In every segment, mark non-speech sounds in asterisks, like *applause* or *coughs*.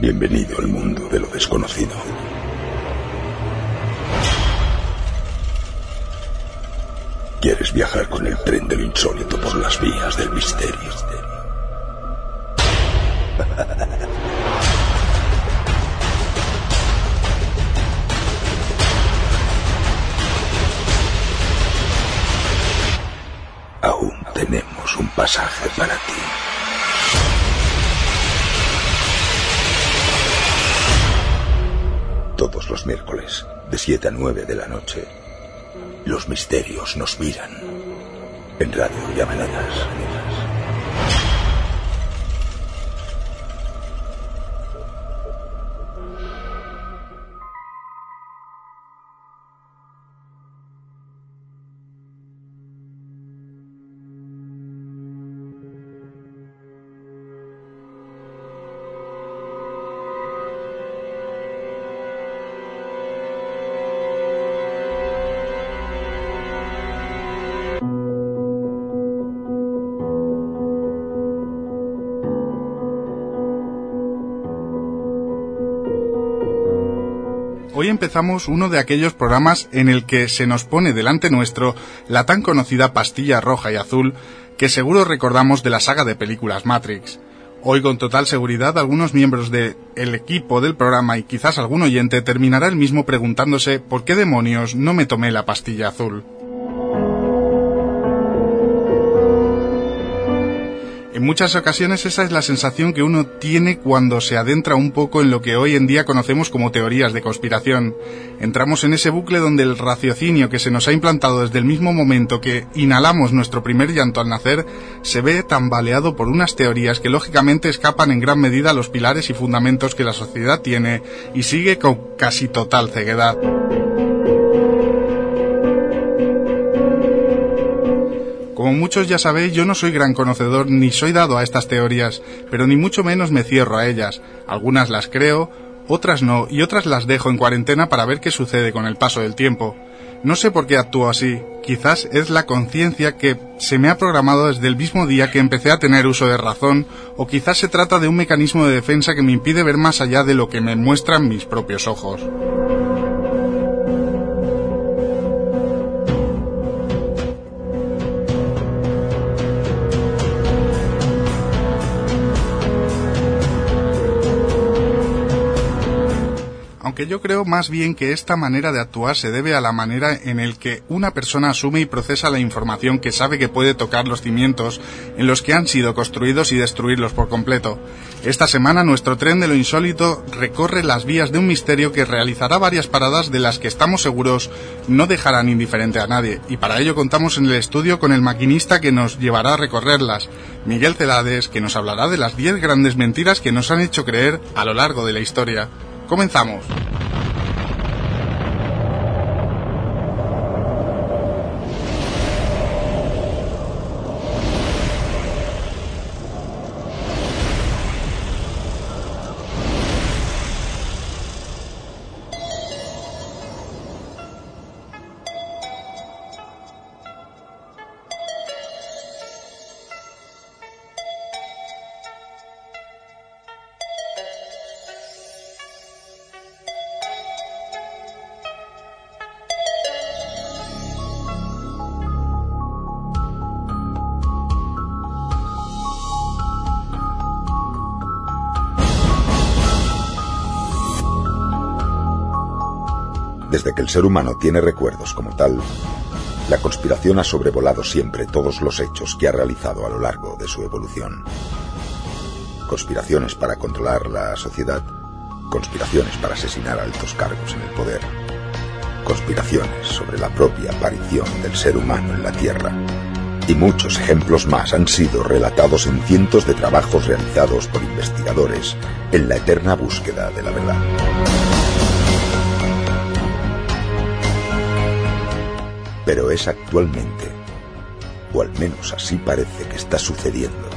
Bienvenido al mundo de lo desconocido. ¿Quieres viajar con el tren del insólito por las vías del misterio? *laughs* Aún tenemos un pasaje para ti. Todos los miércoles, de 7 a 9 de la noche, los misterios nos miran. En Radio Llamanadas. Empezamos uno de aquellos programas en el que se nos pone delante nuestro la tan conocida pastilla roja y azul que seguro recordamos de la saga de películas Matrix. Hoy con total seguridad algunos miembros del equipo del programa y quizás algún oyente terminará el mismo preguntándose por qué demonios no me tomé la pastilla azul. En muchas ocasiones esa es la sensación que uno tiene cuando se adentra un poco en lo que hoy en día conocemos como teorías de conspiración. Entramos en ese bucle donde el raciocinio que se nos ha implantado desde el mismo momento que inhalamos nuestro primer llanto al nacer se ve tambaleado por unas teorías que lógicamente escapan en gran medida a los pilares y fundamentos que la sociedad tiene y sigue con casi total ceguedad. Como muchos ya sabéis, yo no soy gran conocedor ni soy dado a estas teorías, pero ni mucho menos me cierro a ellas. Algunas las creo, otras no, y otras las dejo en cuarentena para ver qué sucede con el paso del tiempo. No sé por qué actúo así, quizás es la conciencia que se me ha programado desde el mismo día que empecé a tener uso de razón, o quizás se trata de un mecanismo de defensa que me impide ver más allá de lo que me muestran mis propios ojos. Aunque yo creo más bien que esta manera de actuar se debe a la manera en el que una persona asume y procesa la información que sabe que puede tocar los cimientos en los que han sido construidos y destruirlos por completo. Esta semana nuestro tren de lo insólito recorre las vías de un misterio que realizará varias paradas de las que estamos seguros no dejarán indiferente a nadie, y para ello contamos en el estudio con el maquinista que nos llevará a recorrerlas, Miguel Celades, que nos hablará de las 10 grandes mentiras que nos han hecho creer a lo largo de la historia. Comenzamos. Ser humano tiene recuerdos como tal, la conspiración ha sobrevolado siempre todos los hechos que ha realizado a lo largo de su evolución. Conspiraciones para controlar la sociedad, conspiraciones para asesinar a altos cargos en el poder, conspiraciones sobre la propia aparición del ser humano en la Tierra, y muchos ejemplos más han sido relatados en cientos de trabajos realizados por investigadores en la eterna búsqueda de la verdad. Pero es actualmente, o al menos así parece que está sucediendo,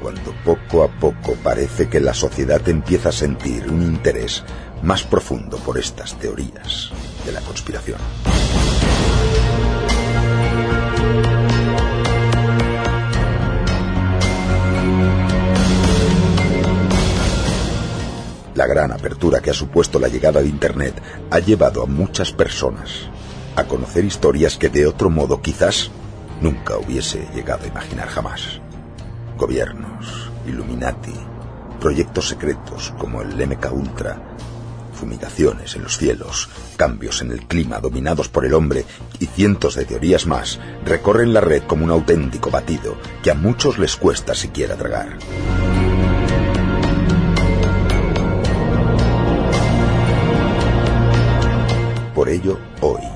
cuando poco a poco parece que la sociedad empieza a sentir un interés más profundo por estas teorías de la conspiración. La gran apertura que ha supuesto la llegada de Internet ha llevado a muchas personas a conocer historias que de otro modo quizás nunca hubiese llegado a imaginar jamás. Gobiernos, Illuminati, proyectos secretos como el MK Ultra, fumigaciones en los cielos, cambios en el clima dominados por el hombre y cientos de teorías más recorren la red como un auténtico batido que a muchos les cuesta siquiera tragar. Por ello, hoy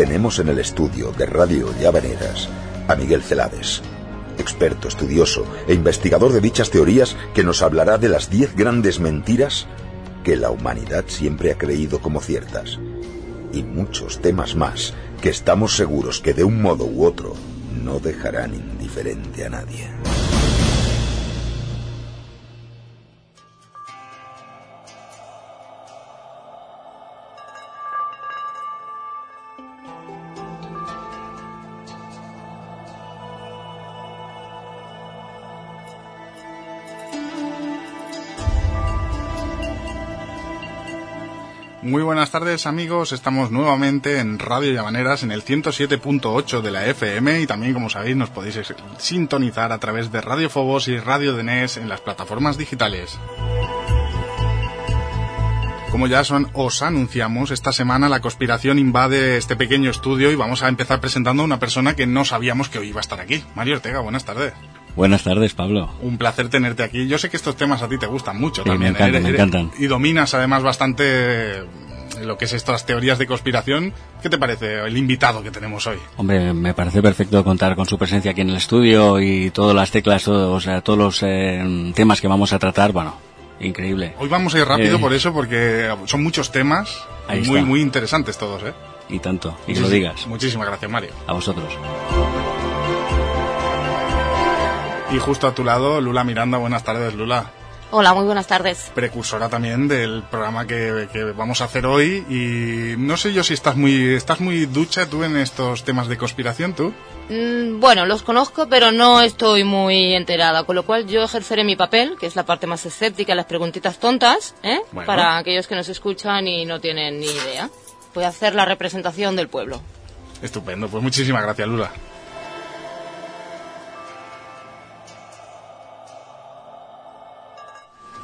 tenemos en el estudio de Radio Llavaneras a Miguel Celades, experto, estudioso e investigador de dichas teorías que nos hablará de las diez grandes mentiras que la humanidad siempre ha creído como ciertas y muchos temas más que estamos seguros que de un modo u otro no dejarán indiferente a nadie. Muy buenas tardes amigos, estamos nuevamente en Radio Llamaneras en el 107.8 de la FM y también como sabéis nos podéis sintonizar a través de Radio Fobos y Radio Denés en las plataformas digitales. Como ya os anunciamos, esta semana la conspiración invade este pequeño estudio y vamos a empezar presentando a una persona que no sabíamos que hoy iba a estar aquí. Mario Ortega, buenas tardes. Buenas tardes, Pablo. Un placer tenerte aquí. Yo sé que estos temas a ti te gustan mucho Sí, también. me encantan, Eres- me encantan. Y dominas además bastante lo que es estas teorías de conspiración. ¿Qué te parece el invitado que tenemos hoy? Hombre, me parece perfecto contar con su presencia aquí en el estudio y todas las teclas, todo- o sea, todos los eh, temas que vamos a tratar, bueno, increíble. Hoy vamos a ir rápido Eh. por eso, porque son muchos temas muy, está. muy interesantes todos, ¿eh? Y tanto, y que lo digas. Muchísimas gracias, Mario. A vosotros. Y justo a tu lado, Lula Miranda. Buenas tardes, Lula. Hola, muy buenas tardes. Precursora también del programa que, que vamos a hacer hoy. Y no sé yo si estás muy, estás muy ducha tú en estos temas de conspiración, tú. Mm, bueno, los conozco, pero no estoy muy enterada, con lo cual yo ejerceré mi papel, que es la parte más escéptica, las preguntitas tontas, ¿eh? Bueno. para aquellos que nos escuchan y no tienen ni idea. Voy a hacer la representación del pueblo. Estupendo, pues muchísimas gracias, Lula.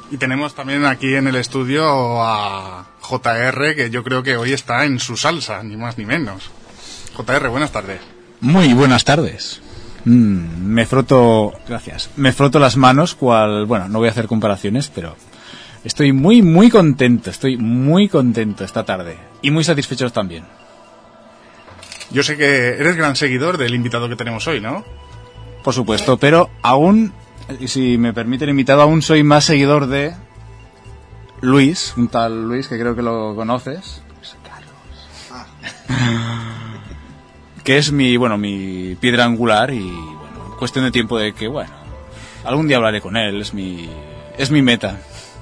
Y tenemos también aquí en el estudio a JR, que yo creo que hoy está en su salsa, ni más ni menos. JR, buenas tardes. Muy buenas tardes. Mm, me froto, gracias. Me froto las manos, cual, bueno, no voy a hacer comparaciones, pero estoy muy, muy contento. Estoy muy contento esta tarde y muy satisfecho también. Yo sé que eres gran seguidor del invitado que tenemos hoy, ¿no? Por supuesto, pero aún, si me permite el invitado, aún soy más seguidor de Luis, un tal Luis que creo que lo conoces. *laughs* que es mi, bueno, mi piedra angular y, bueno, cuestión de tiempo de que, bueno, algún día hablaré con él, es mi, es mi meta,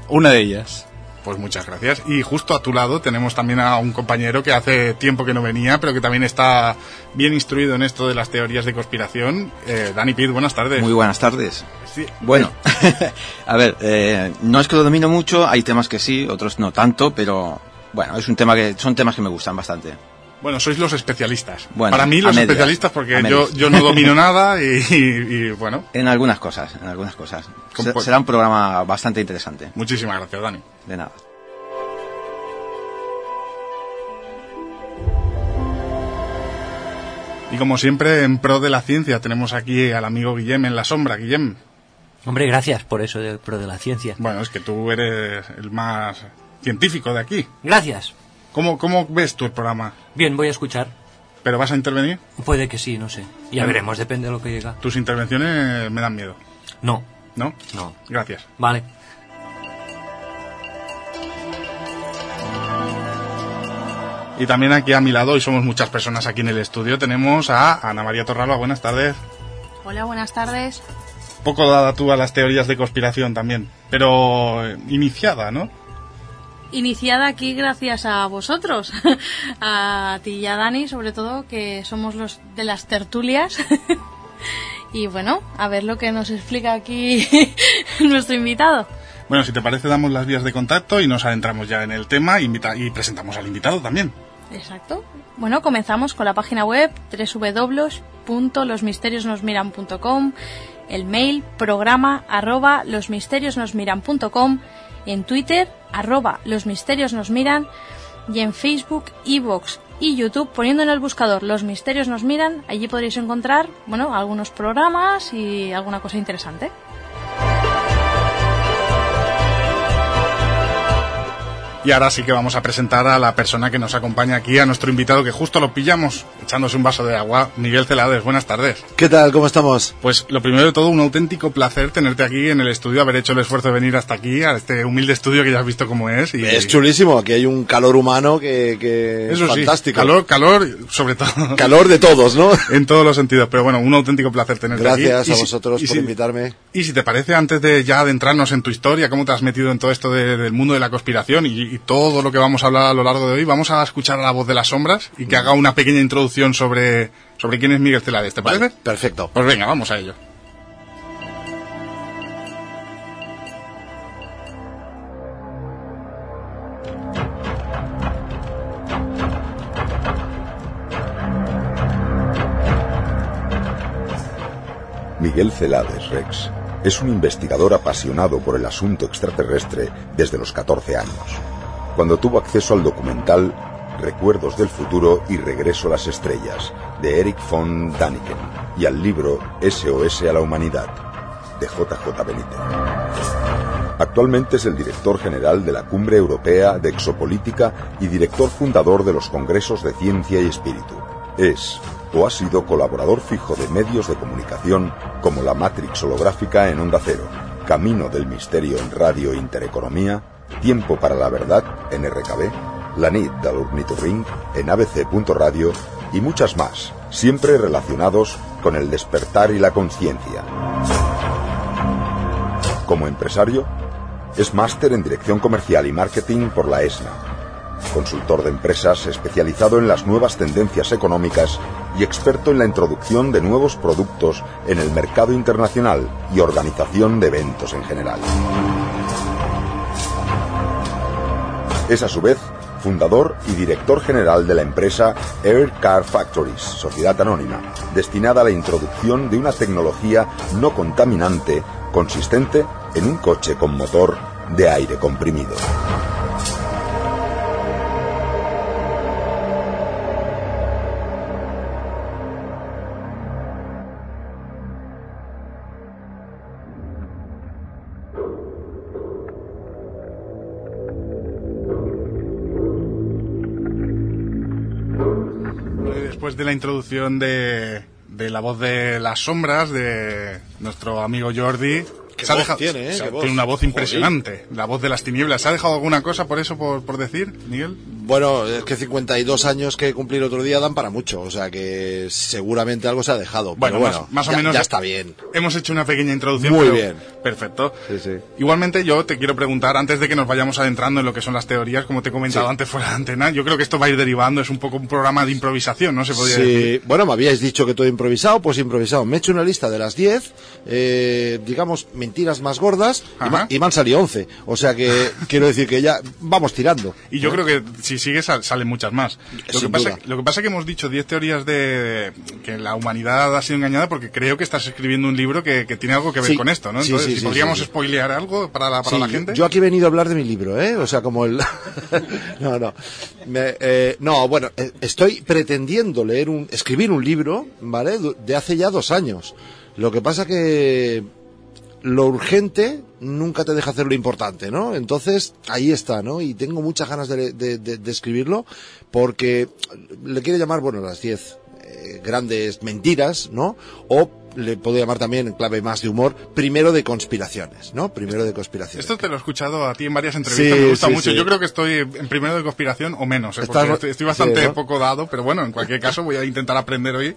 una de ellas. Pues muchas gracias. Y justo a tu lado tenemos también a un compañero que hace tiempo que no venía, pero que también está bien instruido en esto de las teorías de conspiración. Eh, Dani Pitt, buenas tardes. Muy buenas tardes. Sí. Bueno, *laughs* a ver, eh, no es que lo domino mucho, hay temas que sí, otros no tanto, pero bueno, es un tema que son temas que me gustan bastante. Bueno, sois los especialistas. Bueno, Para mí los medias, especialistas porque yo, yo no domino *laughs* nada y, y- y, bueno, En algunas cosas, en algunas cosas. ¿Cómo Se- pues? será un programa bastante interesante. muchísimas gracias, Dani. De nada. Y como siempre, en pro de la ciencia, tenemos aquí al amigo Guillem en la sombra. Guillem, Hombre, gracias por eso de pro de la ciencia. bueno, es que tú eres el más científico de aquí. Gracias. ¿Cómo, cómo ves tú el programa? Bien, voy a escuchar. ¿Pero vas a intervenir? Puede que sí, no sé. Ya Bueno. veremos, depende de lo que llega. Tus intervenciones me dan miedo, No, ¿no? no. Gracias. Vale. Y también aquí a mi lado, y somos muchas personas aquí en el estudio, tenemos a Ana María Torralba. Buenas tardes. Hola, buenas tardes. Poco dada tú a las teorías de conspiración también, pero eh, iniciada, ¿no? Iniciada aquí gracias a vosotros, *laughs* a ti y a Dani, sobre todo, que somos los de las tertulias. *laughs* y bueno, a ver lo que nos explica aquí *laughs* nuestro invitado. Bueno, si te parece, damos las vías de contacto y nos adentramos ya en el tema invita- y presentamos al invitado también. Exacto. Bueno, comenzamos con la página web www.losmisteriosnosmiran.com, el mail programa arroba losmisteriosnosmiran.com, en Twitter arroba losmisteriosnosmiran y en Facebook, Evox y YouTube poniendo en el buscador Los Misterios Nos Miran, allí podréis encontrar, bueno, algunos programas y alguna cosa interesante. Y ahora sí que vamos a presentar a la persona que nos acompaña aquí, a nuestro invitado que justo lo pillamos echándose un vaso de agua, Miguel Celades. Buenas tardes. ¿Qué tal? ¿Cómo estamos? Pues lo primero de todo, un auténtico placer tenerte aquí en el estudio, haber hecho el esfuerzo de venir hasta aquí, a este humilde estudio que ya has visto cómo es. Y, Es chulísimo, aquí hay un calor humano que, que Eso es sí, fantástico. calor, calor, sobre todo. Calor de todos, ¿no? *laughs* en todos los sentidos, pero bueno, un auténtico placer tenerte aquí. Gracias a vosotros por si- invitarme. Y si te parece, antes de ya adentrarnos en tu historia, cómo te has metido en todo esto de- del mundo de la conspiración y, y todo lo que vamos a hablar a lo largo de hoy, vamos a escuchar a la voz de las sombras y que haga una pequeña introducción sobre, sobre quién es Miguel Celades. ¿Te parece? Perfecto. Pues venga, vamos a ello. Miguel Celades Rex es un investigador apasionado por el asunto extraterrestre desde los 14 años, cuando tuvo acceso al documental Recuerdos del futuro y Regreso a las estrellas de Eric von Daniken y al libro SOS a la humanidad de JJ Benítez. Actualmente es el director general de la Cumbre Europea de Exopolítica y director fundador de los Congresos de Ciencia y Espíritu. Es o ha sido colaborador fijo de medios de comunicación como la Matrix holográfica en Onda Cero, Camino del Misterio en Radio Intereconomía, Tiempo para la Verdad en RKB, La nit de l'Ornitorrinc en ABC.radio y muchas más, siempre relacionados con el despertar y la conciencia. Como empresario, es máster en Dirección Comercial y Marketing por la ESNA, consultor de empresas especializado en las nuevas tendencias económicas y experto en la introducción de nuevos productos en el mercado internacional y organización de eventos en general. Es a su vez fundador y director general de la empresa Air Car Factories, sociedad anónima, destinada a la introducción de una tecnología no contaminante consistente en un coche con motor de aire comprimido. Introducción de, de la voz de las sombras de nuestro amigo Jordi, se ha dejado- tiene, ¿eh? se ha- tiene una voz Joder. impresionante, la voz de las tinieblas. ¿Se ha dejado alguna cosa por eso, por, por decir, Miguel? Bueno, es que 52 años que cumplir otro día dan para mucho, o sea que seguramente algo se ha dejado. Bueno, pero bueno, más, más o ya- menos. Ya está bien. Hemos hecho una pequeña introducción. Muy bien. Perfecto. Sí, sí. Igualmente, yo te quiero preguntar, antes de que nos vayamos adentrando en lo que son las teorías, como te he comentado Sí. antes fuera de antena, yo creo que esto va a ir derivando, es un poco un programa de improvisación, ¿no? Se podría decir. Sí, bueno, me habíais dicho que todo improvisado, pues improvisado. Me he hecho una lista de las 10, eh, digamos, mentiras más gordas, y, ma- y me han salido 11. O sea que *laughs* quiero decir que ya vamos tirando. Y yo creo que si sigue sal- salen muchas más. Lo que, pasa, duda. lo que pasa que hemos dicho 10 teorías de que la humanidad ha sido engañada porque creo que estás escribiendo un libro que, que tiene algo que ver Sí. con esto, ¿no? Sí, Entonces, sí, si sí, podríamos spoilear algo para la, para la gente. Yo aquí he venido a hablar de mi libro, ¿eh? O sea, como el... *laughs* no, no. Me- eh, no, bueno, eh, estoy pretendiendo leer un... escribir un libro, ¿vale? De hace ya dos años. Lo que pasa que lo urgente nunca te deja hacer lo importante, ¿no? Entonces, ahí está, ¿no? Y tengo muchas ganas de, de- escribirlo porque le quiero llamar, bueno, las 10 eh, grandes mentiras, ¿no? O le puedo llamar también, en clave más de humor, primero de conspiraciones, ¿no? Primero de conspiraciones. Esto te lo he escuchado a ti en varias entrevistas, Sí, me gusta sí, mucho. sí. Yo creo que estoy en primero de conspiración o menos, ¿eh? Estás- estoy, estoy bastante poco dado, pero bueno, en cualquier caso voy a intentar aprender hoy.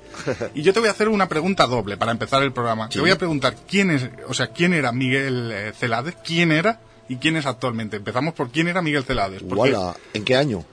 Y yo te voy a hacer una pregunta doble para empezar el programa. Te voy a preguntar quién es, o sea, quién era Miguel eh, Celades, quién era y quién es actualmente. Empezamos por quién era Miguel Celades. Porque ¿En qué año?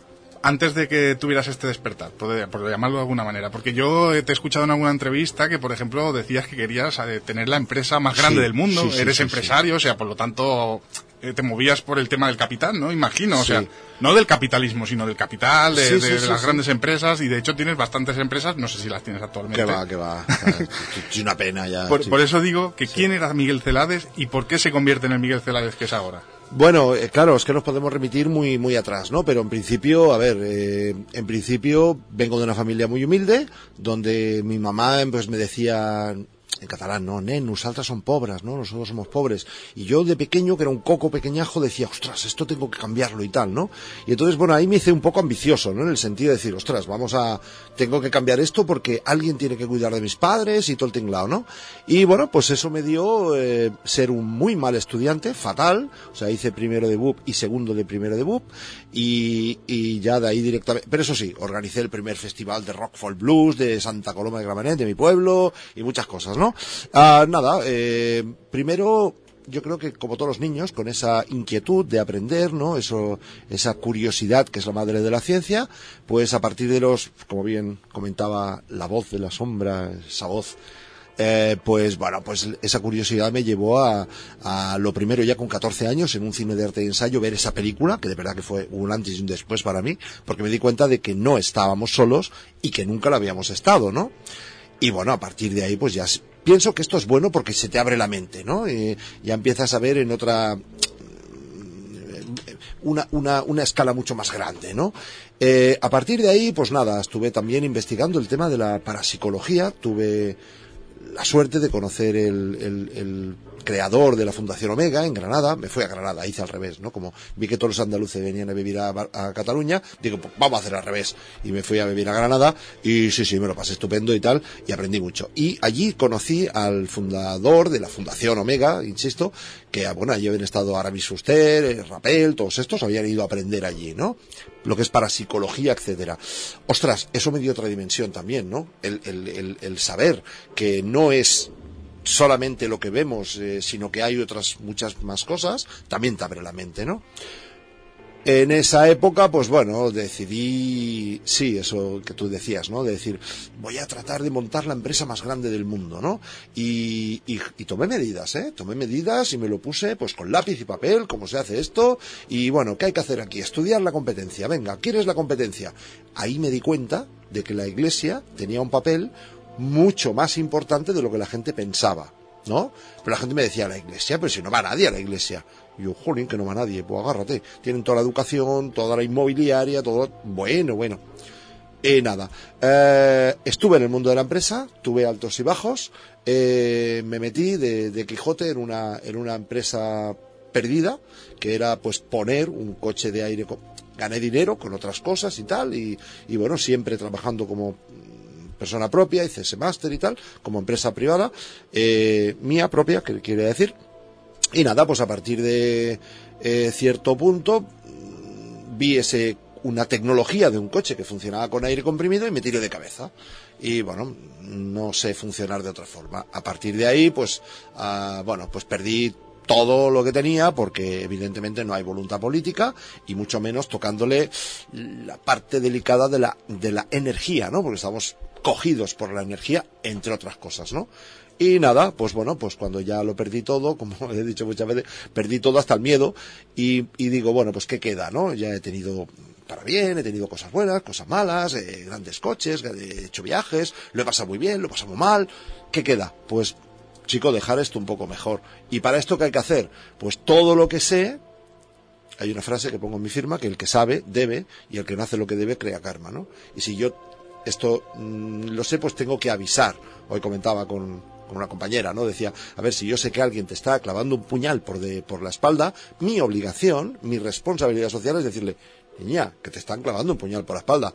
Antes de que tuvieras este despertar, por, por llamarlo de alguna manera. Porque yo te he escuchado en alguna entrevista que, por ejemplo, decías que querías eh, tener la empresa más grande Sí, del mundo. sí, sí, Eres empresario, o sea, por lo tanto, eh, te movías por el tema del capital, ¿no? Imagino, o sea, no del capitalismo, sino del capital, de, de sí, las grandes empresas, y de hecho tienes bastantes empresas, no sé si las tienes actualmente. Que va, que va. *laughs* Es una pena ya. Por eso digo que quién era Miguel Celades y por qué se convierte en el Miguel Celades que es ahora. Bueno, eh, claro, es que nos podemos remitir muy muy atrás, ¿no? Pero en principio, a ver, eh, en principio vengo de una familia muy humilde, donde mi mamá pues me decía en catalán, no, nen, nosaltres son pobres, ¿no? Nosotros somos pobres. Y yo de pequeño, que era un coco pequeñajo, decía, ostras, esto tengo que cambiarlo y tal, ¿no? Y entonces, bueno, ahí me hice un poco ambicioso, ¿no? En el sentido de decir, ostras, vamos a, tengo que cambiar esto porque alguien tiene que cuidar de mis padres y todo el tinglado, ¿no? Y bueno, pues eso me dio eh, ser un muy mal estudiante, fatal, o sea, hice primero de BUP y segundo de primero de BUP, y, y ya de ahí directamente, pero eso sí, organicé el primer festival de rock folk blues de Santa Coloma de Gramenet, de mi pueblo, y muchas cosas, ¿no? Ah, nada, eh, primero yo creo que como todos los niños, con esa inquietud de aprender, ¿no? Eso, esa curiosidad que es la madre de la ciencia, pues a partir de los, como bien comentaba la voz de la sombra, esa voz, eh, pues bueno, pues esa curiosidad me llevó a, a lo primero ya con 14 años en un cine de arte y ensayo ver esa película, que de verdad que fue un antes y un después para mí, porque me di cuenta de que no estábamos solos y que nunca lo habíamos estado, ¿no? Y bueno, a partir de ahí, pues ya pienso que esto es bueno porque se te abre la mente, ¿no? Y ya empiezas a ver en otra una, una, una escala mucho más grande, ¿no? Eh, a partir de ahí, pues nada, estuve también investigando el tema de la parapsicología, tuve la suerte de conocer el creador de la Fundación Omega en Granada, me fui a Granada, hice al revés, ¿no? Como vi que todos los andaluces venían a vivir a, Cataluña, digo, pues vamos a hacer al revés. Y me fui a vivir a Granada y sí, sí, me lo pasé estupendo y tal, y aprendí mucho. Y allí conocí al fundador de la Fundación Omega, insisto, que, bueno, allí habían estado Aramis Fuster, eh, Rapel, todos estos habían ido a aprender allí, ¿no? Lo que es para psicología, etcétera. Ostras, eso me dio otra dimensión también, ¿no? El saber que no es solamente lo que vemos, eh, sino que hay otras muchas más cosas, también te abre la mente, ¿no? En esa época, pues bueno, decidí, sí, eso que tú decías, ¿no? De decir, voy a tratar de montar la empresa más grande del mundo, ¿no? Y, y, y tomé medidas, ¿eh? Tomé medidas y me lo puse, pues con lápiz y papel, cómo se hace esto, y bueno, ¿qué hay que hacer aquí? Estudiar la competencia, venga, ¿quieres la competencia? Ahí me di cuenta de que la iglesia tenía un papel mucho más importante de lo que la gente pensaba, ¿no? Pero la gente me decía, la iglesia, pero si no va nadie a la iglesia. Yo, jolín, que no va nadie, pues agárrate. Tienen toda la educación, toda la inmobiliaria, todo. Bueno, bueno. Y nada, eh, estuve en el mundo de la empresa, tuve altos y bajos, eh, me metí de, Quijote en una, en una empresa perdida, que era pues poner un coche de aire, gané dinero con otras cosas y tal, y, y bueno, siempre trabajando como persona propia, hice ese máster y tal, como empresa privada, eh, mía propia, que quiere decir, y nada, pues a partir de eh, cierto punto mm, vi ese una tecnología de un coche que funcionaba con aire comprimido y me tiré de cabeza. Y bueno, no sé funcionar de otra forma. A partir de ahí, pues, ah, bueno, pues perdí todo lo que tenía porque evidentemente no hay voluntad política y mucho menos tocándole la parte delicada de la, de la energía, ¿no? Porque estamos cogidos por la energía, entre otras cosas, ¿no? Y nada, pues bueno, pues cuando ya lo perdí todo, *laughs* como he dicho muchas veces, perdí todo hasta el miedo y, digo, bueno, pues ¿qué queda, no? Ya he tenido para bien, he tenido cosas buenas, cosas malas, eh, grandes coches, he hecho viajes, lo he pasado muy bien, lo he pasado mal. ¿Qué queda? Pues, chico, dejar esto un poco mejor. ¿Y para esto qué hay que hacer? Pues todo lo que sé, hay una frase que pongo en mi firma, que el que sabe, debe, y el que no hace lo que debe, crea karma, ¿no? Y si yo esto mm, lo sé, pues tengo que avisar. Hoy comentaba con, con una compañera, ¿no? Decía, a ver, si yo sé que alguien te está clavando un puñal por, de, por la espalda, mi obligación, mi responsabilidad social es decirle, niña, que te están clavando un puñal por la espalda.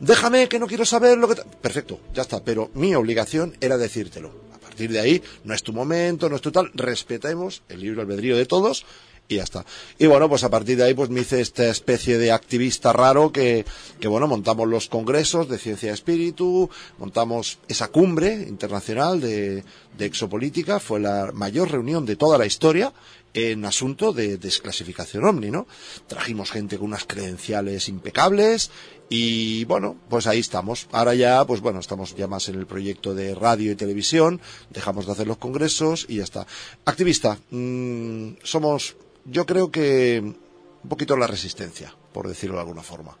Déjame, que no quiero saber lo que... te-". Perfecto, ya está, pero mi obligación era decírtelo. A partir de ahí, no es tu momento, no es tu tal, respetemos el libre albedrío de todos y ya está. Y bueno, pues a partir de ahí pues me hice esta especie de activista raro que, que bueno, montamos los congresos de ciencia y espíritu, montamos esa cumbre internacional de, de exopolítica, fue la mayor reunión de toda la historia en asunto de desclasificación ovni, ¿no? Trajimos gente con unas credenciales impecables y bueno, pues ahí estamos. Ahora ya, pues bueno, estamos ya más en el proyecto de radio y televisión, dejamos de hacer los congresos y ya está. Activista, mm, somos, yo creo que un poquito la resistencia, por decirlo de alguna forma.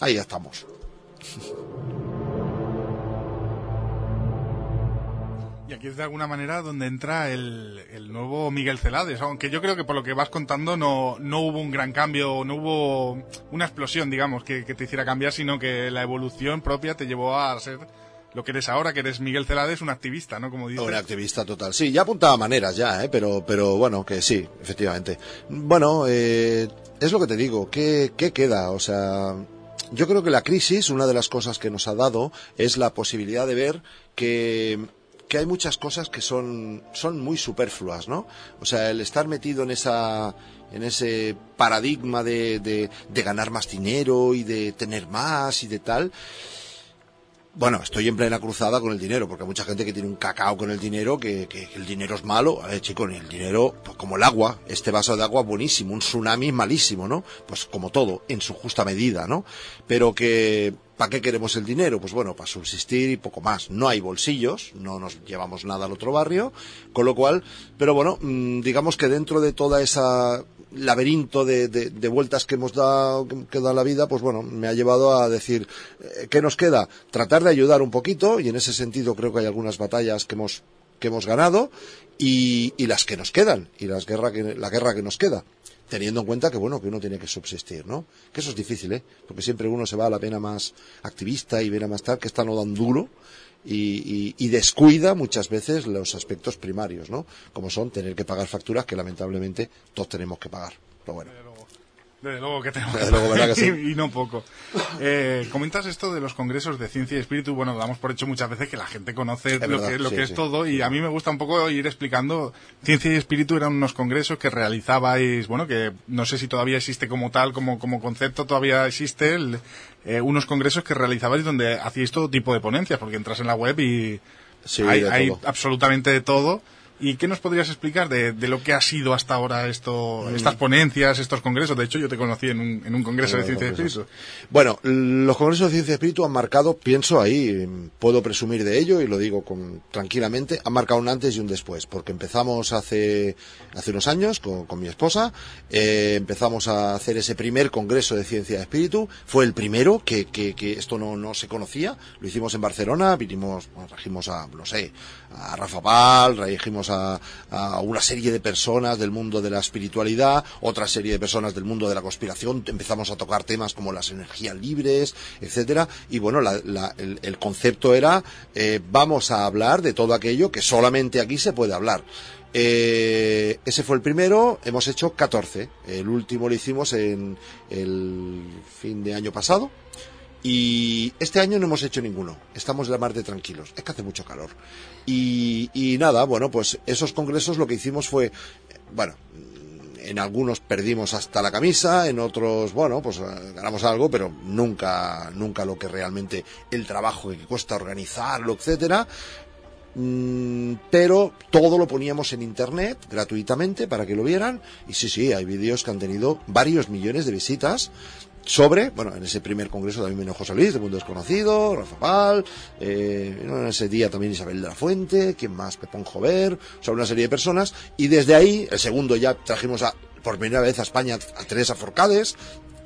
Ahí ya estamos. Y aquí es de alguna manera donde entra el, nuevo Miguel Celades, aunque yo creo que por lo que vas contando no, no hubo un gran cambio, no hubo una explosión, digamos, que te hiciera cambiar, sino que la evolución propia te llevó a ser lo que eres ahora, que eres Miguel Celades, un activista, ¿no? Como dices. Un activista total. Sí, ya apuntaba maneras ya, ¿eh? pero, pero bueno, que sí, efectivamente. Bueno, eh, es lo que te digo, ¿qué, ¿qué queda? O sea, yo creo que la crisis, una de las cosas que nos ha dado es la posibilidad de ver que que hay muchas cosas que son, son muy superfluas, ¿no? O sea, el estar metido en esa en ese paradigma de, de, de ganar más dinero y de tener más y de tal, bueno, estoy en plena cruzada con el dinero, porque hay mucha gente que tiene un cacao con el dinero, que, que el dinero es malo. A ver, chico, el dinero, pues como el agua, este vaso de agua buenísimo, un tsunami malísimo, ¿no? Pues como todo, en su justa medida, ¿no? Pero que, ¿para qué queremos el dinero? Pues bueno, para subsistir y poco más. No hay bolsillos, no nos llevamos nada al otro barrio, con lo cual, pero bueno, mm, digamos que dentro de toda esa laberinto de, de, vueltas que hemos dado, que da la vida, pues bueno, me ha llevado a decir, eh, ¿qué nos queda? Tratar de ayudar un poquito, y en ese sentido creo que hay algunas batallas que hemos, que hemos ganado, y, y las que nos quedan, y las guerra que, la guerra que nos queda. Teniendo en cuenta que, bueno, que uno tiene que subsistir, ¿no? Que eso es difícil, ¿eh? Porque siempre uno se va a la pena más activista y viene más tal, que está no tan duro, y, y, y, descuida muchas veces los aspectos primarios, ¿no? Como son tener que pagar facturas que lamentablemente todos tenemos que pagar. Pero bueno. Desde luego que tenemos Desde luego, ¿verdad que sí? y, *laughs* y no poco. Eh, comentas esto de los congresos de ciencia y espíritu. Bueno, damos por hecho muchas veces que la gente conoce Es lo verdad, que, lo sí, que es sí. todo y a mí me gusta un poco ir explicando. Ciencia y espíritu eran unos congresos que realizabais, bueno, que no sé si todavía existe como tal, como, como concepto, todavía existe, el, eh, unos congresos que realizabais donde hacíais todo tipo de ponencias, porque entras en la web y Sí, hay, hay absolutamente de todo. ¿Y qué nos podrías explicar de, de lo que ha sido hasta ahora esto, Mm. estas ponencias, estos congresos? De hecho, yo te conocí en un, en un congreso de En ciencia congresos. espíritu. Bueno, los congresos de ciencia y espíritu han marcado, pienso ahí, puedo presumir de ello y lo digo con, tranquilamente, han marcado un antes y un después, porque empezamos hace, hace unos años con, con mi esposa, eh, empezamos a hacer ese primer congreso de ciencia y espíritu, fue el primero que, que, que esto no, no se conocía, lo hicimos en Barcelona, vinimos, bueno, trajimos a, no sé, a Rafa Pal, trajimos a, una serie de personas del mundo de la espiritualidad, otra serie de personas del mundo de la conspiración, empezamos a tocar temas como las energías libres, etcétera, y bueno, la- la- el, el concepto era eh, vamos a hablar de todo aquello que solamente aquí se puede hablar. Eh, ese fue el primero, hemos hecho 14. El último lo hicimos en el fin de año pasado. Y este año no hemos hecho ninguno. Estamos la mar de tranquilos. Es que hace mucho calor. Y, y nada, bueno, pues esos congresos lo que hicimos fue, bueno, en algunos perdimos hasta la camisa, en otros, bueno, pues eh, ganamos algo, pero nunca, nunca lo que realmente el trabajo que cuesta organizarlo, etcétera. Mm, pero todo lo poníamos en internet gratuitamente para que lo vieran y sí, sí, hay vídeos que han tenido varios millones de visitas sobre, bueno, en ese primer congreso también vino José Luis, de Mundo Desconocido, Rafa Pal, eh, en ese día también Isabel de la Fuente, ¿quién más? Pepón Jover, o sea, una serie de personas, y desde ahí, el segundo ya trajimos a, por primera vez a España a Teresa Forcades,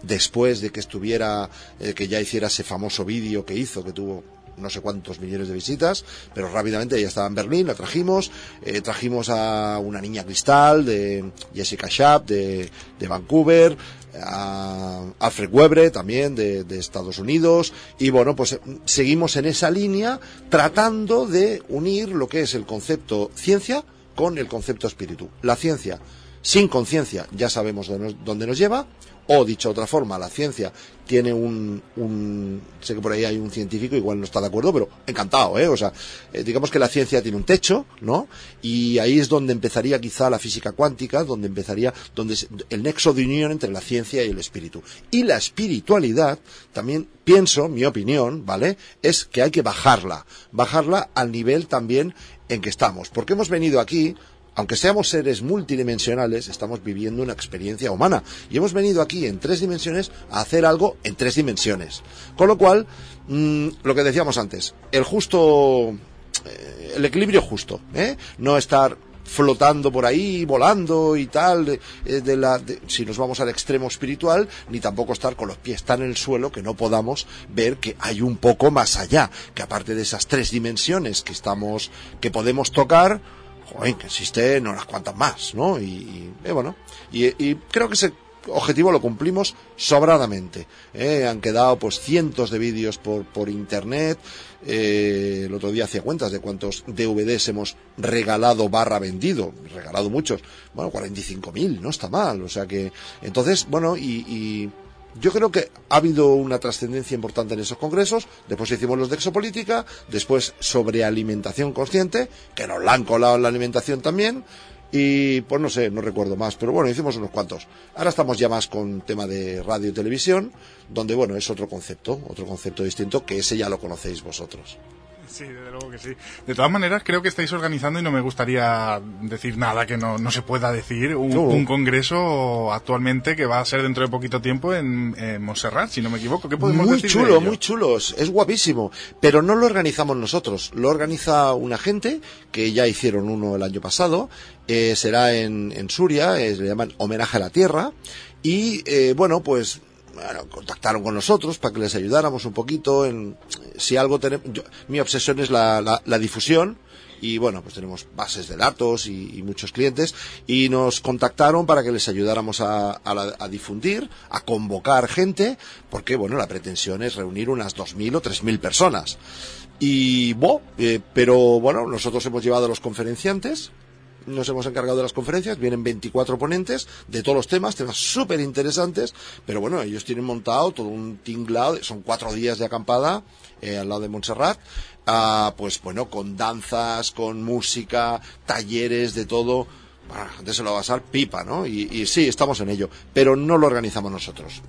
después de que estuviera, eh, que ya hiciera ese famoso vídeo que hizo, que tuvo no sé cuántos millones de visitas, pero rápidamente ella estaba en Berlín, la trajimos, eh, trajimos a una niña cristal de Jessica Schaap de, de Vancouver, a Alfred Webre también de, Estados Unidos, y bueno, pues eh, seguimos en esa línea tratando de unir lo que es el concepto ciencia con el concepto espíritu. La ciencia sin conciencia ya sabemos dónde dónde nos lleva, o dicho de otra forma, la ciencia tiene un, un, sé que por ahí hay un científico, igual no está de acuerdo, pero encantado, ¿eh? O sea, eh, digamos que la ciencia tiene un techo, ¿no? Y ahí es donde empezaría quizá la física cuántica, donde empezaría, donde el nexo de unión entre la ciencia y el espíritu. Y la espiritualidad, también pienso, mi opinión, ¿vale? Es que hay que bajarla, bajarla al nivel también en que estamos, porque hemos venido aquí aunque seamos seres multidimensionales, estamos viviendo una experiencia humana. Y hemos venido aquí en tres dimensiones a hacer algo en tres dimensiones. Con lo cual, mm, lo que decíamos antes, el justo, eh, el equilibrio justo, ¿eh? No estar flotando por ahí, volando y tal, eh, si nos vamos al extremo espiritual, ni tampoco estar con los pies tan en el suelo que no podamos ver que hay un poco más allá, que aparte de esas tres dimensiones que estamos, que podemos tocar, joder, que existen unas cuantas más, ¿no? Y, eh, bueno, y, creo que ese objetivo lo cumplimos sobradamente. ¿eh? Han quedado pues cientos de vídeos por, por internet. Eh, el otro día hacía cuentas de cuántos DVDs hemos regalado barra vendido. Regalado muchos. Bueno, 45.000, no está mal. O sea que, entonces, bueno, y yo creo que ha habido una trascendencia importante en esos congresos. Después hicimos los de exopolítica. Después sobre alimentación consciente, que nos la han colado en la alimentación también. Y pues no sé, no recuerdo más, pero bueno, hicimos unos cuantos. Ahora estamos ya más con tema de radio y televisión, donde bueno, es otro concepto, otro concepto distinto, que ese ya lo conocéis vosotros. Sí, desde luego que sí. De todas maneras, creo que estáis organizando, y no me gustaría decir nada que no, no se pueda decir, un, No. un congreso actualmente que va a ser dentro de poquito tiempo en, en Montserrat, si no me equivoco. ¿Qué podemos Muy decir chulo, muy chulos, es guapísimo, pero no lo organizamos nosotros, lo organiza una gente que ya hicieron uno el año pasado, eh, será en, en Suria, eh, le llaman Homenaje a la Tierra, y eh, bueno, pues bueno, contactaron con nosotros para que les ayudáramos un poquito en si algo tenemos. mi obsesión es la, la- la difusión y bueno, pues tenemos bases de datos y, y muchos clientes y nos contactaron para que les ayudáramos a, a la- a difundir, a convocar gente, porque bueno, la pretensión es reunir unas 2.000 o 3.000 personas. Y bueno, eh, pero bueno, nosotros hemos llevado a los conferenciantes, nos hemos encargado de las conferencias, vienen 24 ponentes de todos los temas, temas súper interesantes, pero bueno, ellos tienen montado todo un tinglado, son cuatro días de acampada eh, al lado de Montserrat, ah, pues bueno, con danzas, con música, talleres, de todo. Bueno, la gente se lo va a pasar pipa, ¿no? Y, y sí, estamos en ello, pero no lo organizamos nosotros.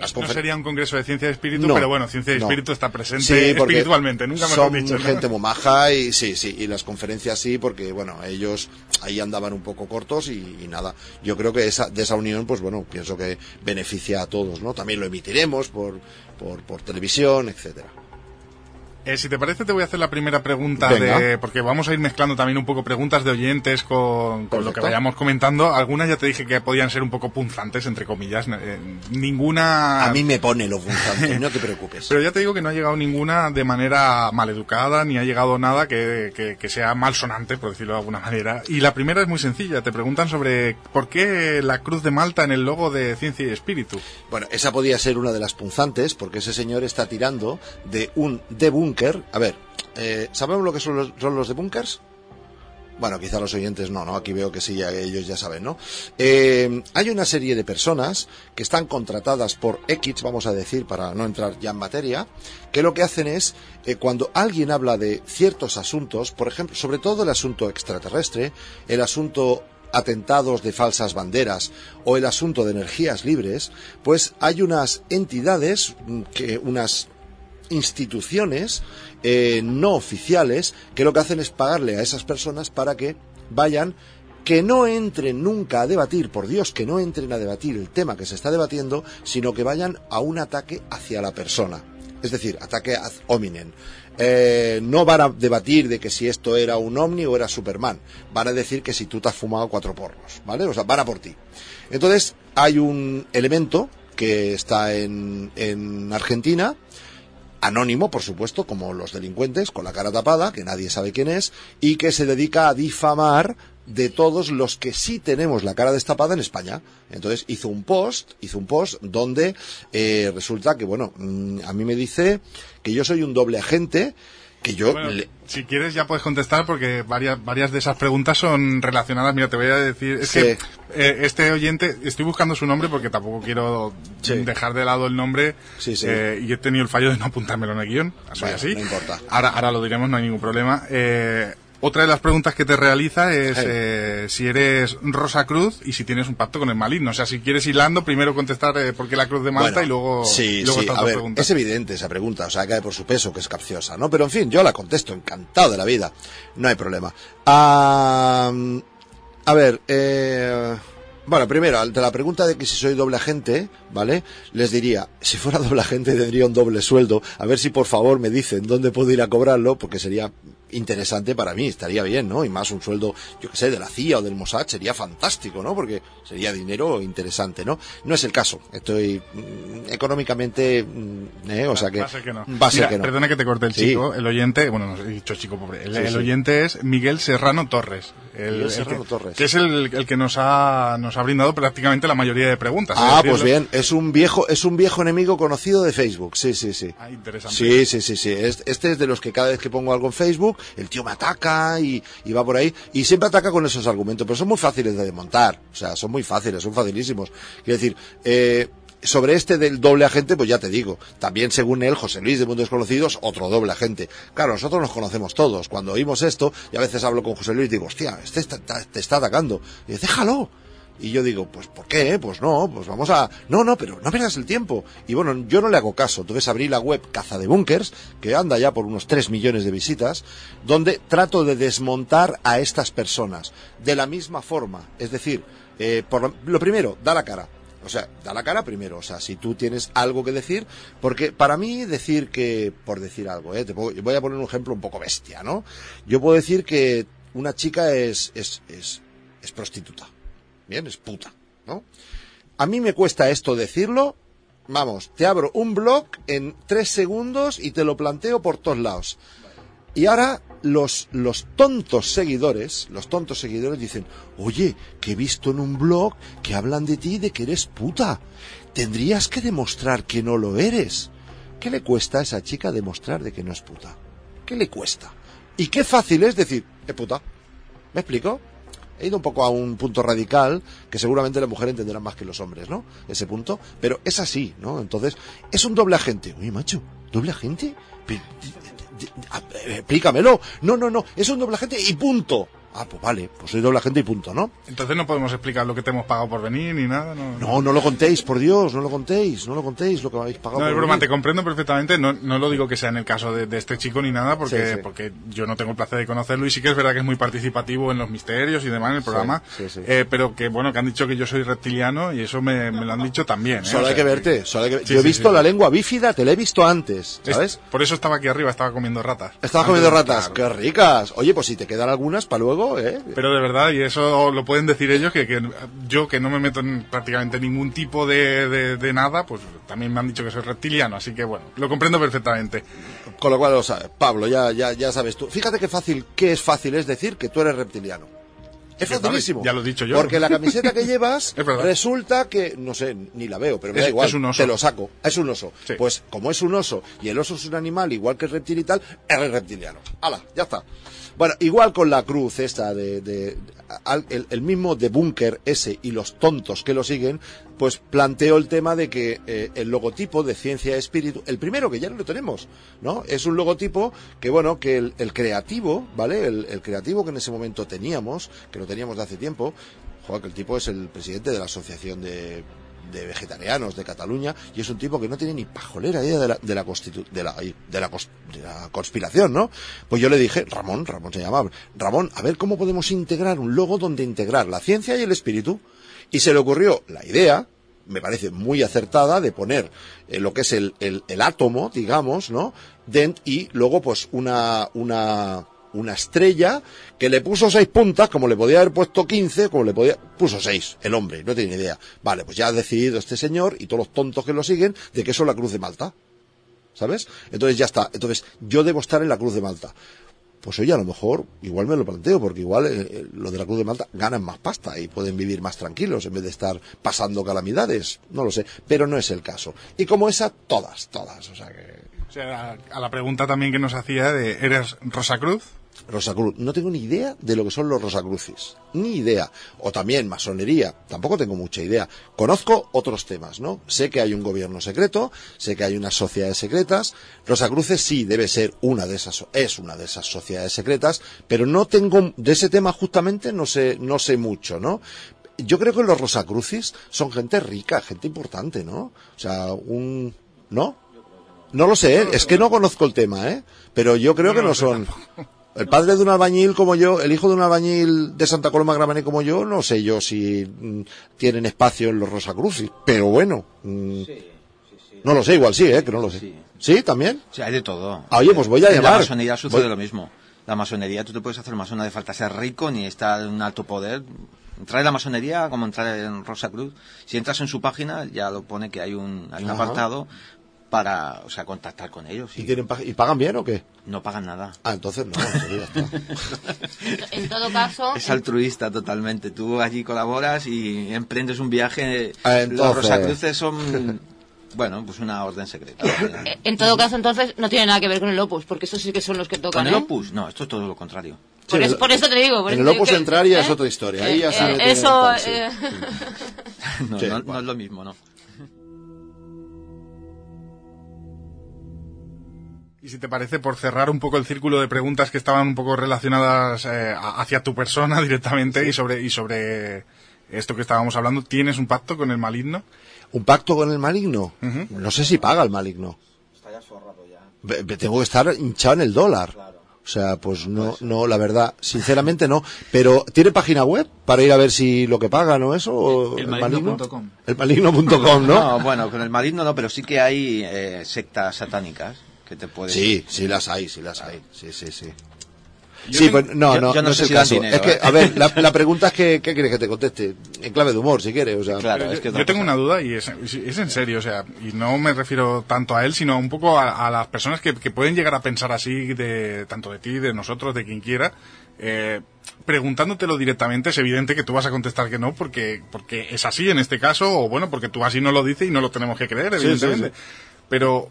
Las No sería un congreso de ciencia y espíritu, No, pero bueno, ciencia y no. espíritu está presente Sí, espiritualmente, nunca me son lo dicho. ¿no? gente muy maja y sí, sí, y las conferencias sí, porque bueno, ellos ahí andaban un poco cortos y, y nada. Yo creo que esa, de esa unión, pues bueno, pienso que beneficia a todos, ¿no? También lo emitiremos por, por, por televisión, etcétera. Eh, si te parece, te voy a hacer la primera pregunta, de, porque vamos a ir mezclando también un poco preguntas de oyentes con, con lo que vayamos comentando. Algunas ya te dije que podían ser un poco punzantes, entre comillas. eh, ninguna... A mí me pone lo punzante, no te preocupes. *laughs* Pero ya te digo que no ha llegado ninguna de manera maleducada, ni ha llegado nada que, que, que sea malsonante, por decirlo de alguna manera. Y la primera es muy sencilla. Te preguntan sobre por qué la cruz de Malta en el logo de Ciencia y Espíritu. Bueno, esa podía ser una de las punzantes, porque ese señor está tirando de un A ver, eh, ¿sabemos lo que son los, son los debunkers? Bueno, quizá los oyentes no, ¿no? Aquí veo que sí, ya- ellos ya saben, ¿no? Eh, hay una serie de personas que están contratadas por X, vamos a decir, para no entrar ya en materia, que lo que hacen es, eh, cuando alguien habla de ciertos asuntos, por ejemplo, sobre todo el asunto extraterrestre, el asunto atentados de falsas banderas o el asunto de energías libres, pues hay unas entidades, mm, que unas instituciones eh, no oficiales que lo que hacen es pagarle a esas personas para que vayan que no entren nunca a debatir, por Dios, que no entren a debatir el tema que se está debatiendo, sino que vayan a un ataque hacia la persona. Es decir, ataque ad hominem. Eh, no van a debatir de que si esto era un ovni o era Superman. Van a decir que si tú te has fumado cuatro porros, ¿vale? O sea, van a por ti. Entonces, hay un elemento que está en, en Argentina, anónimo, por supuesto, como los delincuentes, con la cara tapada, que nadie sabe quién es, y que se dedica a difamar de todos los que sí tenemos la cara destapada en España. Entonces hizo un post, hizo un post donde eh, resulta que, bueno, mm, a mí me dice que yo soy un doble agente, que yo Bueno, le- si quieres ya puedes contestar porque varias, varias de esas preguntas son relacionadas. Mira, te voy a decir, es Sí. que eh, este oyente, estoy buscando su nombre porque tampoco quiero Sí. dejar de lado el nombre Sí, eh, y he tenido el fallo de no apuntármelo en el guion, soy Bueno, así. no importa. Ahora, ahora lo diremos, no hay ningún problema. Eh, otra de las preguntas que te realiza es Sí. eh, si eres Rosa Cruz y si tienes un pacto con el maligno. O sea, si quieres hilando, primero contestar eh, por qué la Cruz de Malta Bueno, y luego, sí, luego sí, a ver, es evidente esa pregunta, o sea, cae por su peso, que es capciosa, ¿no? Pero en fin, yo la contesto, encantado de la vida, no hay problema. Ah, a ver, eh, bueno, primero, ante la pregunta de que si soy doble agente, ¿vale? Les diría, si fuera *laughs* doble agente tendría un doble sueldo, a ver si por favor me dicen dónde puedo ir a cobrarlo, porque sería interesante para mí, estaría bien, ¿no? Y más un sueldo, yo que sé, de la CIA o del Mossad sería fantástico, ¿no? Porque sería dinero interesante, ¿no? No es el caso, estoy mm, económicamente, mm, ¿eh? o sea que... Va a ser que no. Va a ser Mira, que no. Perdona que te corte el Sí. chico. El oyente, bueno, no he dicho chico pobre. El, Sí, el sí. oyente es Miguel Serrano Torres. El, Miguel el Serrano que, Torres. que es el, el que nos ha, nos ha brindado prácticamente la mayoría de preguntas. Ah, pues bien, es un viejo, es un viejo enemigo conocido de Facebook, sí, sí, sí. Ah, interesante. Sí, sí, sí, sí. Es- Este es de los que cada vez que pongo algo en Facebook, el tío me ataca y, va por ahí. Y siempre ataca con esos argumentos, pero son muy fáciles de desmontar. O sea, son muy fáciles, son facilísimos. Quiero decir, eh, sobre este del doble agente, pues ya te digo. También, según él, José Luis de Mundos Desconocidos, otro doble agente. Claro, nosotros nos conocemos todos. Cuando oímos esto, y a veces hablo con José Luis digo, hostia, este está- te está atacando. Y dice, déjalo. Y yo digo, pues ¿por qué? Pues no, pues vamos a... No, no, pero no pierdas el tiempo. Y bueno, yo no le hago caso. Entonces abrí la web Caza de Bunkers, que anda ya por unos 3 millones de visitas, donde trato de desmontar a estas personas de la misma forma. Es decir, eh, por lo, primero, da la cara. O sea, da la cara primero. O sea, si tú tienes algo que decir, porque para mí decir que, por decir algo, ¿eh? Te puedo- voy a poner un ejemplo un poco bestia, ¿no? Yo puedo decir que una chica es, es, es, es prostituta. Bien, es puta, ¿no? A mí me cuesta esto decirlo. Vamos, te abro un blog en tres segundos y te lo planteo por todos lados. Y ahora los, los tontos seguidores, los tontos seguidores dicen, oye, que he visto en un blog que hablan de ti de que eres puta. Tendrías que demostrar que no lo eres. ¿Qué le cuesta a esa chica demostrar de que no es puta? ¿Qué le cuesta? Y qué fácil es decir, es puta. ¿Me explico? He ido un poco a un punto radical que seguramente la mujer entenderá más que los hombres, ¿no? Ese punto. Pero es así, ¿no? Entonces, es un doble agente. Oye, macho, ¿doble agente? Eh, Explícamelo. No, no, no. Es un doble agente y punto. Ah, pues vale. Pues soy doble agente y punto, ¿no? Entonces no podemos explicar lo que te hemos pagado por venir ni nada. No, No, no lo contéis, por Dios. No lo contéis. No lo contéis lo que habéis pagado. No, es por broma, venir. te comprendo perfectamente. No, no lo digo que sea en el caso de, de este chico ni nada, porque, Sí, sí. porque yo no tengo el placer de conocerlo y sí que es verdad que es muy participativo en los misterios y demás en el programa. sí. Eh, pero que bueno, que han dicho que yo soy reptiliano y eso me, me lo han dicho también. ¿eh? Solo O hay que verte. Solo hay que... Yo he visto la lengua bífida, te la he visto antes, es- ¿sabes? por eso estaba aquí arriba, estaba comiendo ratas. Estabas Antes comiendo ratas. claro. ¡Qué ricas! Oye, pues si te quedan algunas para luego, ¿eh? Pero de verdad, y eso lo pueden decir ellos, que, que yo que no me meto en prácticamente ningún tipo de, de- de nada, pues también me han dicho que soy reptiliano, así que bueno, lo comprendo perfectamente. Con lo cual lo sabes. Pablo, ya, ya, ya sabes tú. Fíjate qué fácil, qué es fácil es decir que tú eres reptiliano. Es facilísimo. ya lo he dicho yo. Porque la camiseta que *laughs* llevas resulta que, no sé, ni la veo, pero me Es- da igual. es un oso. Te lo saco. Es un oso. Sí. Pues como es un oso y el oso es un animal igual que el reptil y tal, eres reptiliano. ¡Hala! Ya está. Bueno, igual con la cruz esta de, al- el, mismo de búnker ese y los tontos que lo siguen, pues planteó el tema de que eh, el logotipo de ciencia espíritu, el primero que ya no lo tenemos, ¿no? Es un logotipo que, bueno, que el, el creativo, ¿vale? El, el creativo que en ese momento teníamos, que lo teníamos de hace tiempo, joder, que el tipo es el presidente de la asociación de de vegetarianos de Cataluña y es un tipo que no tiene ni pajolera idea de la, de la, constitu- de la, de la, de la conspiración, ¿no? Pues yo le dije, Ramón, Ramón se llamaba, Ramón, a ver cómo podemos integrar un logo donde integrar la ciencia y el espíritu. Y se le ocurrió la idea, me parece muy acertada, de poner eh, lo que es el, el, átomo, digamos, ¿no? Den- y luego pues una, una, una estrella que le puso seis puntas, como le podía haber puesto 15, como le podía, puso seis, el hombre, no tiene ni idea. Vale, pues ya ha decidido este señor y todos los tontos que lo siguen de que eso es la cruz de Malta. ¿Sabes? Entonces ya está. Entonces, yo debo estar en la cruz de Malta. Pues oye, a lo mejor, igual me lo planteo, porque igual eh, eh, los de la Cruz de Malta ganan más pasta y pueden vivir más tranquilos en vez de estar pasando calamidades. No lo sé, pero no es el caso. Y como esa, todas, todas. O sea que. O sea, a la pregunta también que nos hacía de, ¿eres Rosacruz? Rosacruz. No tengo ni idea de lo que son los Rosacrucis. Ni idea. O también masonería. Tampoco tengo mucha idea. Conozco otros temas, ¿no? Sé que hay un gobierno secreto, sé que hay unas sociedades secretas. Rosacruces sí debe ser una de esas, es una de esas sociedades secretas, pero no tengo, de ese tema justamente no sé, no sé mucho, ¿no? Yo creo que los Rosacrucis son gente rica, gente importante, ¿no? O sea, un, ¿no? No lo sé, ¿eh? es que no conozco el tema, ¿eh? Pero yo creo que no son. El padre de un albañil como yo, el hijo de un albañil de Santa Coloma Gramenet como yo, no sé yo si mm, tienen espacio en los Rosacrucis, pero bueno. mm, No lo sé, igual sí, ¿eh? Que no lo sé. Sí, también. Sí, hay de todo. Ah, oye, pues voy a En llamar. La masonería sucede Voy- lo mismo. La masonería, tú te puedes hacer masón, no hace falta ser rico ni estar en un alto poder. Entrar en la masonería como entrar en Rosa Cruz. Si entras en su página, ya lo pone que hay un, hay un apartado para, o sea, contactar con ellos. ¿Y, tienen pa- ¿Y pagan bien o qué? No pagan nada. Ah, entonces no. entonces ya está. *laughs* En todo caso, Es altruista totalmente. Tú allí colaboras y emprendes un viaje. Ah, Los entonces- Rosacruces son, bueno, pues una orden secreta. en todo caso, entonces no tiene nada que ver con el Opus, porque esos sí que son los que tocan, ¿Con el ¿eh? Opus? No, esto es todo lo contrario. Por, Sí, el- por eso te digo. por en el Opus que- entrar ya ¿eh? es otra historia. Ahí ya Eh, se eh, mete en eso, sí. eh, *laughs* No, Sí, no, bueno. no es lo mismo, ¿no? Y si te parece, por cerrar un poco el círculo de preguntas que estaban un poco relacionadas eh, hacia tu persona *laughs* directamente y sobre y sobre esto que estábamos hablando, ¿tienes un pacto con el maligno? ¿Un pacto con el maligno? No sé si paga el maligno. Be- be- Tengo que estar hinchado en el dólar. O sea, pues no, no, la verdad, sinceramente no. Pero, ¿tiene página web para ir a ver si lo que pagan o eso? o El maligno? maligno.com. El maligno.com, *laughs* ¿no? bueno, con el maligno no, pero sí que hay eh, sectas satánicas que te pueden... Sí, sí las hay, sí las hay. Sí, sí, sí. Yo sí, pues no, yo- no, yo no no sé es el si caso. dinero, es que, ¿eh? a ver, la, *laughs* la pregunta es que, ¿qué quieres que te conteste? En clave de humor, si quieres, o sea. Claro, Yo- es que yo tengo una duda y es, es en serio, o sea, y no me refiero tanto a él, sino un poco a, a las personas que, que pueden llegar a pensar así de tanto de ti, de nosotros, de quien quiera. Eh, preguntándotelo directamente es evidente que tú vas a contestar que no porque porque es así en este caso o bueno porque tú así no lo dices y no lo tenemos que creer Sí, sí, evidentemente sí. pero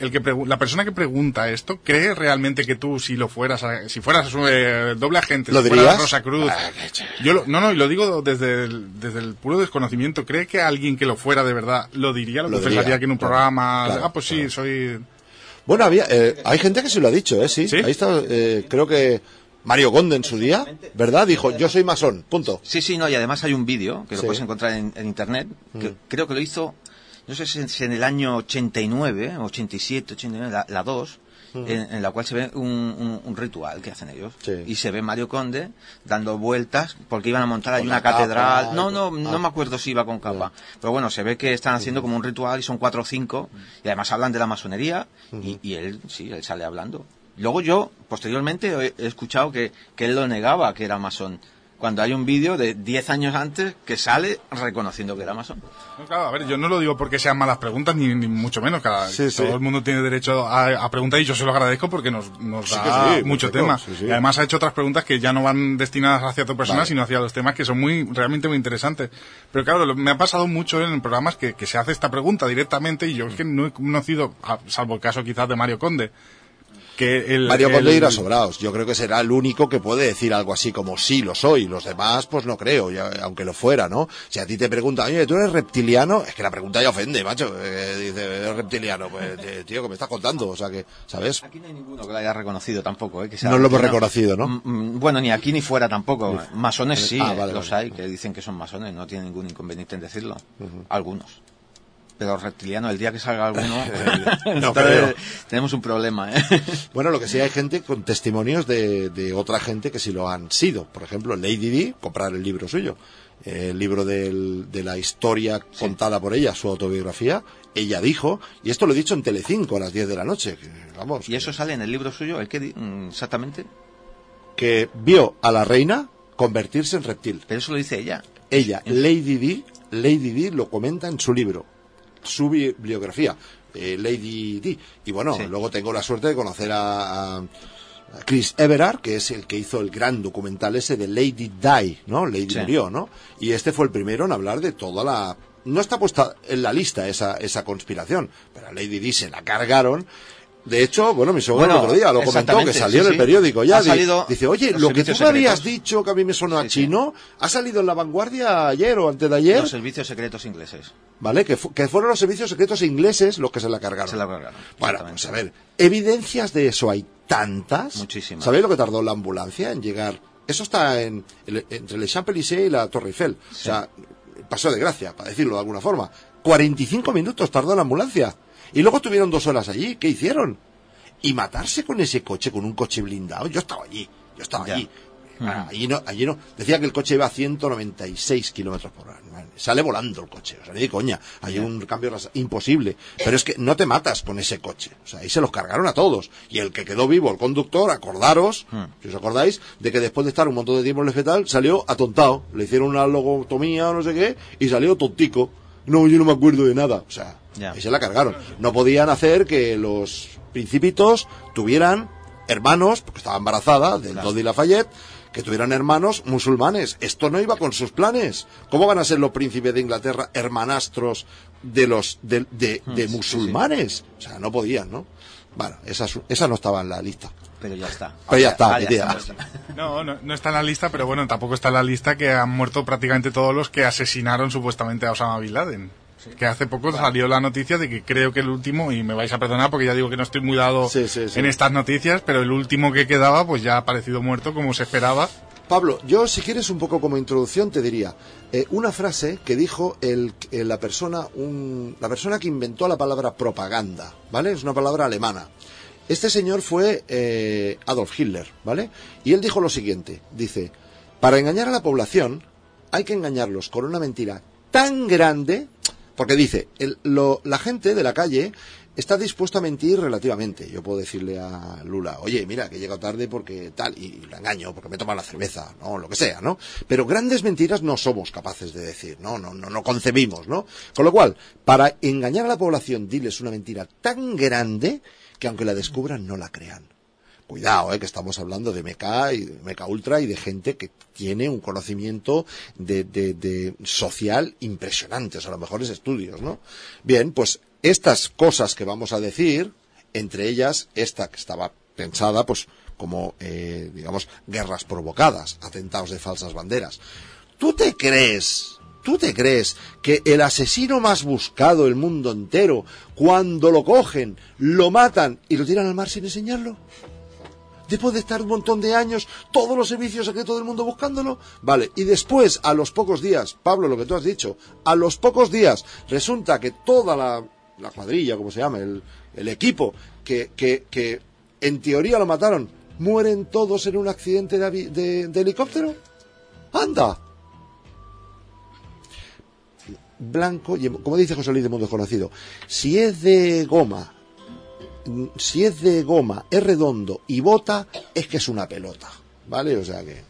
el que la persona que pregunta esto cree realmente que tú si lo fueras a- si fueras eh, doble agente ¿Lo si fueras dirías? Rosa Cruz Ah, yo lo- no no y lo digo desde el, desde el puro desconocimiento cree que alguien que lo fuera de verdad lo diría lo, Lo confesaría diría, aquí en un claro, programa claro, ah pues sí soy Bueno, había, eh, hay gente que se lo ha dicho, ¿eh? Sí. ¿Sí? Ahí está, eh, creo que Mario Conde en su día, ¿verdad? Dijo, yo soy masón, punto. Sí, sí, no, y además hay un vídeo que lo Sí. puedes encontrar en, en internet, que Mm. creo que lo hizo, no sé si es en el año 89, 87, 89, la, la 2, en, en la cual se ve un, un- un ritual que hacen ellos. Sí. Y se ve Mario Conde dando vueltas porque iban a montar ahí una capa, catedral. No, no, no ah. me acuerdo si iba con capa. Pero bueno, se ve que están haciendo como un ritual y son cuatro o cinco. Y además hablan de la masonería y, y él, sí, él sale hablando. Luego yo, posteriormente, he, he escuchado que, que él lo negaba que era masón. Cuando hay un vídeo de 10 años antes que sale reconociendo que era masón. No, claro, a ver, yo no lo digo porque sean malas preguntas, ni, ni mucho menos. Cada, Sí, sí. Todo el mundo tiene derecho a, a preguntar y yo se lo agradezco porque nos, nos Sí da mucho tema. sí, sí. Y además ha hecho otras preguntas que ya no van destinadas hacia tu persona, Vale. sino hacia los temas que son muy realmente muy interesantes. Pero claro, lo- me ha pasado mucho en programas que, que se hace esta pregunta directamente y yo es que no he conocido, a- salvo el caso quizás de Mario Conde, que el... Mario el- Conde irá sobrados. Yo creo que será el único que puede decir algo así como sí, lo soy. Los demás, pues no creo, ya- aunque lo fuera, ¿no? Si a ti te preguntan, oye, ¿tú eres reptiliano? Es que la pregunta ya ofende, macho. Eh, dice, ¿eres reptiliano? Pues, eh, tío, que me estás contando? O sea que, ¿sabes? Aquí no hay ninguno que lo haya reconocido tampoco. ¿eh? Que sea No lo hemos reconocido, ¿no? Mm, mm, Bueno, ni aquí ni fuera tampoco. Masones sí, Ah, eh, vale, los vale. hay que dicen que son masones, no tienen ningún inconveniente en decirlo. Algunos. Pero reptiliano, el día que salga alguno, *laughs* No entonces creo. tenemos un problema. ¿eh? *laughs* Bueno, lo que sí hay gente con testimonios de, de otra gente que sí lo han sido. Por ejemplo, Lady Di, comprar el libro suyo. Eh, El libro del- de la historia contada por ella, su autobiografía. Ella dijo, y esto lo he dicho en Telecinco a las 10 de la noche, vamos, Y eso sale en el libro suyo, el que mm, exactamente, que vio a la reina convertirse en reptil. pero eso lo dice ella. Ella, Lady Di, Lady Di lo comenta en su libro, su bi- biografía, eh, Lady Di. Y bueno, Sí. luego tengo la suerte de conocer a, Chris Everard, que es el que hizo el gran documental ese de Lady Di, ¿no? Lady Sí. murió, ¿no? Y este fue el primero en hablar de toda la... No está puesta en la lista esa, esa conspiración, pero a Lady Di se la cargaron. De hecho, bueno, mi Bueno, el otro día lo comentó, que salió sí, en el periódico ya. Salido dice, oye, lo que tú me habías dicho que a mí me sonó a chino, ha salido en la vanguardia ayer o antes de ayer, Los servicios secretos ingleses. ¿vale? Que, fu- que fueron los servicios secretos ingleses los que se la cargaron. Se la cargaron, Bueno, pues a ver, evidencias de eso hay tantas. Muchísimas. ¿Sabéis lo que tardó la ambulancia en llegar? Eso está en, entre el Champs-Élysées y la Torre Eiffel. O sea, pasó de gracia, para decirlo de alguna forma. 45 minutos tardó la ambulancia. Y luego tuvieron dos horas allí. ¿Qué hicieron? y matarse con ese coche, con un coche blindado. Yo estaba allí, yo estaba Ya. allí. Ah, allí no, allí no. Decía que el coche iba a 196 kilómetros por hora. Sale volando el coche. O sea, ni de coña. Hay un cambio imposible. Pero es que no te matas con ese coche. O sea, ahí se los cargaron a todos. Y el que quedó vivo, el conductor, acordaros, si os acordáis, de que después de estar un montón de tiempo en el fetal, salió atontado. Le hicieron una logotomía o no sé qué, y salió tontico. No, yo no me acuerdo de nada. O sea, Ya. ahí se la cargaron. No podían hacer que los principitos tuvieran hermanos, porque estaba embarazada del Dodi Lafayette, que tuvieran hermanos musulmanes. Esto no iba con sus planes. ¿Cómo van a ser los príncipes de Inglaterra hermanastros de los de, de- de musulmanes? O sea, no podían, ¿no? Bueno, esa, su- esa no estaba en la lista. Pero ya está. Pero ya está, Ah, ya está. No, no, no está en la lista, pero bueno, tampoco está en la lista que han muerto prácticamente todos los que asesinaron supuestamente a Osama Bin Laden. Que hace poco salió la noticia de que creo que el último, y me vais a perdonar porque ya digo que no estoy muy dado Sí, sí, sí. en estas noticias, pero el último que quedaba pues ya ha aparecido muerto como se esperaba. Pablo, yo si quieres un poco como introducción te diría eh, una frase que dijo el, eh, la persona un- la persona que inventó la palabra propaganda, ¿vale? Es una palabra alemana. Este señor fue eh, Adolf Hitler, ¿vale? Y él dijo lo siguiente, dice, para engañar a la población hay que engañarlos con una mentira tan grande, porque dice, la gente de la calle está dispuesta a mentir relativamente. Yo puedo decirle a Lula, oye, mira, que he llegado tarde porque tal, y la engaño, porque me toma la cerveza, ¿no? Lo que sea, ¿no? Pero grandes mentiras no somos capaces de decir, ¿no? No, no, no concebimos, ¿no? Con lo cual, para engañar a la población, diles una mentira tan grande que aunque la descubran, no la crean. Cuidado, eh, que estamos hablando de MK y de MK Ultra y de gente que tiene un conocimiento de, de- social impresionante, o sea, los mejores estudios, ¿no? Bien, pues estas cosas que vamos a decir, entre ellas esta que estaba pensada, pues como, eh, digamos, guerras provocadas, atentados de falsas banderas. ¿Tú te crees, tú te crees que el asesino más buscado del mundo entero, cuando lo cogen, lo matan y lo tiran al mar sin enseñarlo? Después de estar un montón de años, todos los servicios secretos del mundo buscándolo. Vale, y después, a los pocos días, Pablo, lo que tú has dicho, a los pocos días, resulta que toda la, la cuadrilla, como se llama, el, el equipo, que, que, que en teoría lo mataron, mueren todos en un accidente de, helicóptero. ¡Anda! Blanco, y como dice José Luis de Mundo Desconocido, si es de goma, si es de goma, es redondo y bota, es que es una pelota. ¿Vale? O sea que.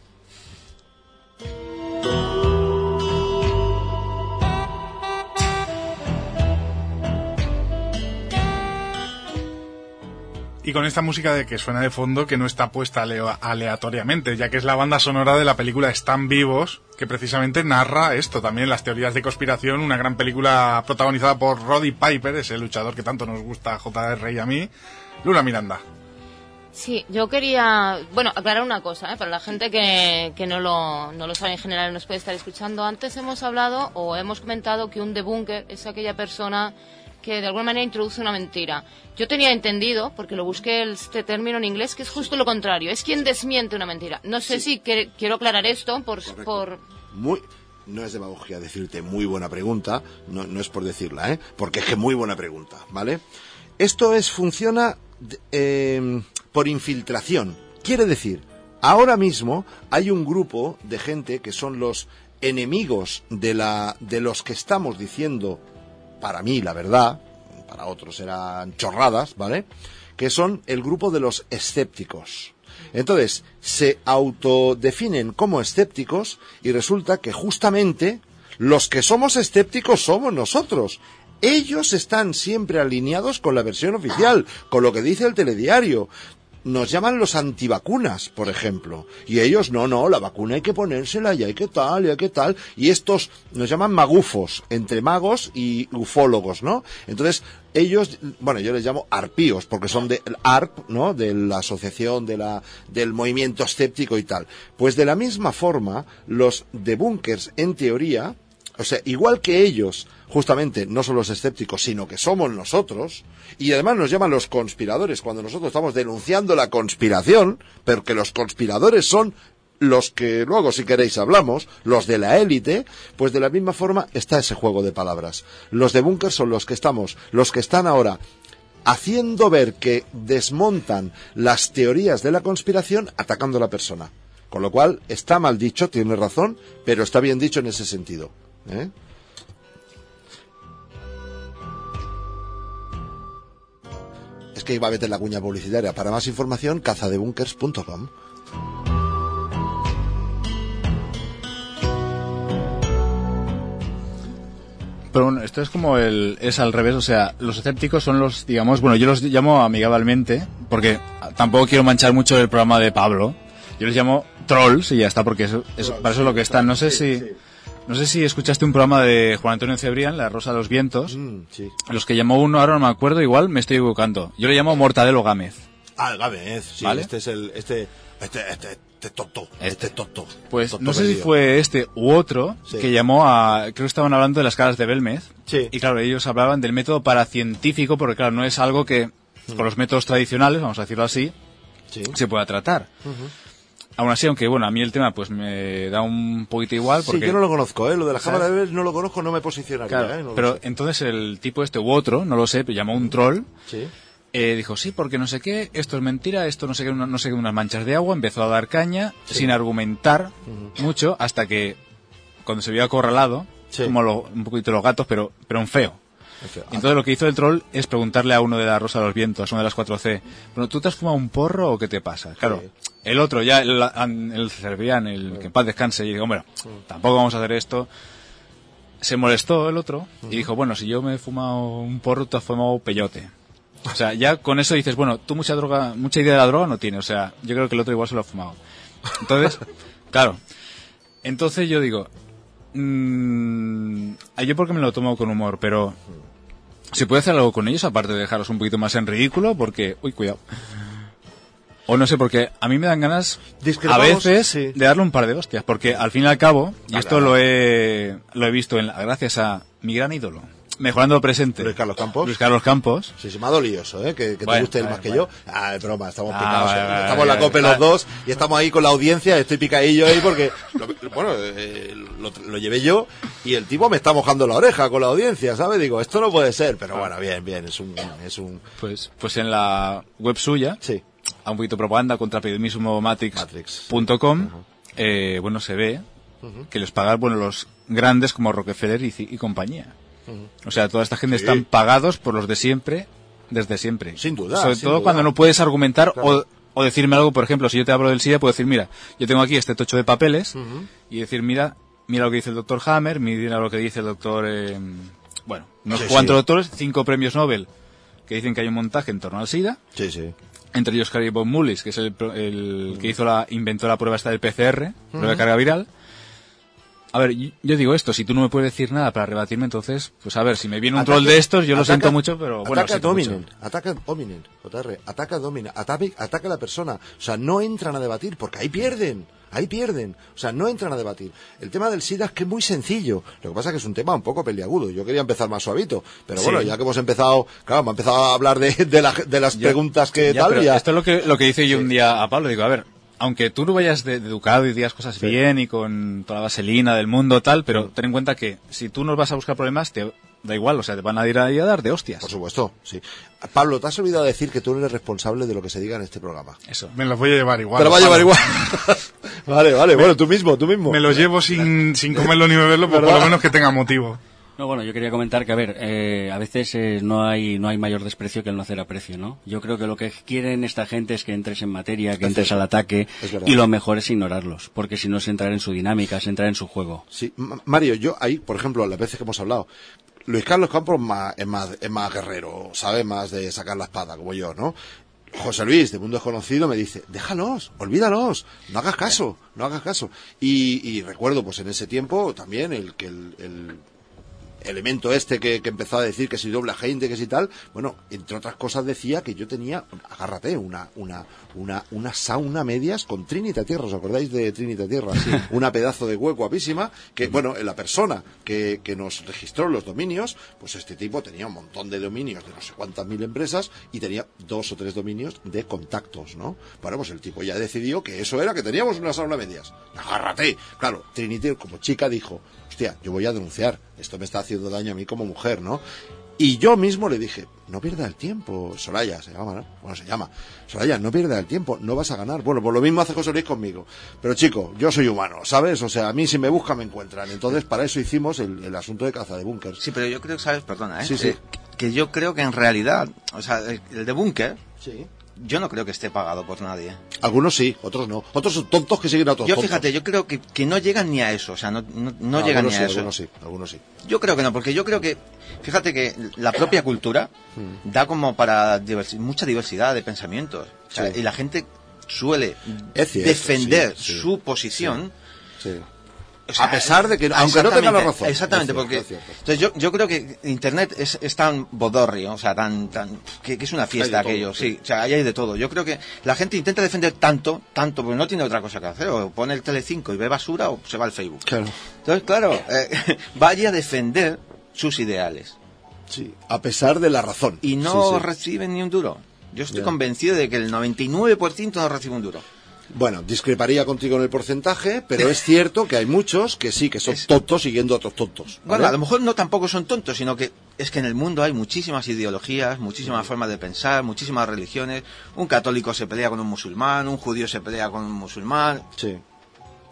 Y con esta música de que suena de fondo que no está puesta aleatoriamente, ya que es la banda sonora de la película Están vivos, que precisamente narra esto, también las teorías de conspiración, una gran película protagonizada por Roddy Piper, ese luchador que tanto nos gusta JR y a mí, Luna Miranda. Sí, yo quería, bueno, aclarar una cosa, ¿eh? para la gente que, que no, lo, no lo sabe en general nos puede estar escuchando. Antes hemos hablado o hemos comentado que un debunker es aquella persona que de alguna manera introduce una mentira. Yo tenía entendido, porque lo busqué este término en inglés, que es justo lo contrario, es quien desmiente una mentira. No sé si que- quiero aclarar esto por, por Muy. No es demagogia decirte muy buena pregunta, no, no es por decirla, ¿eh? Porque es que muy buena pregunta, ¿vale? Esto es, funciona eh, por infiltración. Quiere decir, ahora mismo hay un grupo de gente que son los enemigos de, la, de los que estamos diciendo, para mí la verdad, para otros eran chorradas, ¿vale? Que son el grupo de los escépticos. Entonces, se autodefinen como escépticos y resulta que justamente los que somos escépticos somos nosotros. Ellos están siempre alineados con la versión oficial, con lo que dice el telediario. Nos llaman los antivacunas, por ejemplo. Y ellos, no, no, la vacuna hay que ponérsela y hay que tal, y hay que tal. Y estos nos llaman magufos, entre magos y ufólogos, ¿no? Entonces, ellos, bueno, yo les llamo arpíos, porque son de ARP, ¿no? De la asociación de la, del movimiento escéptico y tal. Pues de la misma forma, los debunkers, en teoría, o sea, igual que ellos, justamente, no son los escépticos, sino que somos nosotros, y además nos llaman los conspiradores cuando nosotros estamos denunciando la conspiración, pero que los conspiradores son los que luego, si queréis, hablamos, los de la élite, pues de la misma forma está ese juego de palabras. Los debunkers son los que estamos, los que están ahora haciendo ver que desmontan las teorías de la conspiración atacando a la persona. Con lo cual, está mal dicho, tiene razón, pero está bien dicho en ese sentido. ¿eh? Es que iba a meter la cuña publicitaria. Para más información, cazadebunkers.com. Pero bueno, esto es como el, es al revés, o sea, los escépticos son los, digamos, bueno, yo los llamo amigablemente, porque tampoco quiero manchar mucho el programa de Pablo. Yo les llamo trolls y ya está, porque eso, eso- para eso es lo que están. No sé si, no sé si escuchaste un programa de Juan Antonio Cebrián, La Rosa de los Vientos, Mm, sí. los que llamó uno, ahora no me acuerdo, igual me estoy equivocando. Yo le llamo Mortadelo Gámez. Ah, Gámez, sí, ¿Vale? este es el, este, este, este, este tonto, este tonto. Pues tonto no sé si perdido. fue este u otro Sí. que llamó a. Creo que estaban hablando de las caras de Belmez. Sí. Y claro, ellos hablaban del método paracientífico, porque claro, no es algo que con los métodos tradicionales, vamos a decirlo así, Mm. Sí. se pueda tratar. Aún así, aunque bueno, a mí el tema pues me da un poquito igual. Sí, Porque, yo no lo conozco, ¿eh? Lo de la ¿Sabes? cámara de bebés no lo conozco, no me posicionaría, Claro, ¿eh? No pero sé. entonces el tipo este u otro, no lo sé, pero llamó un troll. Sí. eh, dijo, sí, porque no sé qué, esto es mentira, esto no sé qué, una- no sé qué, unas manchas de agua, empezó a dar caña, sin argumentar mucho, hasta que cuando se vio acorralado, Sí. como lo- un poquito los gatos, pero, pero un feo. Entonces lo que hizo el troll es preguntarle a uno de la Rosa de los Vientos, uno de las 4C, bueno, ¿tú te has fumado un porro o qué te pasa? Claro, el otro ya, el, el Servian, el que en paz descanse, y dijo, bueno, tampoco vamos a hacer esto. Se molestó el otro y dijo, bueno, si yo me he fumado un porro, tú has fumado peyote. O sea, ya con eso dices, bueno, tú mucha droga, mucha idea de la droga no tienes. O sea, yo creo que el otro igual se lo ha fumado. Entonces, *laughs* claro. Entonces yo digo, mm, yo porque me lo tomo con humor, pero ¿se puede hacer algo con ellos aparte de dejarlos un poquito más en ridículo? Porque, uy, cuidado. O no sé, porque a mí me dan ganas a veces sí. de darle un par de hostias, porque al fin y al cabo, y Vale, esto lo he, lo he visto en gracias a mi gran ídolo, mejorando presente. Luis Carlos Campos. Luis Carlos Campos. Sí, se me ha dolido eso, ¿eh? Que, que te guste él más que yo. Ah, es broma, estamos Ah, picados. vale, ¿eh? vale, estamos en la vale, cope vale. los dos y estamos ahí con la audiencia. Estoy picadillo ahí porque, *laughs* lo- bueno, eh, lo, lo llevé yo y el tipo me está mojando la oreja con la audiencia, ¿sabes? Digo, esto no puede ser, pero bueno, bien, bien, es un, es un, Pues, pues en la web suya, sí, a un poquito de propaganda contra matrix.com, eh, bueno, se ve que los pagan, bueno, los grandes como Rockefeller y, y compañía. O sea, toda esta gente Sí. están pagados por los de siempre, desde siempre. Sin duda, Sobre sin todo duda. cuando no puedes argumentar Claro. o, o decirme algo, por ejemplo, si yo te hablo del SIDA, puedo decir, mira, yo tengo aquí este tocho de papeles y decir, mira, mira lo que dice el doctor Hammer, mira lo que dice el doctor, eh, bueno, unos Sí, cuatro sí. doctores, cinco premios Nobel que dicen que hay un montaje en torno al SIDA, sí, sí. entre ellos Gary von Mullis, que es el, el que hizo la, inventó la prueba esta del PCR, prueba de carga viral. A ver, yo digo esto, si tú no me puedes decir nada para rebatirme, entonces, pues a ver, si me viene un Ataca- troll de estos, yo lo ataca- siento mucho, pero bueno, ataca siento mucho. dominen, ataca dominen, JR, ataca domina, ataca, ataca a la persona, o sea, no entran a debatir porque ahí pierden, ahí pierden, o sea, no entran a debatir. El tema del SIDA es que es muy sencillo, lo que pasa es que es un tema un poco peliagudo, yo quería empezar más suavito, pero Sí. bueno, ya que hemos empezado, claro, me ha empezado a hablar de, de, la- de las preguntas que ya, tal, pero ya. Esto es lo que, lo que hice yo un día a Pablo, digo, a ver, aunque tú no vayas de, de educado y digas cosas bien y con toda la vaselina del mundo tal, pero ten en cuenta que si tú no vas a buscar problemas, te da igual, o sea, te van a ir ahí a dar de hostias. Por supuesto, sí. Pablo, te has olvidado decir que tú eres responsable de lo que se diga en este programa. Eso. Me los voy a llevar igual. Te lo va a llevar igual. *laughs* vale, vale, bueno, tú mismo, tú mismo. Me los llevo sin, sin comerlo ni beberlo, pues por lo menos que tenga motivo. No, bueno, yo quería comentar que, a ver, eh, a veces eh, no hay no hay mayor desprecio que el no hacer aprecio, ¿no? Yo creo que lo que quieren esta gente es que entres en materia, que entres al ataque, y lo mejor es ignorarlos, porque si no es entrar en su dinámica, es entrar en su juego. Sí, Mario, yo ahí, por ejemplo, las veces que hemos hablado, Luis Carlos Campos ma- es más, es más guerrero, sabe más de sacar la espada, como yo, ¿no? José Luis, de Mundo Desconocido, me dice, déjalos, olvídalos, no hagas caso, no hagas caso. Y, y recuerdo, pues en ese tiempo, también, el que el, el elemento este que, que empezó a decir que si doble agente, que si tal, bueno, entre otras cosas decía que yo tenía, agárrate, una, una, una, una sauna medias con Trinita Tierra, ¿os acordáis de Trinita Tierra? *laughs* Una pedazo de hueco guapísima, que bueno, la persona que, que nos registró los dominios, pues este tipo tenía un montón de dominios de no sé cuántas mil empresas y tenía dos o tres dominios de contactos, ¿no? Bueno, pues el tipo ya decidió que eso era que teníamos una sauna medias. Agárrate. Claro, Trinity como chica dijo, hostia, yo voy a denunciar, esto me está haciendo daño a mí como mujer, ¿no? Y yo mismo le dije, no pierda el tiempo, Soraya se llama, ¿no? Bueno, se llama. Soraya, no pierda el tiempo, no vas a ganar. Bueno, pues lo mismo hace José Luis conmigo. Pero chico, yo soy humano, ¿sabes? O sea, a mí si me buscan me encuentran. Entonces, para eso hicimos el, el asunto de caza de búnkers. Sí, pero yo creo que, ¿sabes? Perdona, ¿eh? Sí, sí. Eh, que yo creo que en realidad, o sea, el, el de Bunker, Sí. Yo no creo que esté pagado por nadie. Algunos sí, otros no. Otros son tontos que siguen a otros Yo tontos. fíjate, yo creo que, que no llegan ni a eso, o sea, no, no, no llegan ni sí, a eso. Algunos sí, algunos sí. Yo creo que no, porque yo creo que, fíjate que la propia cultura Hmm. da como para diversi- mucha diversidad de pensamientos. O sea, Sí. Y la gente suele Es cierto, defender sí, su posición. Sí. O sea, A pesar de que- aunque no tenga la razón. Exactamente, cierto, porque entonces yo, yo creo que Internet es, es tan bodorrio, o sea, tan, tan que, que es una fiesta todo, aquello, sí. sí. o sea, ahí hay de todo. Yo creo que la gente intenta defender tanto, tanto, porque no tiene otra cosa que hacer, o pone el Telecinco y ve basura o se va al Facebook. Claro. Entonces, claro, eh, *laughs* vaya a defender sus ideales Sí. A pesar de la razón. y no Sí, sí. reciben ni un duro. Yo estoy convencido de que el 99% no recibe un duro. Bueno, discreparía contigo en el porcentaje, pero es cierto que hay muchos que sí, que son Es- tontos siguiendo a otros tontos. ¿vale? Bueno, a lo mejor no tampoco son tontos, sino que es que en el mundo hay muchísimas ideologías, muchísimas formas de pensar, muchísimas religiones. Un católico se pelea con un musulmán, un judío se pelea con un musulmán. Sí.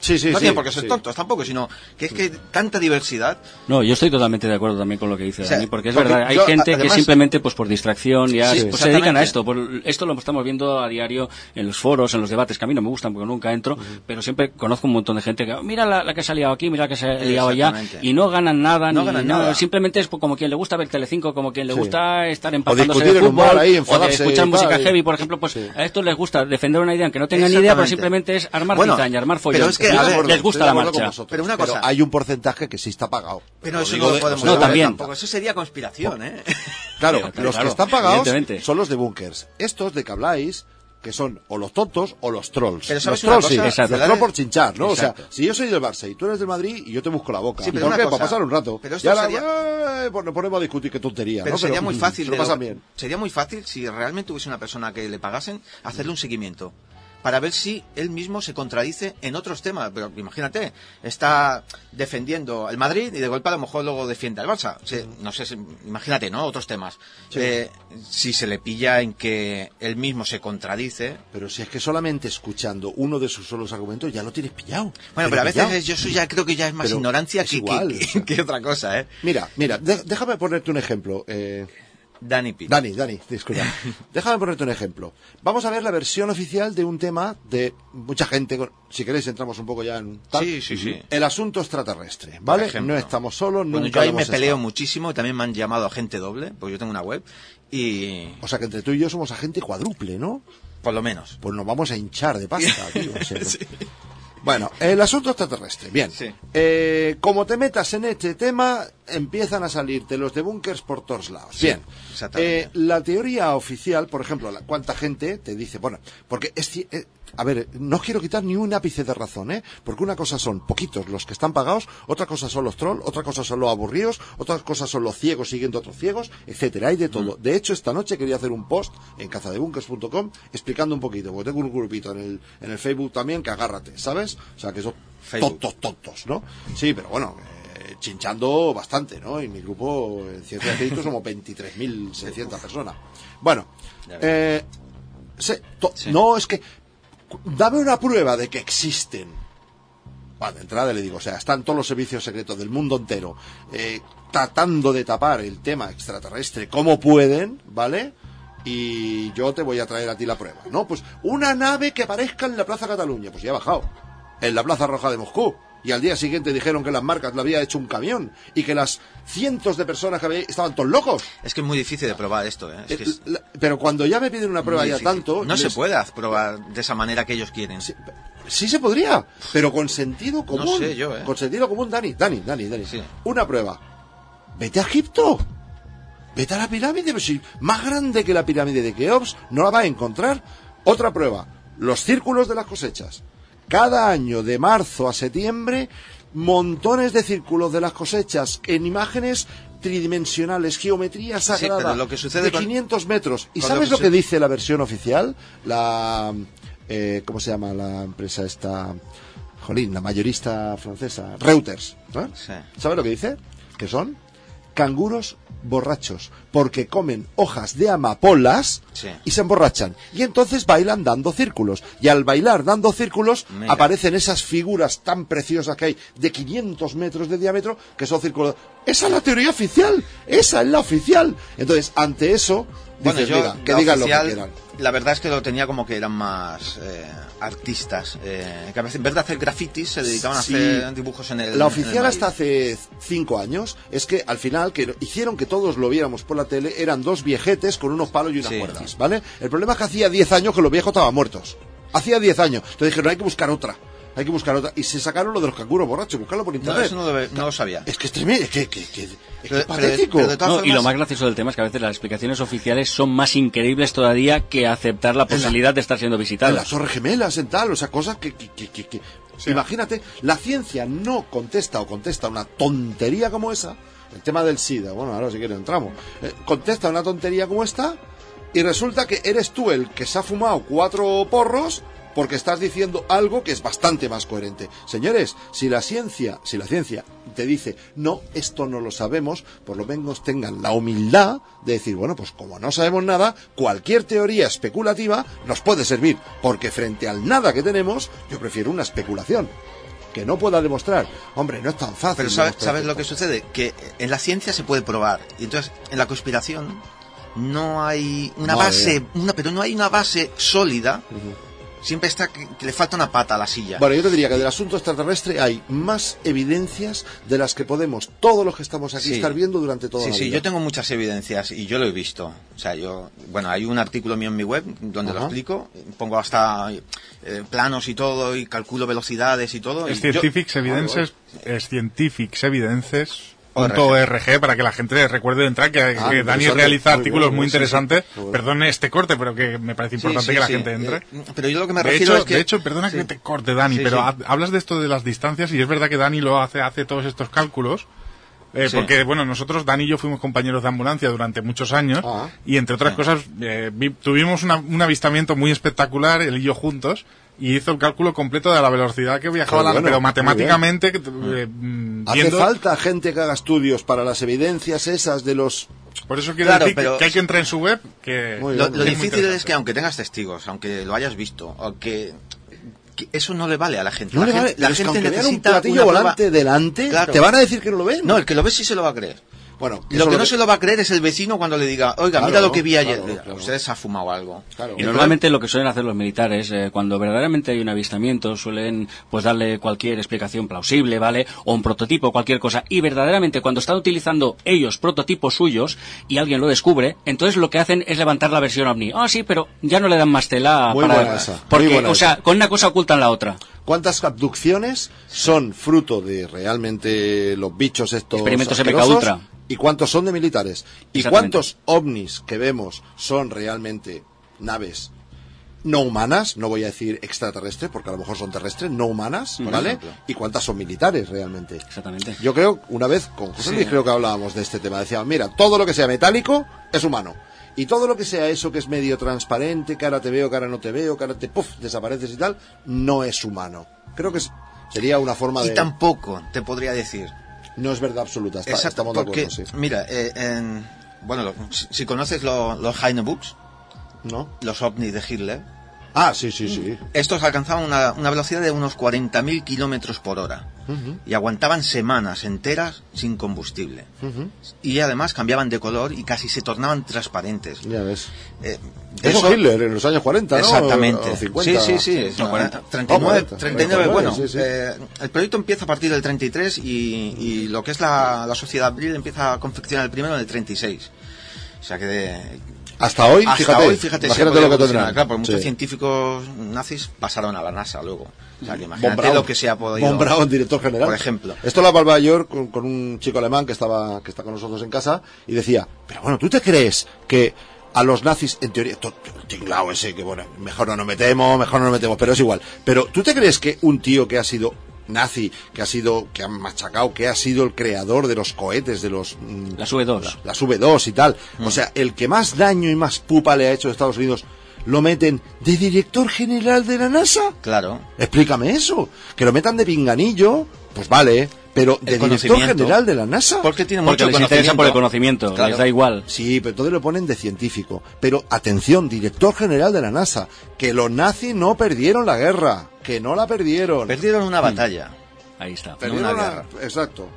Sí, sí, no sí, tienen por qué ser sí. tontos tampoco, sino que es que tanta diversidad. No, yo estoy totalmente de acuerdo también con lo que dice O sea, Dani, porque es porque verdad, hay yo, gente además- que simplemente pues por distracción ya Sí, pues, se dedican a esto. Por- esto lo estamos viendo a diario en los foros, en los debates, que a mí no me gustan porque nunca entro, pero siempre conozco un montón de gente que, mira la, la que se ha liado aquí, mira la que se ha liado allá, y no ganan nada, No ni ganan nada. nada. simplemente es como quien le gusta ver Telecinco, como quien le Sí. gusta estar empapándose discutir de fútbol, bar ahí, o escuchar y música heavy, por ejemplo, pues Sí. a estos les gusta defender una idea que no tengan ni idea, pero simplemente es armar cizaña, armar follón. Les- a ver, les gusta la marcha. vosotros, Pero una cosa- hay un porcentaje que sí está pagado. Pero eso no lo de- podemos No, también. tampoco. Eso sería conspiración, ¿eh? *laughs* Claro, Claro, los claro, que están pagados son los de bunkers. Estos de que habláis, que son o los tontos o los trolls. Pero los ¿sabes una trolls sí, cosa? los Exacto. trolls por chinchar, ¿no? O Exacto. sea, si yo soy del Barça y tú eres del Madrid y yo te busco la boca. Sí, pero ¿Por una qué? cosa- Para pasar un rato. pero esto y ahora, sería- eh, pues nos ponemos a discutir qué tontería, Pero ¿no? sería muy fácil. Lo lo- pasan bien. Sería muy fácil si realmente hubiese una persona que le pagasen hacerle un seguimiento para ver si él mismo se contradice en otros temas. Pero imagínate, está defendiendo el Madrid y de golpe a lo mejor luego defiende al Barça. No sé, si- imagínate, ¿no? Otros temas. Eh, si se le pilla en que él mismo se contradice. Pero si es que solamente escuchando uno de sus solos argumentos ya lo tienes pillado. Bueno, pero a veces pillado. yo eso ya creo que ya es más Pero ignorancia es que, igual, que- o sea. *laughs* que otra cosa, ¿eh? Mira, mira, déjame ponerte un ejemplo. Eh, Dani Pi. Dani, Dani, disculpa. *laughs* Déjame ponerte un ejemplo. Vamos a ver la versión oficial de un tema de mucha gente. Si queréis, entramos un poco ya en. tal. Sí, sí, sí. El asunto extraterrestre, ¿vale? ejemplo. No estamos solos, Bueno, nunca yo ahí me peleo estado. muchísimo, también me han llamado agente doble, porque yo tengo una web, y O sea que entre tú y yo somos agente cuádruple, ¿no? por lo menos. Pues nos vamos a hinchar de pasta, *laughs* tío. o sea, Bueno, el asunto extraterrestre. Bien. Sí. Eh, como te metas en este tema, empiezan a salirte los debunkers por todos lados. Bien. exactamente. Eh, la teoría oficial, por ejemplo, la, cuánta gente te dice, bueno, porque es, ci- eh, a ver, no os quiero quitar ni un ápice de razón, ¿eh? Porque una cosa son poquitos los que están pagados, otra cosa son los trolls, otra cosa son los aburridos, otras cosas son los ciegos siguiendo a otros ciegos, etcétera. Hay de todo. De hecho, esta noche quería hacer un post en cazadebunkers.com explicando un poquito, porque tengo un grupito en el, en el Facebook también que agárrate, ¿sabes? O sea, que son tontos, tontos, ¿no? Sí, pero bueno, eh, chinchando bastante, ¿no? Y mi grupo, en ciencia de crédito, somos 23.600 personas. Bueno, eh, se- to- Sí. no, es que dame una prueba de que existen. Bueno, de entrada le digo, o sea, están todos los servicios secretos del mundo entero eh, tratando de tapar el tema extraterrestre como pueden, ¿vale? Y yo te voy a traer a ti la prueba, ¿no? Pues una nave que aparezca en la Plaza Cataluña, pues ya ha bajado, en la Plaza Roja de Moscú. Y al día siguiente dijeron que las marcas la había hecho un camión y que las cientos de personas que había estaban todos locos. Es que es muy difícil de probar esto, ¿eh? Es que es Eh, Pero cuando ya me piden una prueba ya tanto... No se puede probar de esa manera que ellos quieren. Sí, sí se podría, pero con sentido común. sé yo, ¿eh? Con sentido común, Dani, Dani, Dani, Dani. Sí. Una prueba. Vete a Egipto. Vete a la pirámide, pero si más grande que la pirámide de Keops, no la va a encontrar. Otra prueba. Los círculos de las cosechas. Cada año, de marzo a septiembre, montones de círculos de las cosechas en imágenes tridimensionales, geometría sagrada, pero lo que sucede de con- 500 metros. ¿Y lo sabes que lo que dice la versión oficial? La, eh, ¿cómo se llama la empresa esta? Jolín, la mayorista francesa, Reuters. ¿Sabes lo que dice? Que son canguros borrachos, porque comen hojas de amapolas Sí. y se emborrachan. Y entonces bailan dando círculos. Y al bailar dando círculos Mira. aparecen esas figuras tan preciosas que hay de 500 metros de diámetro que son círculos. Esa es la teoría oficial. Esa es la oficial. Entonces, ante eso, Bueno, dices, yo, mira, que digan lo que quieran. La verdad es que lo tenía como que eran más eh, artistas. eh, que a veces, en vez de hacer grafitis, se dedicaban Sí. a hacer dibujos en el. La el oficial hasta hace cinco años es que al final que hicieron que todos lo viéramos por la tele eran dos viejetes con unos palos y unas Sí. cuerdas, ¿vale? El problema es que hacía 10 años que los viejos estaban muertos. Hacía 10 años. Entonces dijeron, hay que buscar otra. Hay que buscar otra. Y se sacaron lo de los canguros borrachos, buscarlo por No, internet. eso no lo, no lo sabía. Es que es tremendo, es que, que- que- es Pero- pero- patético. pero de y lo más gracioso del tema es que a veces las explicaciones oficiales son más increíbles todavía que aceptar la posibilidad de estar siendo En las torres gemelas, en tal, o sea, cosas que... que- que- que- que- Imagínate, la ciencia no contesta o contesta una tontería como esa, el tema del SIDA, bueno, ahora si quieres entramos, eh, contesta una tontería como esta y resulta que eres tú el que se ha fumado cuatro porros porque estás diciendo algo que es bastante más coherente. Señores, si la ciencia, si la ciencia te dice, no, esto no lo sabemos, por lo menos tengan la humildad de decir, bueno, pues como no sabemos nada, cualquier teoría especulativa nos puede servir, porque frente al nada que tenemos, yo prefiero una especulación. Que no pueda demostrar. Hombre, no es tan fácil. Pero ¿sabes, demostrar ¿sabes lo que sucede? Que en la ciencia se puede probar. Y entonces, en la conspiración, no hay una base, una, pero no hay una base sólida. Siempre está que, que le falta una pata a la silla. Bueno, yo te diría que del asunto extraterrestre hay más evidencias de las que podemos, todos los que estamos aquí, Sí. estar viendo durante toda Sí, la sí, vida. yo tengo muchas evidencias y yo lo he visto. O sea, yo, bueno, hay un artículo mío en mi web donde lo explico, pongo hasta eh, planos y todo y calculo velocidades y todo. Es y yo- Scientific Evidences, es Evidences. ORG. para que la gente recuerde entrar que, Ah, que Dani realiza Muy artículos bueno, muy sí, sí. interesantes. Muy bueno. Perdone este corte, pero que me parece Sí, importante sí, que la sí. gente entre. Eh, pero yo lo que me De refiero hecho, es que... de hecho, perdona Sí. que te corte, Dani, Sí, pero sí. ha- hablas de esto de las distancias y es verdad que Dani lo hace, hace todos estos cálculos. eh, Sí. Porque, bueno, nosotros, Dani y yo fuimos compañeros de ambulancia durante muchos años Ah. y, entre otras Sí. cosas, eh, vi- tuvimos una- un avistamiento muy espectacular, él y yo juntos, y hizo el cálculo completo de la velocidad que viajaba Qué la bueno, pero matemáticamente, que, eh, mm, Hace viendo- falta gente que haga estudios para las evidencias esas de los... por eso quiero Claro, decir que- pero- que hay que entrar en su web, que Lo, bien, lo muy difícil es que aunque tengas testigos, aunque lo hayas visto, aunque que eso no le vale a la gente. No la le gente, vale, la pero gente vean un necesita platillo prueba- volante delante, Claro. te van a decir que no lo ven. No, el que lo ve sí se lo va a creer. Bueno, Lo que lo no se lo va a creer es el vecino cuando le diga, oiga, Claro, mira lo que vi ayer. claro, claro. Usted se ha fumado algo. Claro. Y normalmente lo que suelen hacer los militares, eh, cuando verdaderamente hay un avistamiento, suelen pues darle cualquier explicación plausible, ¿vale? O un prototipo, cualquier cosa. Y verdaderamente cuando están utilizando ellos prototipos suyos y alguien lo descubre, entonces lo que hacen es levantar la versión ovni. Ah, sí, pero ya no le dan más tela Muy para... buena esa, muy Porque, buena o sea, esa. con una cosa ocultan la otra. ¿Cuántas abducciones son fruto de realmente los bichos estos Experimentos MK. ¿Y cuántos son de militares? ¿Y cuántos ovnis que vemos son realmente naves no humanas? No voy a decir extraterrestres, porque a lo mejor son terrestres, no humanas, Por ¿vale? ejemplo. ¿Y cuántas son militares realmente? Exactamente. Yo creo, una vez con José Sí. Luis creo que hablábamos de este tema. Decíamos, mira, todo lo que sea metálico es humano. Y todo lo que sea eso que es medio transparente, ahora te veo, ahora no te veo, ahora te puff, desapareces y tal, no es humano. Creo que es- sería una forma Y de... tampoco te podría decir. No es verdad absoluta, está- Exacto, estamos de porque, acuerdo, sí. mira, eh, en- bueno, lo- si, si conoces lo- los Heine Books, ¿No? los ovnis de Hitler, Ah, sí, sí, sí. estos alcanzaban una, una velocidad de unos 40.000 kilómetros por hora y aguantaban semanas enteras sin combustible. Y además cambiaban de color y casi se tornaban transparentes. Ya ves. Eh, Eso, eso- Hitler en los años 40, ¿no? Exactamente. O 50. Sí, sí, sí. No, 40. 39, Oh, 40. 39, 39, bueno. sí, sí. eh, el proyecto empieza a partir del 33 y, y lo que es la, la sociedad Abril empieza a confeccionar el primero en el 36. O sea que de, Hasta hoy, hasta fíjate, hoy, fíjate, imagínate lo que tendrán. Claro, porque muchos científicos nazis pasaron a la NASA luego. O sea, que imagínate lo que se ha podido... Von Braun, director general. Por ejemplo. Esto lo hablaba yo con, con un chico alemán que estaba que está con nosotros en casa y decía, pero bueno, ¿tú te crees que a los nazis, en teoría, el tinglao ese, que bueno, mejor no nos metemos, mejor no nos metemos, pero es igual. Pero ¿tú te crees que un tío que ha sido nazi, que ha sido, que ha machacado, que ha sido el creador de los cohetes, de los... mm, Las V2. las V2 y tal. O sea, el que más daño y más pupa le ha hecho a Estados Unidos, lo meten de director general de la NASA. Claro. Explícame eso. Que lo metan de pinganillo, pues vale. Pero de director general de la NASA. Porque tiene Porque mucho les interesa por el conocimiento. Claro. les da igual. Sí, pero entonces lo ponen de científico. Pero atención, director general de la NASA, que los nazis no perdieron la guerra, que no la perdieron. Perdieron una batalla. Ahí está. Perdieron una guerra. Exacto.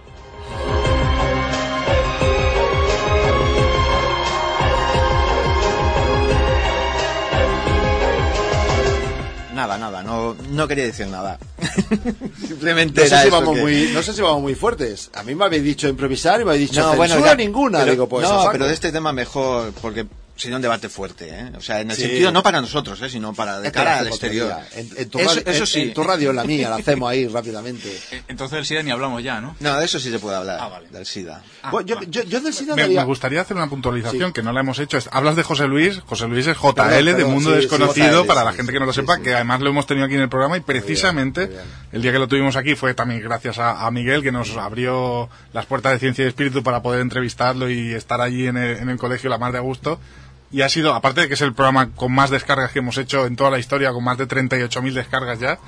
Nada, nada, no, no quería decir nada. *laughs* Simplemente No sé, era si vamos que- muy, no sé si vamos muy fuertes. A mí me habéis dicho improvisar y me habéis dicho No, censura bueno, ya, ninguna. pero- Digo, pues no, pero de este tema mejor, porque sería un debate fuerte, ¿eh? O sea, en el Sí. sentido, no para nosotros, ¿eh? Sino para de cara al exterior. otro día. En, en tu Eso- radio, eso en- sí. en tu radio, la mía, la hacemos ahí rápidamente. *laughs* Entonces del SIDA ni hablamos ya, ¿no? No, de eso sí se puede hablar, Ah, vale. del SIDA. Bueno, yo, yo, yo del SIDA Me, daría- me gustaría hacer una puntualización Sí. que no la hemos hecho. Es- Hablas de José Luis. José Luis es JL Perdón, de Mundo sí, sí, Desconocido JL, para la gente que no lo sepa, sí. que además lo hemos tenido aquí en el programa y precisamente muy bien. el día que lo tuvimos aquí fue también gracias a, a Miguel que nos abrió las puertas de Ciencia y Espíritu para poder entrevistarlo y estar allí en el, en el colegio la más de a gusto. Y ha sido, aparte de que es el programa con más descargas que hemos hecho en toda la historia, con más de 38.000 descargas ya,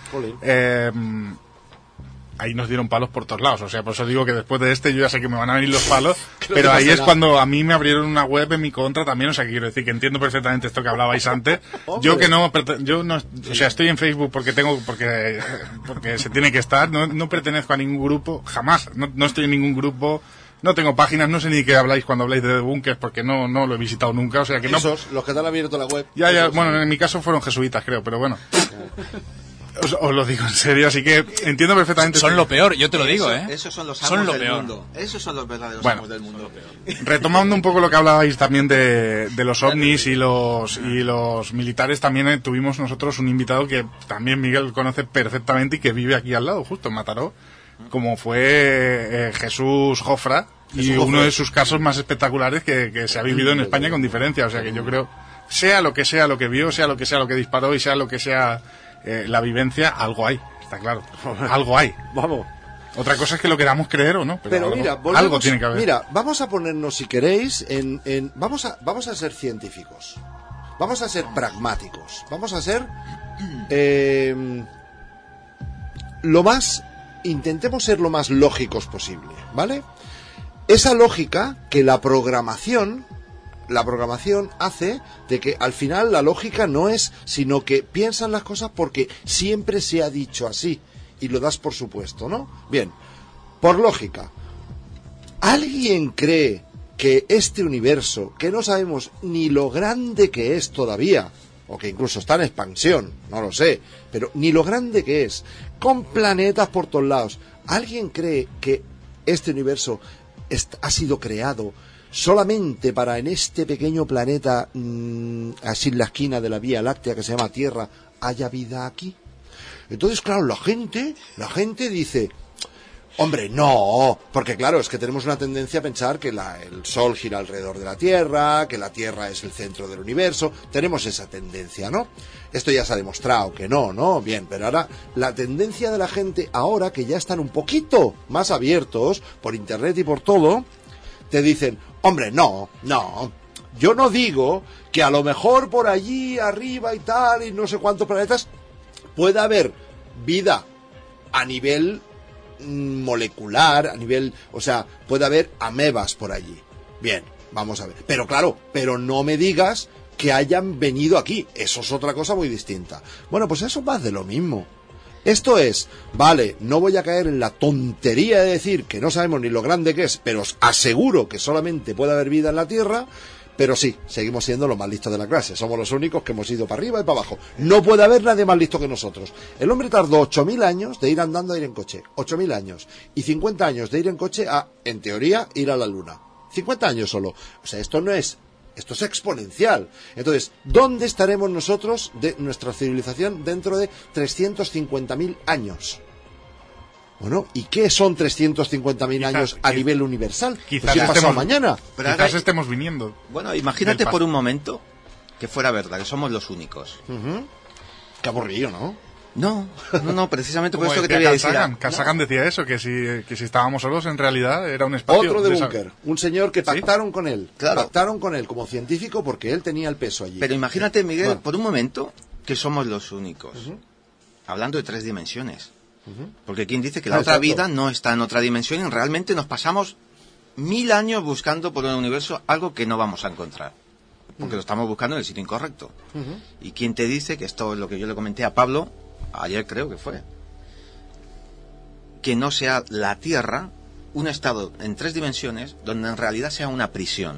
eh, ahí nos dieron palos por todos lados. O sea, por eso digo que después de este yo ya sé que me van a venir los *laughs* palos, pero ahí es cuando a mí me abrieron una web en mi contra también. O sea, que quiero decir que entiendo perfectamente esto que hablabais antes. *laughs* yo que no, yo no, o sea, estoy en Facebook porque tengo, porque, porque se tiene que estar. No, no pertenezco a ningún grupo, jamás. No, no estoy en ningún grupo. No tengo páginas, no sé ni qué habláis cuando habláis de bunkers porque no, no lo he visitado nunca. O sea, que no, Esos, los que te han abierto la web. ya, ya, bueno, en mi caso fueron jesuitas, creo, pero bueno. Os, os lo digo en serio, así que entiendo perfectamente. Son lo peor, yo te lo digo, Eso- ¿eh? Esos son los Son amos lo del peor. mundo. Esos son los verdaderos Bueno. amos del mundo. Retomando un poco lo que hablabais también de, de los ovnis y los y los militares, también eh, tuvimos nosotros un invitado que también Miguel conoce perfectamente y que vive aquí al lado, justo en Mataró, como fue eh, Jesús Jofra, y uno de sus casos más espectaculares que, que se ha vivido en España con diferencia. O sea que yo creo, sea lo que sea lo que vio, sea lo que sea lo que disparó y sea lo que sea eh, la vivencia, algo hay, está claro. *laughs* algo hay. Vamos. Otra cosa es que lo queramos creer o no, pero, Pero algo, mira, algo tiene que haber. Mira, vamos a ponernos, si queréis, en, en- vamos a vamos a ser científicos, vamos a ser pragmáticos, vamos a ser eh, lo más, intentemos ser lo más lógicos posible, ¿vale? Esa lógica que la programación, la programación hace de que al final la lógica no es, sino que piensan las cosas porque siempre se ha dicho así y lo das por supuesto, ¿no? Bien, por lógica, ¿alguien cree que este universo, que no sabemos ni lo grande que es todavía, o que incluso está en expansión, no lo sé, pero ni lo grande que es, con planetas por todos lados, ¿alguien cree que este universo ha sido creado solamente para en este pequeño planeta, mm, así en la esquina de la Vía Láctea que se llama Tierra, haya vida aquí? Entonces, claro, la gente, la gente dice, Hombre, no, porque claro, es que tenemos una tendencia a pensar que la- el Sol gira alrededor de la Tierra, que la Tierra es el centro del universo, tenemos esa tendencia, ¿no? Esto ya se ha demostrado que no, ¿no? Bien, pero ahora la tendencia de la gente, ahora que ya están un poquito más abiertos por Internet y por todo, te dicen, hombre, no, no, yo no digo que a lo mejor por allí arriba y tal y no sé cuántos planetas pueda haber vida a nivel molecular, a nivel, o sea, puede haber amebas por allí. Bien, vamos a ver. Pero claro, pero no me digas que hayan venido aquí. Eso es otra cosa muy distinta. Bueno, pues eso es más de lo mismo. Esto es, vale, no voy a caer en la tontería de decir que no sabemos ni lo grande que es, pero os aseguro que solamente puede haber vida en la Tierra, pero sí, seguimos siendo los más listos de la clase. Somos los únicos que hemos ido para arriba y para abajo. No puede haber nadie más listo que nosotros. El hombre tardó 8.000 años de ir andando a ir en coche. 8.000 años. Y 50 años de ir en coche a, en teoría, ir a la luna. 50 años solo. O sea, esto no es esto es exponencial. Entonces, ¿dónde estaremos nosotros de nuestra civilización dentro de 350.000 años? Bueno, ¿y qué son 350.000 años a nivel universal? Quizás Pues ¿qué pasado estemos, mañana? Pero quizás ahora- estemos viniendo. Bueno, imagínate por un momento que fuera verdad, que somos los únicos. Qué aburrido, ¿no? No, no, no, precisamente por eso que te decía voy a decir. Decía eso, que si, que si estábamos solos en realidad era un espacio... Otro de esa- búnker. Un señor que pactaron con él. Claro. Pactaron con él como científico porque él tenía el peso allí. Pero imagínate, Miguel, Bueno. por un momento que somos los únicos. Hablando de tres dimensiones. Porque quien dice que la Ah, otra exacto. vida no está en otra dimensión y realmente nos pasamos mil años buscando por el universo algo que no vamos a encontrar. Porque lo estamos buscando en el sitio incorrecto. ¿Y quién te dice que esto es lo que yo le comenté a Pablo, ayer creo que fue, que no sea la Tierra un estado en tres dimensiones donde en realidad sea una prisión?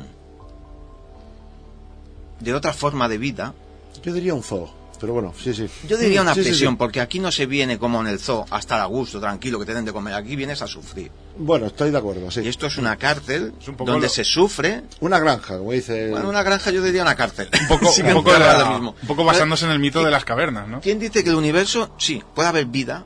De otra forma de vida, Yo diría un zoo, pero bueno, sí, sí. yo diría una Sí, sí, sí. prisión, porque aquí no se viene como en el zoo a estar a gusto, tranquilo, que te den de comer. Aquí vienes a sufrir. Bueno, estoy de acuerdo, sí. Y esto es una cárcel Es un poco donde lo- se sufre. Una granja, como dice... el- Bueno, una granja yo diría una cárcel. Un poco, *laughs* Sí un poco, la- mismo. un poco basándose en el mito de las cavernas, ¿no? ¿Quién dice que el universo, sí, puede haber vida,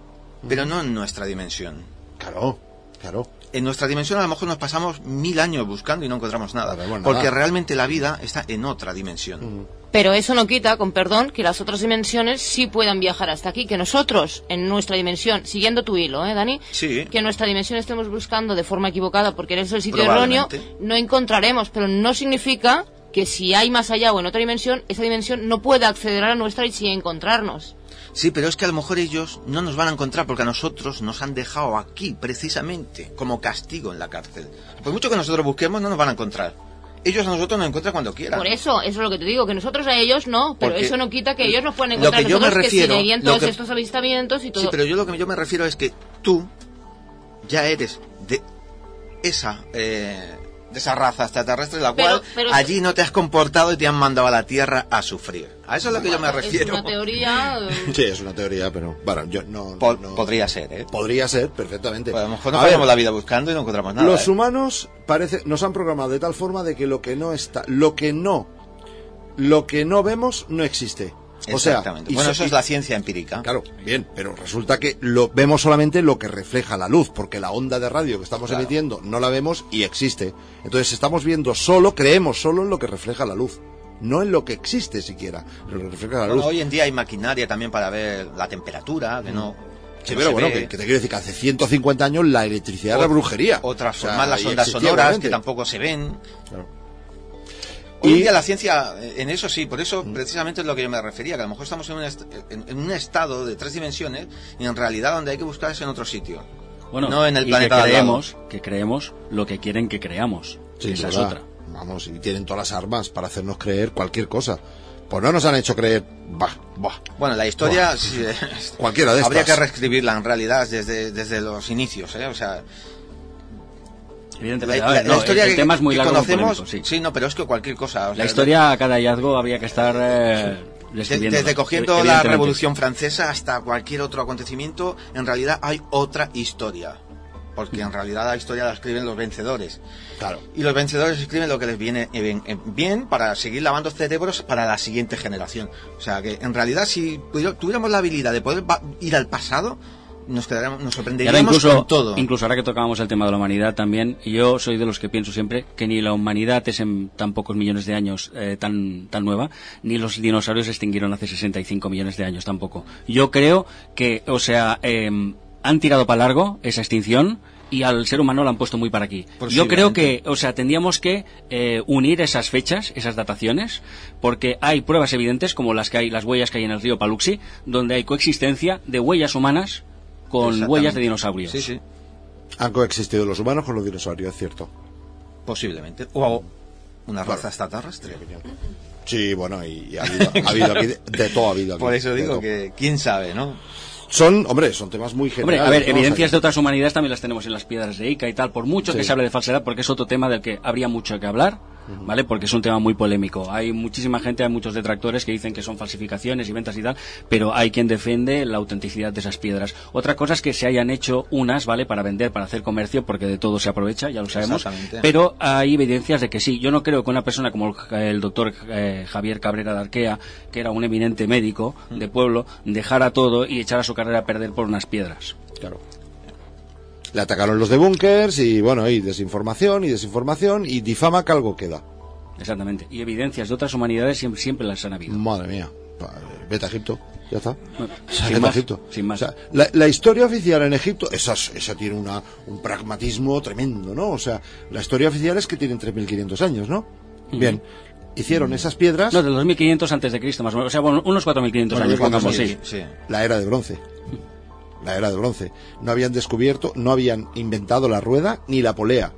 pero no en nuestra dimensión? Claro, claro. En nuestra dimensión a lo mejor nos pasamos mil años buscando y no encontramos nada. Bueno, porque nada. realmente la vida está en otra dimensión. Pero eso no quita, con perdón, que las otras dimensiones sí puedan viajar hasta aquí. Que nosotros, en nuestra dimensión, siguiendo tu hilo, ¿eh, Dani? Sí. Que en nuestra dimensión estemos buscando de forma equivocada porque eres el sitio erróneo, no encontraremos. Pero no significa que si hay más allá o en otra dimensión, esa dimensión no pueda acceder a la nuestra y sí encontrarnos. Sí, pero es que a lo mejor ellos no nos van a encontrar porque a nosotros nos han dejado aquí, precisamente, como castigo en la cárcel. Por mucho que nosotros busquemos, no nos van a encontrar. Ellos a nosotros nos encuentran cuando quieran. Por eso, eso es lo que te digo, que nosotros a ellos no, pero Porque eso no quita que ellos nos puedan lo encontrar que a yo me refiero, que lo todos que- estos avistamientos y todo. Sí, pero yo lo que yo me refiero es que tú ya eres de esa eh, de esa raza extraterrestre la Pero- cual pero- allí no te has comportado y te han mandado a la Tierra a sufrir. A eso es a lo que yo me Es refiero. una teoría... *laughs* eh, Sí, es una teoría, pero bueno, yo no... Po- no- Podría ser, ¿eh? Podría ser, perfectamente. Pues a lo mejor nos pasamos la vida buscando y no encontramos nada. Los ¿eh? humanos parece, nos han programado de tal forma de que lo que no está, lo que no, lo que no vemos no existe. O sea, Exactamente. y bueno, so- eso es la ciencia empírica. Claro, bien, pero resulta que lo vemos solamente lo que refleja la luz, porque la onda de radio que estamos Claro. emitiendo no la vemos y existe. Entonces estamos viendo solo, creemos solo en lo que refleja la luz, no en lo que existe siquiera, lo que refleja la Bueno, luz. hoy en día hay maquinaria también para ver la temperatura, que no. Sí, no pero bueno, que, que te quiero decir que hace 150 años la electricidad era O- brujería. O transformar O sea, las ondas sonoras que tampoco se ven. Claro. Hoy Y- en día la ciencia, eh, en eso sí, por eso precisamente es lo que yo me refería, que a lo mejor estamos en un, est- en, en un estado de tres dimensiones y en realidad donde hay que buscar es en otro sitio. Bueno, No en el y planeta que creemos, que creemos lo que quieren que creamos. Sí, Esa es otra. Vamos, y tienen todas las armas para hacernos creer cualquier cosa. Pues no nos han hecho creer, bah, bah. Bueno, la historia sí, *laughs* eh, Cualquiera de habría que estas. reescribirla en realidad desde, desde los inicios, ¿eh? O sea, Evidentemente. la- A ver, la no, historia el, que, tema es muy que largo. conocemos, polémico, sí. no, pero es que cualquier cosa. o La sea, historia, cada hallazgo habría que estar eh, desde cogiendo la. Revolución Francesa hasta cualquier otro acontecimiento, en realidad hay otra historia. Porque en realidad la historia la escriben los vencedores. Claro. Y los vencedores escriben lo que les viene bien, bien para seguir lavando cerebros para la siguiente generación. O sea que en realidad si tuviéramos la habilidad de poder ir al pasado, nos quedaríamos, nos ahora sorprenderíamos incluso, con todo. incluso ahora que tocábamos el tema de la humanidad también, yo soy de los que pienso siempre que ni la humanidad es en tan pocos millones de años eh, tan, tan nueva, ni los dinosaurios se extinguieron hace 65 millones de años tampoco. Yo creo que, o sea, em, han tirado para largo esa extinción y al ser humano lo han puesto muy para aquí. Yo creo que, o sea, tendríamos que eh, unir esas fechas, esas dataciones, porque hay pruebas evidentes como las que hay, las huellas que hay en el río Paluxi, donde hay coexistencia de huellas humanas con huellas de dinosaurios. Sí, sí, Han coexistido los humanos con los dinosaurios, es cierto. posiblemente. O una raza extraterrestre. Sí, bueno, y, y ha, habido, ha habido aquí de, de todo ha habido aquí. *laughs* Por eso digo que quién sabe, ¿no? Son, hombre, son temas muy Hombre, generales. a ver, evidencias de otras humanidades también las tenemos en las piedras de Ica y tal, por mucho Sí. que se hable de falsedad, porque es otro tema del que habría mucho que hablar, ¿vale? Porque es un tema muy polémico. Hay muchísima gente, hay muchos detractores que dicen que son falsificaciones y ventas y tal, pero hay quien defiende la autenticidad de esas piedras. Otra cosa es que se hayan hecho unas, ¿vale? Para vender, para hacer comercio, porque de todo se aprovecha, ya lo sabemos. Pero hay evidencias de que sí. Yo no creo que una persona como el, el doctor eh, Javier Cabrera de Arquea, que era un eminente médico de pueblo, dejara todo y echara su carrera a perder por unas piedras. Claro. Le atacaron los de bunkers y, bueno, y desinformación y desinformación y difama que algo queda. Exactamente. Y evidencias de otras humanidades siempre, siempre las han habido. Madre mía. Vete a Egipto. Ya está. Bueno, O sea, sin vete a más, Egipto. sin más. O sea, la, la historia oficial en Egipto, esa, es- esa tiene una, un pragmatismo tremendo, ¿no? O sea, la historia oficial es que tienen 3.500 años, ¿no? Bien. Hicieron esas piedras, No, del 2500 antes de Cristo, más o menos. O sea, bueno, unos 4500 años, pongamos, sí. sí. la era de bronce. *laughs* la era de bronce. No habían descubierto, no habían inventado la rueda ni la polea.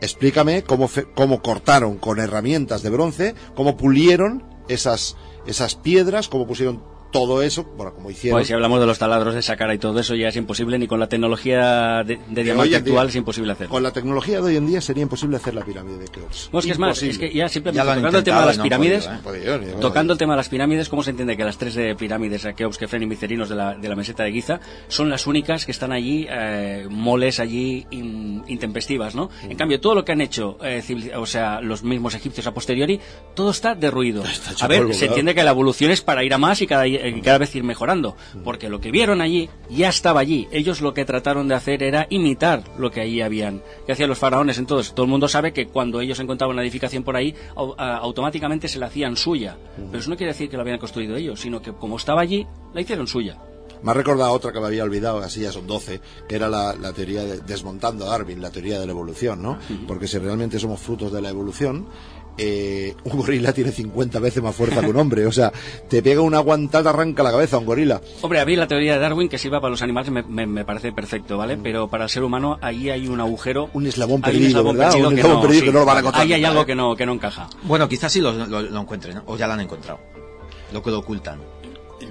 Explícame cómo, cómo cortaron con herramientas de bronce, cómo pulieron esas, esas piedras, cómo pusieron todo eso, bueno, como hicieron. Pues si hablamos de los taladros de sacar y todo eso ya es imposible, ni con la tecnología de, de diamante día- actual es imposible hacerlo. Con la tecnología de hoy en día sería imposible hacer la pirámide de Keops. No, es que es más, es que ya simplemente Ya tocando el tema de las no pirámides, podido, ¿eh? Podido, ni de tocando el tema de las pirámides, ¿cómo se entiende que las tres de pirámides, Keops, Kefren y Micerinos de la, de la meseta de Giza, son las únicas que están allí, eh, moles allí in- intempestivas, ¿no? En cambio, todo lo que han hecho, eh, civil- o sea, los mismos egipcios a posteriori, todo está derruido. hecho A ver, polvo, se entiende que la evolución es para ir a más y cada, y cada vez ir mejorando, porque lo que vieron allí ya estaba allí. Ellos lo que trataron de hacer era imitar lo que allí habían, que hacían los faraones. Entonces, todo el mundo sabe que cuando ellos encontraban una edificación por ahí, automáticamente se la hacían suya. Pero eso no quiere decir que la habían construido ellos, sino que como estaba allí, la hicieron suya. Me ha recordado otra que me había olvidado, así ya son 12, que era la, la teoría de, desmontando a Darwin, la teoría de la evolución, ¿no? Porque si realmente somos frutos de la evolución, eh, un gorila tiene 50 veces más fuerza que un hombre, o sea, te pega una guantada, arranca la cabeza a un gorila. Hombre, a mí la teoría de Darwin que sirva para los animales me, me- me parece perfecto, ¿vale? Pero para el ser humano ahí hay un agujero. Un eslabón perdido, ¿verdad? Un que eslabón no, perdido sí. que no lo van a encontrar Ahí hay algo que no, que no encaja. Bueno, quizás sí lo, lo- lo encuentren, ¿no? o ya lo han encontrado. Lo que lo ocultan.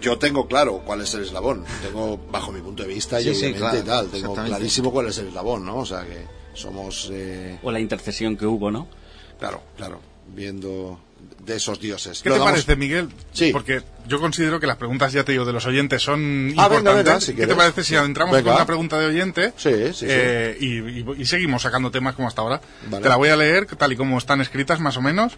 Yo tengo claro cuál es el eslabón, tengo bajo mi punto de vista Sí, y sí, claro, y tal, tengo clarísimo cuál es el eslabón, ¿no? O sea que somos, eh, O la intercesión que hubo, ¿no? claro, claro, viendo de esos dioses. ¿Qué te damos- parece, Miguel? Sí. Porque yo considero que las preguntas, ya te digo, de los oyentes son Ah, importantes. venga, venga, si ¿Qué quieres. te parece si entramos Venga. con una pregunta de oyente? Sí, sí, sí. eh, y, y- y seguimos sacando temas como hasta ahora. Vale. Te la voy a leer tal y como están escritas, más o menos.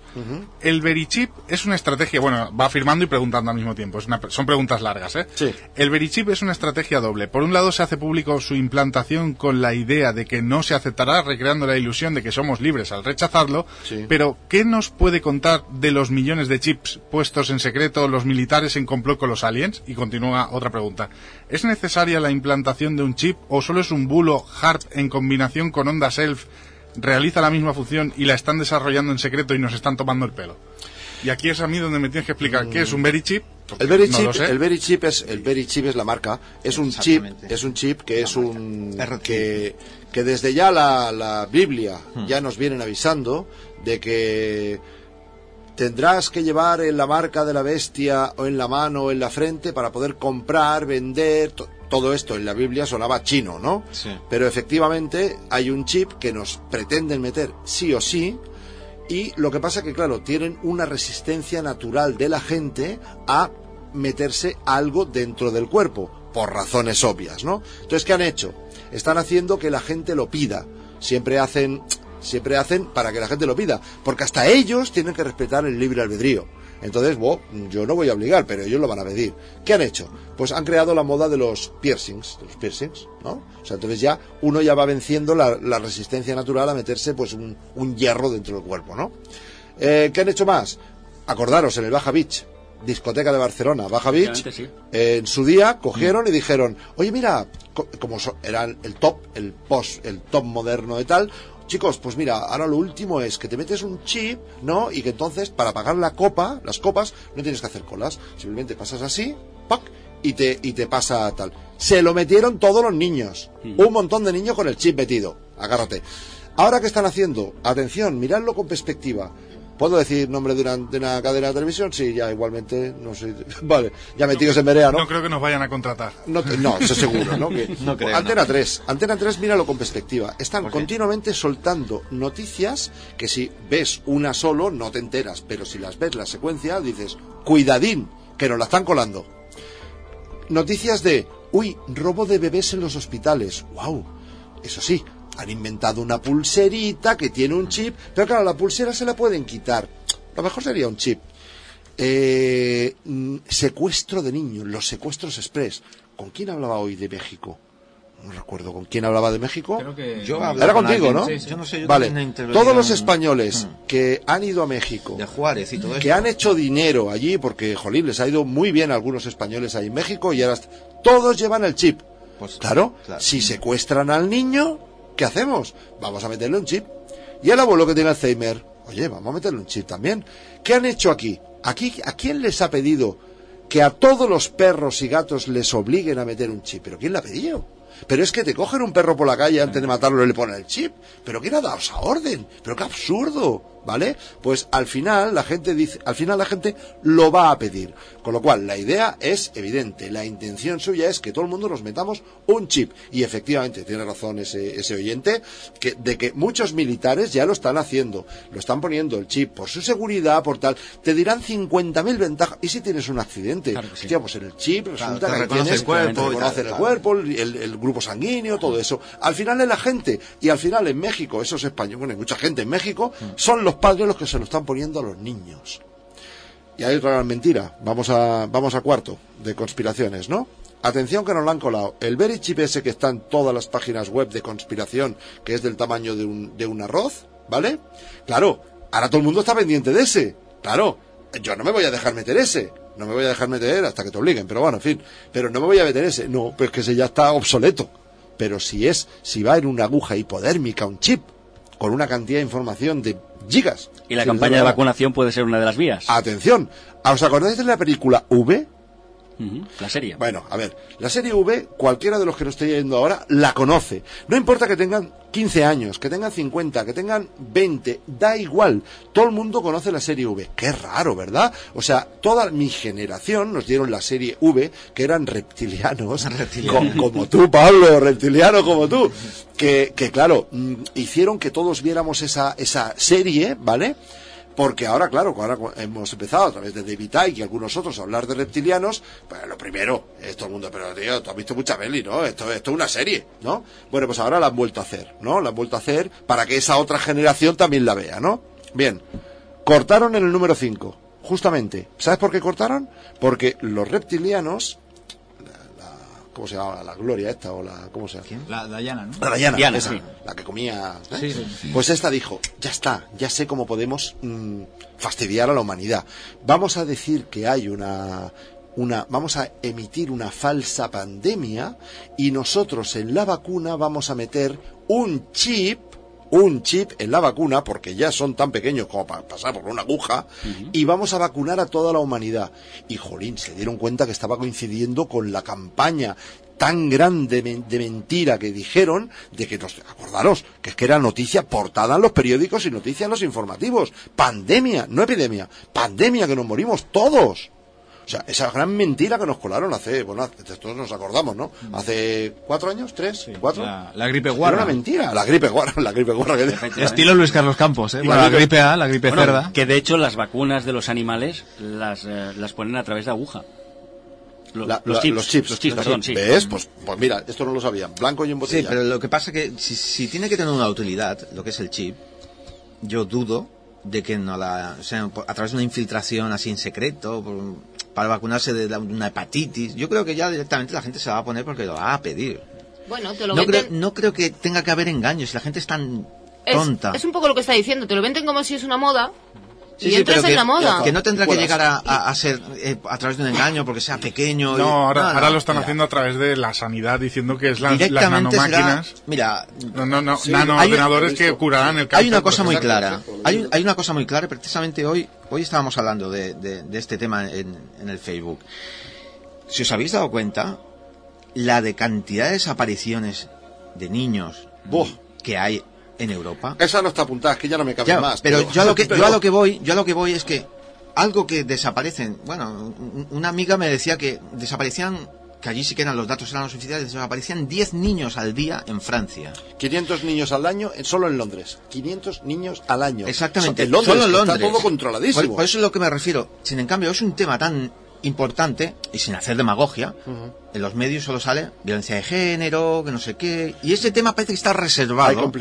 El Verichip es una estrategia, bueno, va afirmando y preguntando al mismo tiempo. Es una- son preguntas largas, ¿eh? Sí. El Verichip es una estrategia doble. Por un lado, se hace público su implantación con la idea de que no se aceptará, recreando la ilusión de que somos libres al rechazarlo. Sí. Pero, ¿qué nos puede contar de los millones de chips puestos en secreto los militares en complot con los aliens? Y continúa otra pregunta. ¿Es necesaria la implantación de un chip o solo es un bulo HARP en combinación con Onda Self? Realiza la misma función y la están desarrollando en secreto y nos están tomando el pelo. Y aquí es a mí donde me tienes que explicar qué es un Verichip. porque El Very no Chip, el Very Chip es el Very Chip es la marca, es un chip, es un chip que es un RT. que, que desde ya la, la Biblia Hmm. ya nos vienen avisando de que tendrás que llevar en la marca de la bestia o en la mano o en la frente para poder comprar, vender, to- todo esto en la Biblia sonaba chino, ¿no? Sí. Pero efectivamente hay un chip que nos pretenden meter sí o sí y lo que pasa que, claro, tienen una resistencia natural de la gente a meterse algo dentro del cuerpo, por razones obvias, ¿no? Entonces, ¿qué han hecho? Están haciendo que la gente lo pida. Siempre hacen, siempre hacen para que la gente lo pida, porque hasta ellos tienen que respetar el libre albedrío. Entonces, bueno, yo no voy a obligar, pero ellos lo van a pedir. ¿Qué han hecho? Pues han creado la moda de los piercings, de los piercings, ¿no? O sea, entonces ya uno ya va venciendo la, la resistencia natural a meterse pues un, un hierro dentro del cuerpo, ¿no? Eh, ¿Qué han hecho más? Acordaros, en el Baja Beach, discoteca de Barcelona, Baja Beach, sí. eh, en su día cogieron y dijeron, oye mira, co- como so- eran el top, el post, el top moderno de tal, chicos, pues mira, ahora lo último es que te metes un chip, ¿no? Y que entonces para pagar la copa, las copas, no tienes que hacer colas, simplemente pasas así, ¡pac! y te, y te pasa tal. Se lo metieron todos los niños, un montón de niños con el chip metido, agárrate. Ahora que están haciendo, atención, miradlo con perspectiva. ¿Puedo decir nombre de una, de una cadena de televisión? Sí, ya igualmente, no sé. *laughs* Vale, ya metidos en Berea, ¿no? No creo que nos vayan a contratar. No, te- no, eso seguro, ¿no? *laughs* Que- No creo, Antena no. 3, Antena 3, míralo con perspectiva. Están continuamente soltando noticias que si ves una solo no te enteras, pero si las ves la secuencia dices, cuidadín, que nos la están colando. Noticias de, uy, robo de bebés en los hospitales. Wow, eso sí, han inventado una pulserita que tiene un chip, pero claro, la pulsera se la pueden quitar. Lo mejor sería un chip. Eh, mm, secuestro de niños, los secuestros express. ¿Con quién hablaba hoy de México? No recuerdo con quién hablaba de México. Creo que... Yo Era con contigo, alguien, ¿no? sí, sí. Yo no sé, yo vale. Todos los españoles Mm. que han ido a México, De Juárez y todo eso. que han hecho dinero allí, porque, jolín, les ha ido muy bien a algunos españoles ahí en México y ahora todos llevan el chip. Pues, Claro, claro. si secuestran al niño, ¿qué hacemos? Vamos a meterle un chip. Y el abuelo que tiene Alzheimer, oye, vamos a meterle un chip también. ¿Qué han hecho aquí? Aquí, ¿a quién les ha pedido que a todos los perros y gatos les obliguen a meter un chip. ¿Pero quién la ha pedido? Pero es que te cogen un perro por la calle antes de matarlo y le ponen el chip. ¿Pero quién ha dado esa orden? ¿Pero qué absurdo? ¿Vale? Pues al final la gente dice, al final la gente lo va a pedir. Con lo cual, la idea es evidente. La intención suya es que todo el mundo nos metamos un chip. Y efectivamente, tiene razón ese, ese oyente, que, de que muchos militares ya lo están haciendo. Lo están poniendo el chip por su seguridad, por tal. Te dirán 50.000 ventajas. ¿Y si tienes un accidente? Hostia, pues en el chip resulta que tienes, el cuerpo reconoce el claro. cuerpo, el, el grupo sanguíneo, todo eso. Al final es la gente. Y al final en México, esos españoles, bueno, hay mucha gente en México, son los padres los que se lo están poniendo a los niños. Y hay otra gran mentira. Vamos a, vamos a cuarto de conspiraciones, ¿no? Atención que nos lo han colado. El very chip ese que está en todas las páginas web de conspiración, que es del tamaño de un, de un arroz, ¿vale? Claro, ahora todo el mundo está pendiente de ese. Claro, yo no me voy a dejar meter ese. No me voy a dejar meter hasta que te obliguen, pero bueno, en fin. Pero no me voy a meter ese. No, pues que ese ya está obsoleto. Pero si es, si va en una aguja hipodérmica, un chip, con una cantidad de información de gigas. Y la campaña de vacunación puede ser una de las vías. Atención, ¿os acordáis de la película V? La serie. Bueno, a ver, la serie V, cualquiera de los que lo esté yendo ahora, la conoce. No importa que tengan 15 años, que tengan 50, que tengan 20, da igual. Todo el mundo conoce la serie V. Qué raro, ¿verdad? O sea, toda mi generación nos dieron la serie V, que eran reptilianos, co- como tú, Pablo, reptiliano como tú, que, que claro, mm, hicieron que todos viéramos esa, esa serie, ¿vale? Porque ahora, claro, ahora hemos empezado a través de David Icke y algunos otros a hablar de reptilianos, pues lo primero, es todo el mundo, pero tío, tú has visto mucha peli, ¿no? Esto, esto es una serie, ¿no? Bueno, pues ahora la han vuelto a hacer, ¿no? La han vuelto a hacer para que esa otra generación también la vea, ¿no? Bien, cortaron en el número 5, justamente. ¿Sabes por qué cortaron? Porque los reptilianos, ¿cómo se llama? La gloria esta o la, ¿cómo se llama? La Dayana, ¿no? La Dayana, Diana, esa, sí. la que comía. ¿eh? Sí, sí. Pues esta dijo, ya está, ya sé cómo podemos mm, fastidiar a la humanidad. Vamos a decir que hay una, una, vamos a emitir una falsa pandemia y nosotros en la vacuna vamos a meter un chip un chip en la vacuna, porque ya son tan pequeños como para pasar por una aguja, y vamos a vacunar a toda la humanidad. Y jolín, se dieron cuenta que estaba coincidiendo con la campaña tan grande de mentira que dijeron de que nos acordaros que es que era noticia portada en los periódicos y noticia en los informativos. Pandemia no epidemia pandemia que nos morimos todos o sea esa gran mentira que nos colaron hace bueno hace- todos nos acordamos no hace cuatro años tres cuatro La, la gripe era guarra. una mentira la gripe guarra la gripe guarra que. Estilo Luis Carlos Campos, ¿eh? Bueno, la gripe- A, la gripe Bueno, cerda. que de hecho las vacunas de los animales las, eh, las ponen a través de aguja. La- los, la- chips, los chips, los chips, los perdón, chips. sí. Pues, pues mira, esto no lo sabían. Blanco y en Sí, botella. pero lo que pasa que si, si tiene que tener una utilidad, lo que es el chip, yo dudo de que no la, o sea, a través de una infiltración así en secreto, por- para vacunarse de la- una hepatitis, yo creo que ya directamente la gente se la va a poner porque lo va a pedir. Bueno, te lo No creo, no creo que tenga que haber engaños, si la gente es tan es, tonta. es un poco lo que está diciendo, te lo venden como si es una moda Sí, y sí, entras en que, la moda. que no tendrá que llegar a, a- a ser eh, a través de un engaño porque sea pequeño. y- No, ahora, no, ahora no, lo están mira. haciendo a través de la sanidad diciendo que es la- las será, nanomáquinas. mira, No, no, no, Sí, nanoordenadores hay- que curarán el cáncer. hay una cosa muy clara. Hay, hay una cosa muy clara. Precisamente hoy, hoy estábamos hablando de, de- de este tema en, en el Facebook. Si os habéis dado cuenta, la de cantidad de desapariciones de niños que hay en Europa. Esa no está apuntada, es que ya no me cabe Ya, más. pero yo a lo que pero- *laughs* yo a lo que voy, yo a lo que voy es que algo que desaparecen. Bueno, un- una amiga me decía que desaparecían que allí sí que eran los datos eran los oficiales, desaparecían 10 niños al día en Francia. 500 niños al año, eh, solo en Londres. 500 niños al año. Exactamente. En Londres, Solo en Londres. Está todo controladísimo. Por, por eso es lo que me refiero. Sin en cambio, es un tema tan importante y sin hacer demagogia. En los medios solo sale violencia de género, que no sé qué. Y ese tema parece que está reservado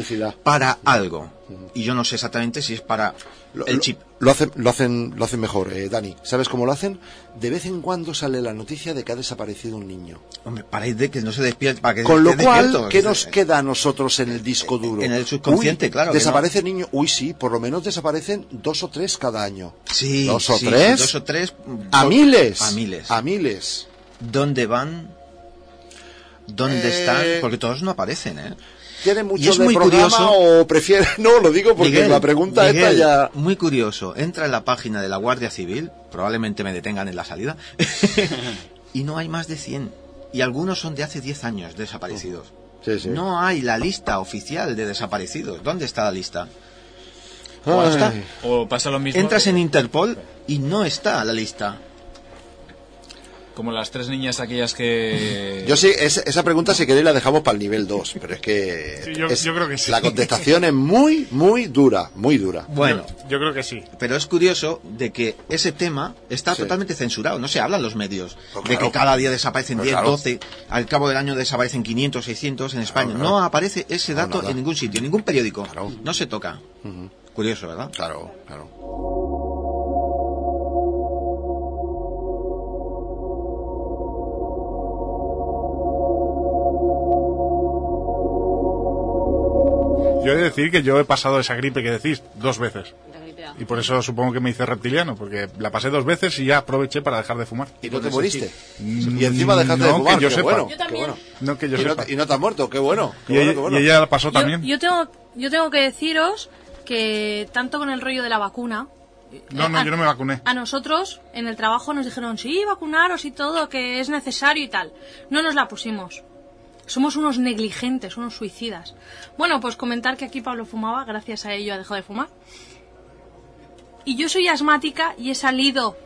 para algo. Y yo no sé exactamente si es para Lo- el chip. Lo hacen, lo hacen, lo hacen mejor, eh, Dani. ¿Sabes cómo lo hacen? De vez en cuando sale la noticia de que ha desaparecido un niño. Hombre, para de que no se despierte, para que Con lo cual. ¿qué nos queda a nosotros en el disco duro? En el subconsciente, Uy, claro Desaparece niño. Uy, sí, por lo menos desaparecen dos o tres cada año. Sí, ¿Dos o sí, tres? Dos o tres. A miles. A miles. A miles. ¿Dónde van? ¿Dónde Eh, están? Porque todos no aparecen, ¿eh? Tiene Y mucho es de muy programa curioso. o prefiere... *laughs* No, lo digo porque Miguel, la pregunta esta Miguel, ya... Muy curioso. Entra en la página de la Guardia Civil, probablemente me detengan en la salida, *laughs* y no hay más de 100. Y algunos son de hace 10 años desaparecidos. Sí, sí. No hay la lista oficial de desaparecidos. ¿Dónde está la lista? Ay. O pasa lo mismo Entras en Interpol y no está la lista. Como las tres niñas aquellas que... Yo sí, es- esa pregunta si queréis la dejamos para el nivel 2, pero es que... Sí, yo- es- yo creo que sí. La contestación es muy, muy dura, muy dura. Bueno, Yo creo que sí. pero es curioso de que ese tema está Sí. totalmente censurado. No se habla en los medios Pues de que cada día desaparecen Pues 10, claro. 12, al cabo del año desaparecen 500, 600 en España. claro. No aparece ese dato en ningún sitio, en ningún periódico. Claro. No se toca. Curioso, ¿verdad? Claro, claro. Yo he de decir que yo he pasado esa gripe que decís dos veces. La gripe A. Y por eso supongo que me hice reptiliano, porque la pasé dos veces y ya aproveché para dejar de fumar. ¿Y no te moriste? Y encima dejaste de no, fumar, que yo qué sepa. bueno. Yo qué también. bueno. No que yo y, no, sepa. te- y no te has muerto, qué bueno. Qué Y, bueno, ella, qué bueno. y ella la pasó Yo, también. yo tengo, yo tengo que deciros que tanto con el rollo de la vacuna. No, no, a- yo no me vacuné. A nosotros en el trabajo nos dijeron, sí, vacunaros y todo, que es necesario y tal. No nos la pusimos. Somos unos negligentes, unos suicidas. Bueno, pues comentar que aquí Pablo fumaba, gracias a ello ha dejado de fumar. Y yo soy asmática y he salido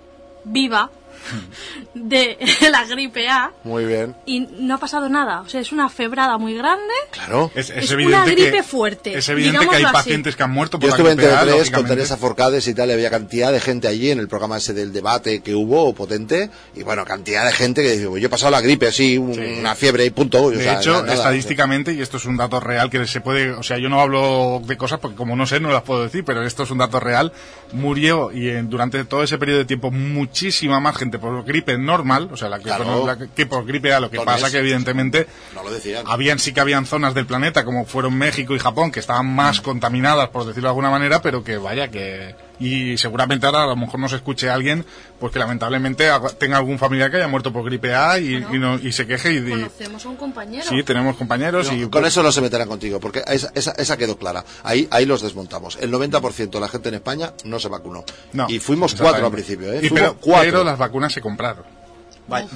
viva *laughs* de *laughs* la gripe A Muy bien. y no ha pasado nada. O sea, es una febrada muy grande. Claro. Es, es Es evidente una gripe que, fuerte, Es evidente que hay así. pacientes que han muerto por Yo la estuve en gripe A, TV3 con. Teresa Forcades y tal, y había cantidad de gente allí en el programa ese del debate que hubo, potente, y bueno, cantidad de gente que dice, yo he pasado la gripe, así, un- Sí. una fiebre y punto. o De sea, hecho, nada, estadísticamente, y esto es un dato real que se puede, o sea, yo no hablo de cosas porque como no sé, no las puedo decir, pero esto es un dato real. Murió y en- durante todo ese periodo de tiempo muchísima más gente por gripe normal, o sea, la que, Claro. la que- que por gripe A. Lo que Entonces, pasa que evidentemente No lo decían. habían sí que habían zonas del planeta como fueron México y Japón que estaban más contaminadas por decirlo de alguna manera pero que vaya que y seguramente ahora a lo mejor nos escuche alguien pues que lamentablemente tenga algún familiar que haya muerto por gripe A y, y, no- y se queje y, y- Conocemos a un compañero. sí tenemos compañeros No, y con eso no se meterán contigo, porque esa, esa, esa quedó clara. Ahí, ahí los desmontamos. El 90% de la gente en España no se vacunó. no, y fuimos cuatro al principio, ¿eh? Y Fuimos pero, cuatro. pero las vacunas se compraron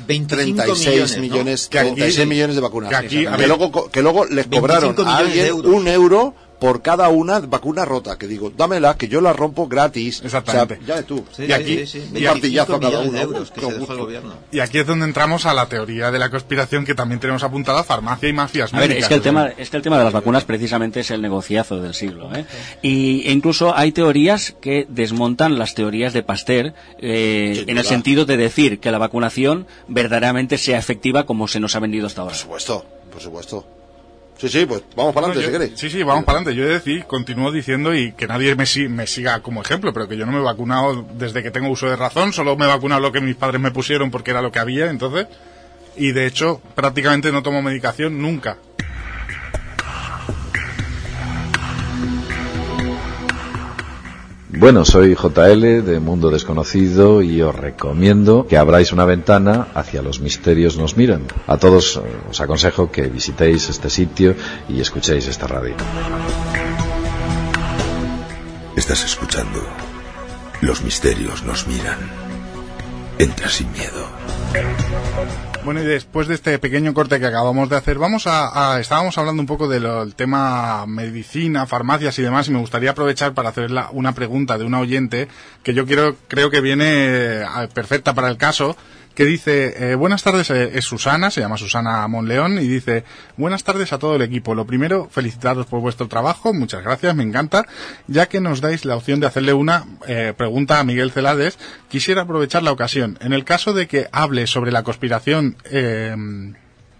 25 36 millones, ¿no? millones, Que aquí- 36 millones de vacunas. que aquí que, luego, co- que luego les 25 cobraron a de alguien un euro por cada una vacuna rota. Que digo, dámela, que yo la rompo gratis. Exactamente. O sea, ya ves tú. Sí, Y aquí- sí, sí, un 25 martillazo a cada uno. de euros que Con se dejó el gobierno. y aquí es donde entramos a la teoría de la conspiración que también tenemos apuntada farmacia y mafias A ver, médicas. es que el tema, es que el tema de las vacunas precisamente es el negociazo del siglo, ¿eh? Y e incluso hay teorías que desmontan las teorías de Pasteur eh, en el sentido de decir que la vacunación verdaderamente sea efectiva como se nos ha vendido hasta ahora. Por supuesto, por supuesto. Sí, sí, pues vamos para adelante, si queréis. Sí, sí, vamos para adelante. Yo he de decir, continúo diciendo y que nadie me, me siga como ejemplo, pero que yo no me he vacunado desde que tengo uso de razón, solo me he vacunado lo que mis padres me pusieron porque era lo que había, entonces. Y de hecho, prácticamente no tomo medicación nunca. Bueno, soy JL de Mundo Desconocido y os recomiendo que abráis una ventana hacia los misterios nos miran. A todos eh, os aconsejo que visitéis este sitio y escuchéis esta radio. Estás escuchando. Los misterios nos miran. Entra sin miedo. Bueno, y después de este pequeño corte que acabamos de hacer, vamos a, a- estábamos hablando un poco del tema medicina, farmacias y demás, y me gustaría aprovechar para hacer la- una pregunta de una oyente que yo quiero, creo que viene eh, perfecta para el caso, que dice, eh, buenas tardes, eh, es Susana, se llama Susana Monleón, y dice, buenas tardes a todo el equipo. Lo primero, felicitaros por vuestro trabajo, muchas gracias, me encanta, ya que nos dais la opción de hacerle una eh, pregunta a Miguel Celades, quisiera aprovechar la ocasión. En el caso de que hable sobre la conspiración eh,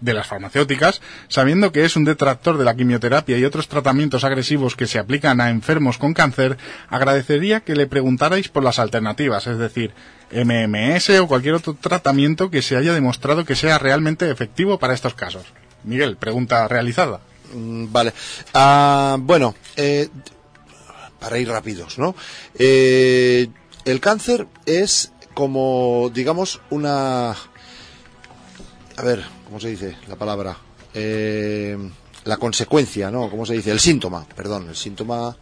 de las farmacéuticas, sabiendo que es un detractor de la quimioterapia y otros tratamientos agresivos que se aplican a enfermos con cáncer, agradecería que le preguntarais por las alternativas, es decir, MMS o cualquier otro tratamiento que se haya demostrado que sea realmente efectivo para estos casos. Miguel, pregunta realizada. Mm, Vale. Ah, bueno, eh, para ir rápidos, ¿no? Eh, el cáncer es como, digamos, una... A ver, ¿cómo se dice la palabra? Eh, la consecuencia, ¿no? ¿Cómo se dice? El síntoma, perdón, el síntoma.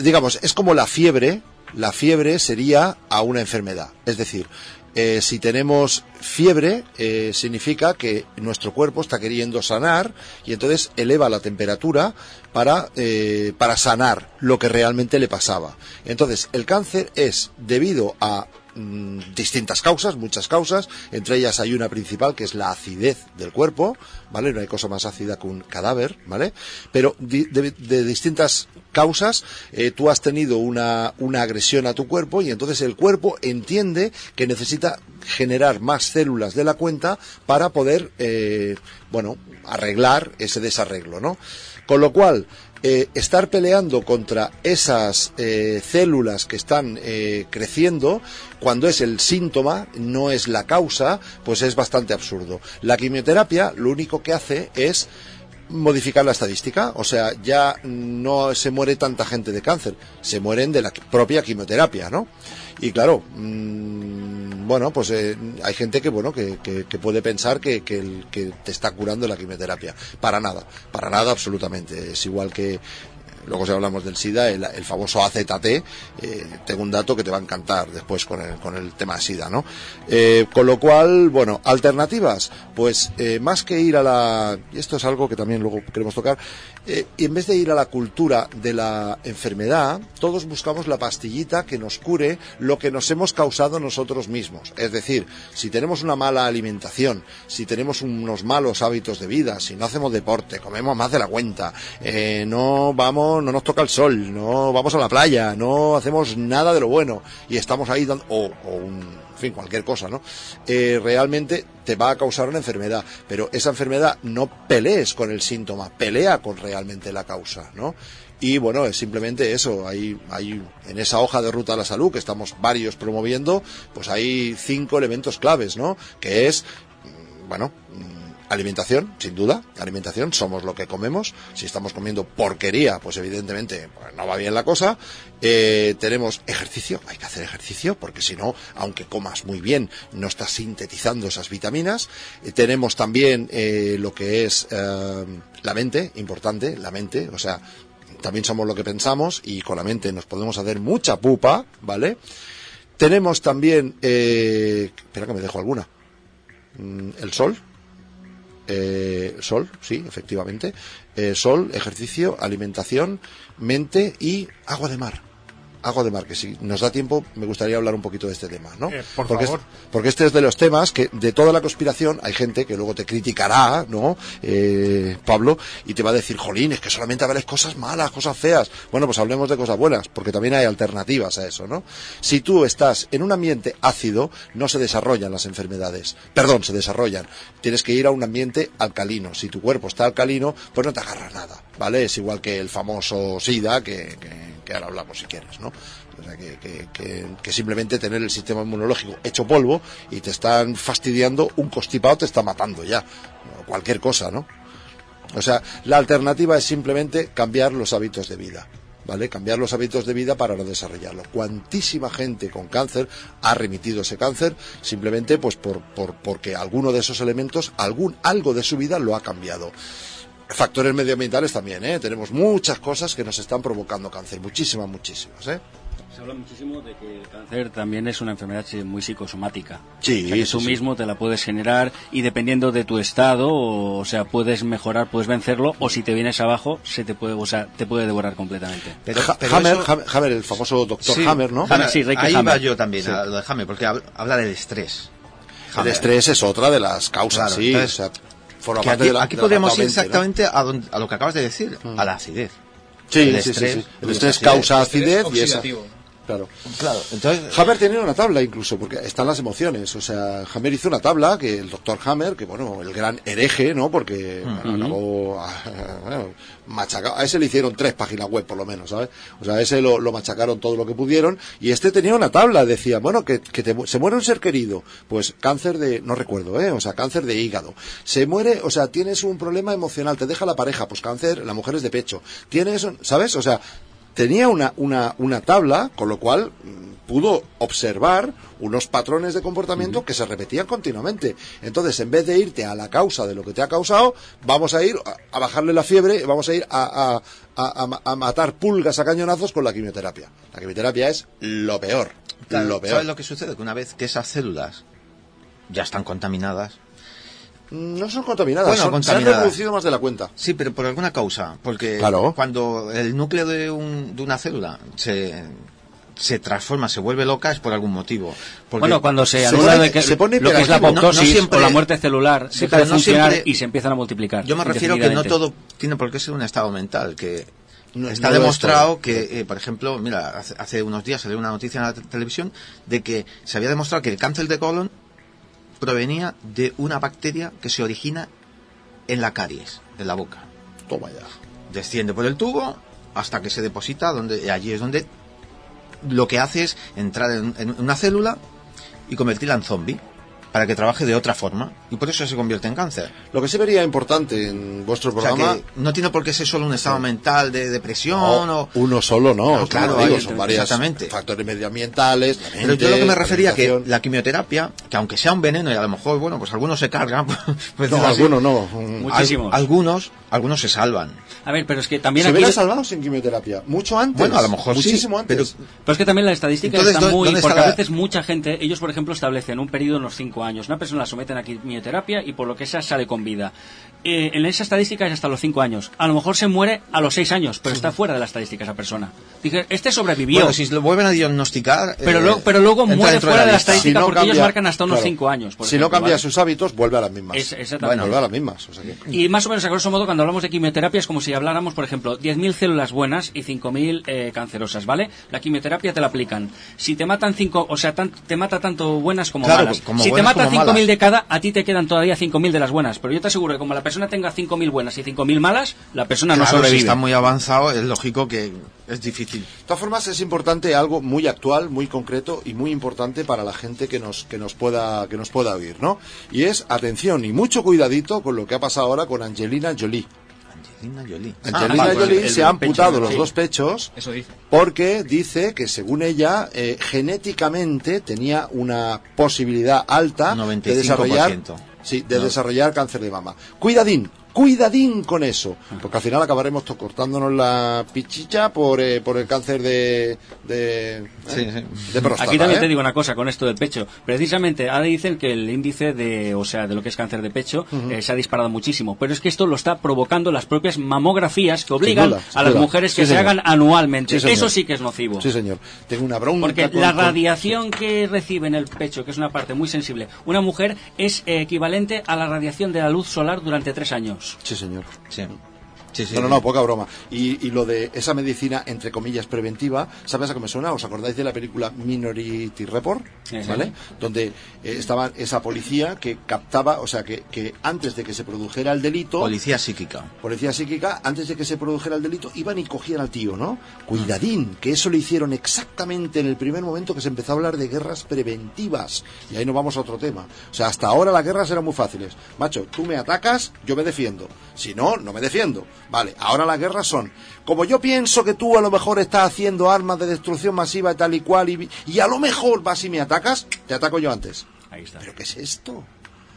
Digamos, es como la fiebre. La fiebre sería a una enfermedad. Es decir, eh, si tenemos fiebre, eh, significa que nuestro cuerpo está queriendo sanar y entonces eleva la temperatura para, eh, para sanar lo que realmente le pasaba. Entonces, el cáncer es debido a mm, distintas causas, muchas causas, entre ellas hay una principal que es la acidez del cuerpo, ¿vale? No hay cosa más ácida que un cadáver, ¿vale? Pero de distintas causas, eh, tú has tenido una, una agresión a tu cuerpo y entonces el cuerpo entiende que necesita generar más células de la cuenta para poder, eh, bueno, arreglar ese desarreglo, ¿no? Con lo cual, eh, estar peleando contra esas células que están creciendo, cuando es el síntoma, no es la causa, pues es bastante absurdo. La quimioterapia lo único que hace es modificar la estadística, o sea, ya no se muere tanta gente de cáncer, se mueren de la propia quimioterapia, ¿no? Y claro, mm, bueno, pues eh, hay gente que bueno que, que- que puede pensar que, que, te está curando la quimioterapia. Para nada, para nada absolutamente. Es igual que Luego si hablamos del SIDA, el, el famoso AZT, eh, tengo un dato que te va a encantar después con el, con el tema SIDA, ¿no? Eh, con lo cual, bueno, alternativas, pues eh, más que ir a la, y esto es algo que también luego queremos tocar, eh, y en vez de ir a la cultura de la enfermedad, todos buscamos la pastillita que nos cure lo que nos hemos causado nosotros mismos. Es decir, si tenemos una mala alimentación, si tenemos unos malos hábitos de vida, si no hacemos deporte, comemos más de la cuenta, eh, no vamos, no nos toca el sol, no vamos a la playa, no hacemos nada de lo bueno y estamos ahí dando, o, o un, en fin, cualquier cosa, ¿no? Eh, realmente te va a causar una enfermedad, pero esa enfermedad no pelees con el síntoma, pelea con realmente la causa, ¿no? Y bueno, es simplemente eso, hay, hay en esa hoja de ruta a la salud que estamos varios promoviendo, pues hay cinco elementos claves, ¿no? Que es, mm, bueno, alimentación, sin duda, alimentación, somos lo que comemos, si estamos comiendo porquería, pues evidentemente pues, no va bien la cosa, Eh, tenemos ejercicio, hay que hacer ejercicio, porque si no, aunque comas muy bien, no estás sintetizando esas vitaminas, Eh, tenemos también eh, lo que es eh, la mente, importante, la mente, o sea, también somos lo que pensamos y con la mente nos podemos hacer mucha pupa, ¿vale? Tenemos también, espera que me dejo alguna, Mm, el sol, eh, sol, sí, efectivamente, Eh, sol, ejercicio, alimentación, mente y agua de mar. Agua de mar, que si nos da tiempo me gustaría hablar un poquito de este tema, ¿no? Eh, por porque, favor. es- porque este es de los temas que de toda la conspiración hay gente que luego te criticará, ¿no? Eh, Pablo, y te va a decir, jolín, es que solamente habláis cosas malas, cosas feas. Bueno, pues hablemos de cosas buenas, porque también hay alternativas a eso, ¿no? Si tú estás en un ambiente ácido, no se desarrollan las enfermedades. Perdón, se desarrollan. Tienes que ir a un ambiente alcalino. Si tu cuerpo está alcalino, pues no te agarra nada, ¿vale? Es igual que el famoso SIDA, que, que- que ahora hablamos si quieres, ¿no? O sea, que, que- simplemente tener el sistema inmunológico hecho polvo y te están fastidiando, un constipado te está matando ya. Cualquier cosa, ¿no? O sea, la alternativa es simplemente cambiar los hábitos de vida. ¿Vale? Cambiar los hábitos de vida para no desarrollarlo. Cuantísima gente con cáncer ha remitido ese cáncer simplemente pues por, por, porque alguno de esos elementos, algún, algo de su vida lo ha cambiado. Factores medioambientales también, ¿eh? Tenemos muchas cosas que nos están provocando cáncer, muchísimas, muchísimas, ¿eh? Se habla muchísimo de que el cáncer también es una enfermedad muy psicosomática. Sí, O sea, que sí, tú sí. mismo te la puedes generar y dependiendo de tu estado, o, sea, puedes mejorar, puedes vencerlo, o si te vienes abajo, se te puede, o sea, te puede devorar completamente. Pero, Ha- pero Hammer, eso- Hammer, Hammer, el famoso doctor Sí, Hammer, ¿no? Hammer, sí, Ricky ahí Hammer. va yo también, Sí. a lo de Hammer, porque habla, habla del estrés. El Hammer. estrés es otra de las causas, Claro, sí. entonces, o sea, forma Que parte aquí, de la- aquí de la podemos ir exactamente a, donde- a lo que acabas de decir, a la acidez. Sí, El sí, estrés, sí, sí. El la estrés acidez. causa acidez y esa. Claro. Claro, entonces... Hammer tenía una tabla incluso, porque están las emociones. O sea, Hammer hizo una tabla que el doctor Hammer, que bueno, el gran hereje, ¿no? Porque *laughs* bueno, acabó bueno, machacado. A ese le hicieron tres páginas web por lo menos, ¿sabes? O sea, a ese lo, lo machacaron todo lo que pudieron. Y este tenía una tabla, decía, bueno, que, que te se muere un ser querido. Pues cáncer de, no recuerdo, ¿eh? O sea, cáncer de hígado. Se muere, o sea, tienes un problema emocional, te deja la pareja, pues cáncer, la mujer es de pecho. Tienes, ¿sabes? O sea, tenía una, una, una tabla, con lo cual mm, pudo observar unos patrones de comportamiento que se repetían continuamente. Entonces, en vez de irte a la causa de lo que te ha causado, vamos a ir a, a bajarle la fiebre, vamos a ir a, a- a- a ma- a matar pulgas a cañonazos con la quimioterapia. La quimioterapia es lo peor. Claro, lo peor. ¿Sabes lo que sucede? Que una vez que esas células ya están contaminadas, No son contaminadas, Bueno, son- se han reproducido más de la cuenta. Sí, pero por alguna causa. Porque Claro. cuando el núcleo de, un- de una célula se, se transforma, se vuelve loca, es por algún motivo. Porque Bueno, cuando se, se anula pone- de que, se pone lo que es la hiperactivo. No- no apoptosis siempre- o la muerte celular Sí, deja pero de no funcionar siempre- y se empiezan a multiplicar. Yo me refiero que no todo tiene por qué ser un estado mental, que No- está demostrado que, eh, por ejemplo, mira, hace, hace unos días salió una noticia en la te- televisión de que se había demostrado que el cáncer de colon provenía de una bacteria que se origina en la caries, de la boca. Toma ya. Desciende por el tubo hasta que se deposita, donde allí es donde lo que hace es entrar en, en una célula y convertirla en zombie para que trabaje de otra forma y por eso se convierte en cáncer. Lo que sí vería importante en vuestro O sea programa... que no tiene por qué ser solo un estado mental de depresión No, o... uno solo no, No, claro, digo, hay- son varios exactamente. factores medioambientales. la Pero mente, yo lo que me refería que la quimioterapia, que aunque sea un veneno y a lo mejor, bueno, pues algunos se cargan, *laughs* pues No, algunos no. Muchísimos. al- algunos, algunos se salvan. A ver, pero es que también Se aquí... hubiera salvado sin quimioterapia. Mucho antes. Bueno, a lo mejor sí, Muchísimo pero- antes. Pero es que también la estadística Entonces, está ¿dó- muy... dónde está Porque a la- veces mucha gente, ellos por ejemplo establecen un periodo de unos 5 años. Una persona la someten a quimioterapia y por lo que sea sale con vida. Eh, en esa estadística es hasta los 5 años. A lo mejor se muere a los 6 años, pero está fuera de la estadística esa persona. Dije, este sobrevivió. Bueno, si lo vuelven a diagnosticar... pero, eh, luego, pero luego muere fuera de la, lista. estadística Si no porque ellos cambia- marcan hasta unos claro. 5 años. por si no ejemplo, cambia ¿vale? sus hábitos, vuelve a las mismas. Es- exactamente. vuelve a las mismas. o sea que- Y más o menos, a grosso modo, cuando hablamos de quimioterapia es como si habláramos, por ejemplo, 10.000 células buenas y 5.000 eh, cancerosas, ¿vale? La quimioterapia te la aplican. Si te matan 5, o sea, tan- te mata tanto buenas como Claro, malas. como si te mata como 5.000 malas. de cada, a ti te quedan todavía 5.000 de las buenas. Pero yo te aseguro que como la persona tenga 5.000 buenas y 5.000 malas, la persona no Claro, si sobrevive. está muy avanzado, es lógico que es difícil. De todas formas, es importante algo muy actual, muy concreto y muy importante para la gente que nos, que nos pueda, que nos pueda oír, ¿no? Y es atención y mucho cuidadito con lo que ha pasado ahora con Angelina Jolie. Angelina Jolie. Angelina Ah, Jolie el- se ha amputado los sí. dos pechos Eso dice. porque dice que según ella eh, genéticamente tenía una posibilidad alta de 95%. desarrollar sí, de No. desarrollar cáncer de mama. Cuidadín, cuidadín con eso, porque al final acabaremos cortándonos la pichicha por, eh, por el cáncer de de, eh, Sí, sí. de próstata. Aquí también ¿eh? te digo una cosa con esto del pecho. Precisamente, ahora dicen que el índice de, o sea, de lo que es cáncer de pecho eh, se ha disparado muchísimo. Pero es que esto lo está provocando las propias mamografías que obligan duda, sin a las duda. mujeres que Sí, se señor. hagan anualmente. Eso sí que es nocivo. Sí, señor. Tengo una bronca. Porque con- la con- radiación que recibe en el pecho, que es una parte muy sensible, una mujer es eh, equivalente a la radiación de la luz solar durante tres años. Sí, señor. Sí. Sí, sí. No, no, no, poca broma. Y, y lo de esa medicina, entre comillas, preventiva, ¿sabes a qué me suena? ¿Os acordáis de la película Minority Report? ¿Vale? Donde eh, estaba esa policía que captaba, o sea, que, que antes de que se produjera el delito... Policía psíquica. Policía psíquica, antes de que se produjera el delito, iban y cogían al tío, ¿no? Cuidadín, que eso lo hicieron exactamente en el primer momento que se empezó a hablar de guerras preventivas. Y ahí nos vamos a otro tema. O sea, hasta ahora las guerras eran muy fáciles. Macho, tú me atacas, yo me defiendo. Si no, no me defiendo. Vale, ahora las guerras son, como yo pienso que tú a lo mejor estás haciendo armas de destrucción masiva y tal y cual, y, y a lo mejor vas y me atacas, te ataco yo antes. Ahí está. ¿Pero qué es esto?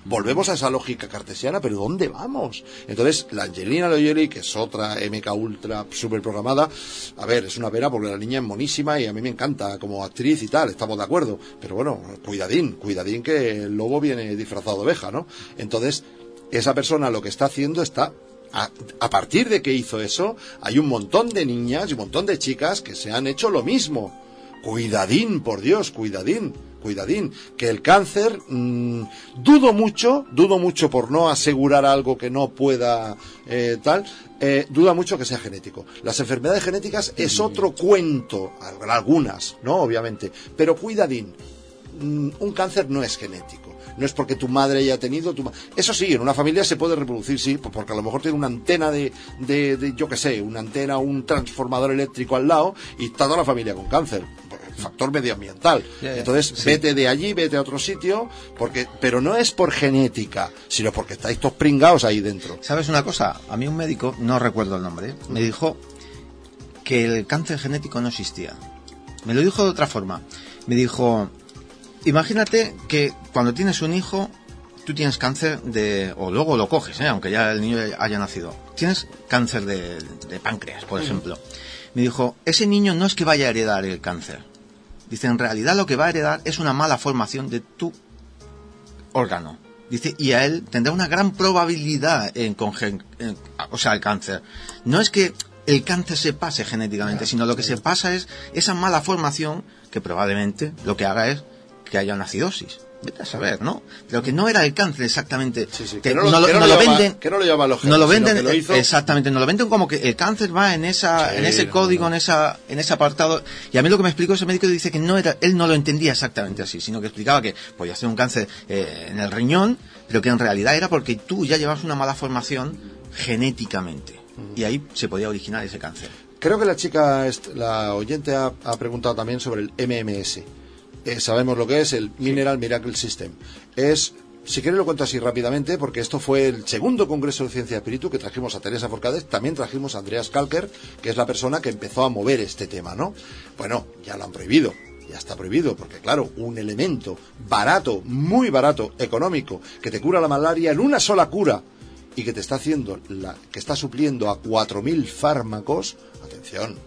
Volvemos a esa lógica cartesiana, pero ¿dónde vamos? Entonces, la Angelina Jolie, que es otra MK Ultra super programada, a ver, es una pena porque la niña es monísima y a mí me encanta como actriz y tal, estamos de acuerdo. Pero bueno, cuidadín, cuidadín que el lobo viene disfrazado de oveja, ¿no? Entonces, esa persona lo que está haciendo está a, a partir de que hizo eso, hay un montón de niñas y un montón de chicas que se han hecho lo mismo. Cuidadín, por Dios, cuidadín, cuidadín. Que el cáncer, mm, dudo mucho, dudo mucho por no asegurar algo que no pueda eh, tal, eh, duda mucho que sea genético. Las enfermedades genéticas es otro cuento, al- algunas, ¿no? Obviamente. Pero cuidadín, mm, un cáncer no es genético. No es porque tu madre haya tenido tu Eso sí, en una familia se puede reproducir, sí, pues porque a lo mejor tiene una antena de, de, de, yo qué sé, una antena, un transformador eléctrico al lado y está toda la familia con cáncer. Factor medioambiental. Entonces, sí. vete de allí, vete a otro sitio, porque, pero no es por genética, sino porque estáis todos pringados ahí dentro. ¿Sabes una cosa? A mí un médico, no recuerdo el nombre, me dijo que el cáncer genético no existía. Me lo dijo de otra forma. Me dijo, imagínate que cuando tienes un hijo, tú tienes cáncer de, o luego lo coges, ¿eh? aunque ya el niño haya nacido, tienes cáncer de, de páncreas, por ejemplo. Me dijo, ese niño no es que vaya a heredar el cáncer. Dice, en realidad lo que va a heredar es una mala formación de tu órgano. Dice, y a él tendrá una gran probabilidad en, congen- en- o sea, el cáncer. No es que el cáncer se pase genéticamente, sino lo que se pasa es esa mala formación que probablemente lo que haga es que haya una acidosis. Vete a saber, ¿no? Pero que no era el cáncer exactamente. que no lo- que no no lo lo llama- venden. que no lo llaman los no lo genes, venden, lo hizo- exactamente, no lo venden como que el cáncer va en esa, Sí, en ese código, en esa, en ese apartado. Y a mí lo que me explicó ese médico dice que no era, él no lo entendía exactamente así, sino que explicaba que podía ser un cáncer eh, en el riñón, pero que en realidad era porque tú ya llevabas una mala formación genéticamente. Y ahí se podía originar ese cáncer. Creo que la chica, la oyente ha, ha preguntado también sobre el MMS. Eh, sabemos lo que es el Mineral Miracle System. Es, si quieres lo cuento así rápidamente, porque esto fue el segundo Congreso de Ciencia y Espíritu que trajimos a Teresa Forcades, también trajimos a Andreas Kalker, que es la persona que empezó a mover este tema, ¿no? Bueno, ya lo han prohibido. Ya está prohibido, porque claro, un elemento barato, muy barato, económico, que te cura la malaria en una sola cura, y que te está haciendo la, que está supliendo a 4.000 fármacos, atención,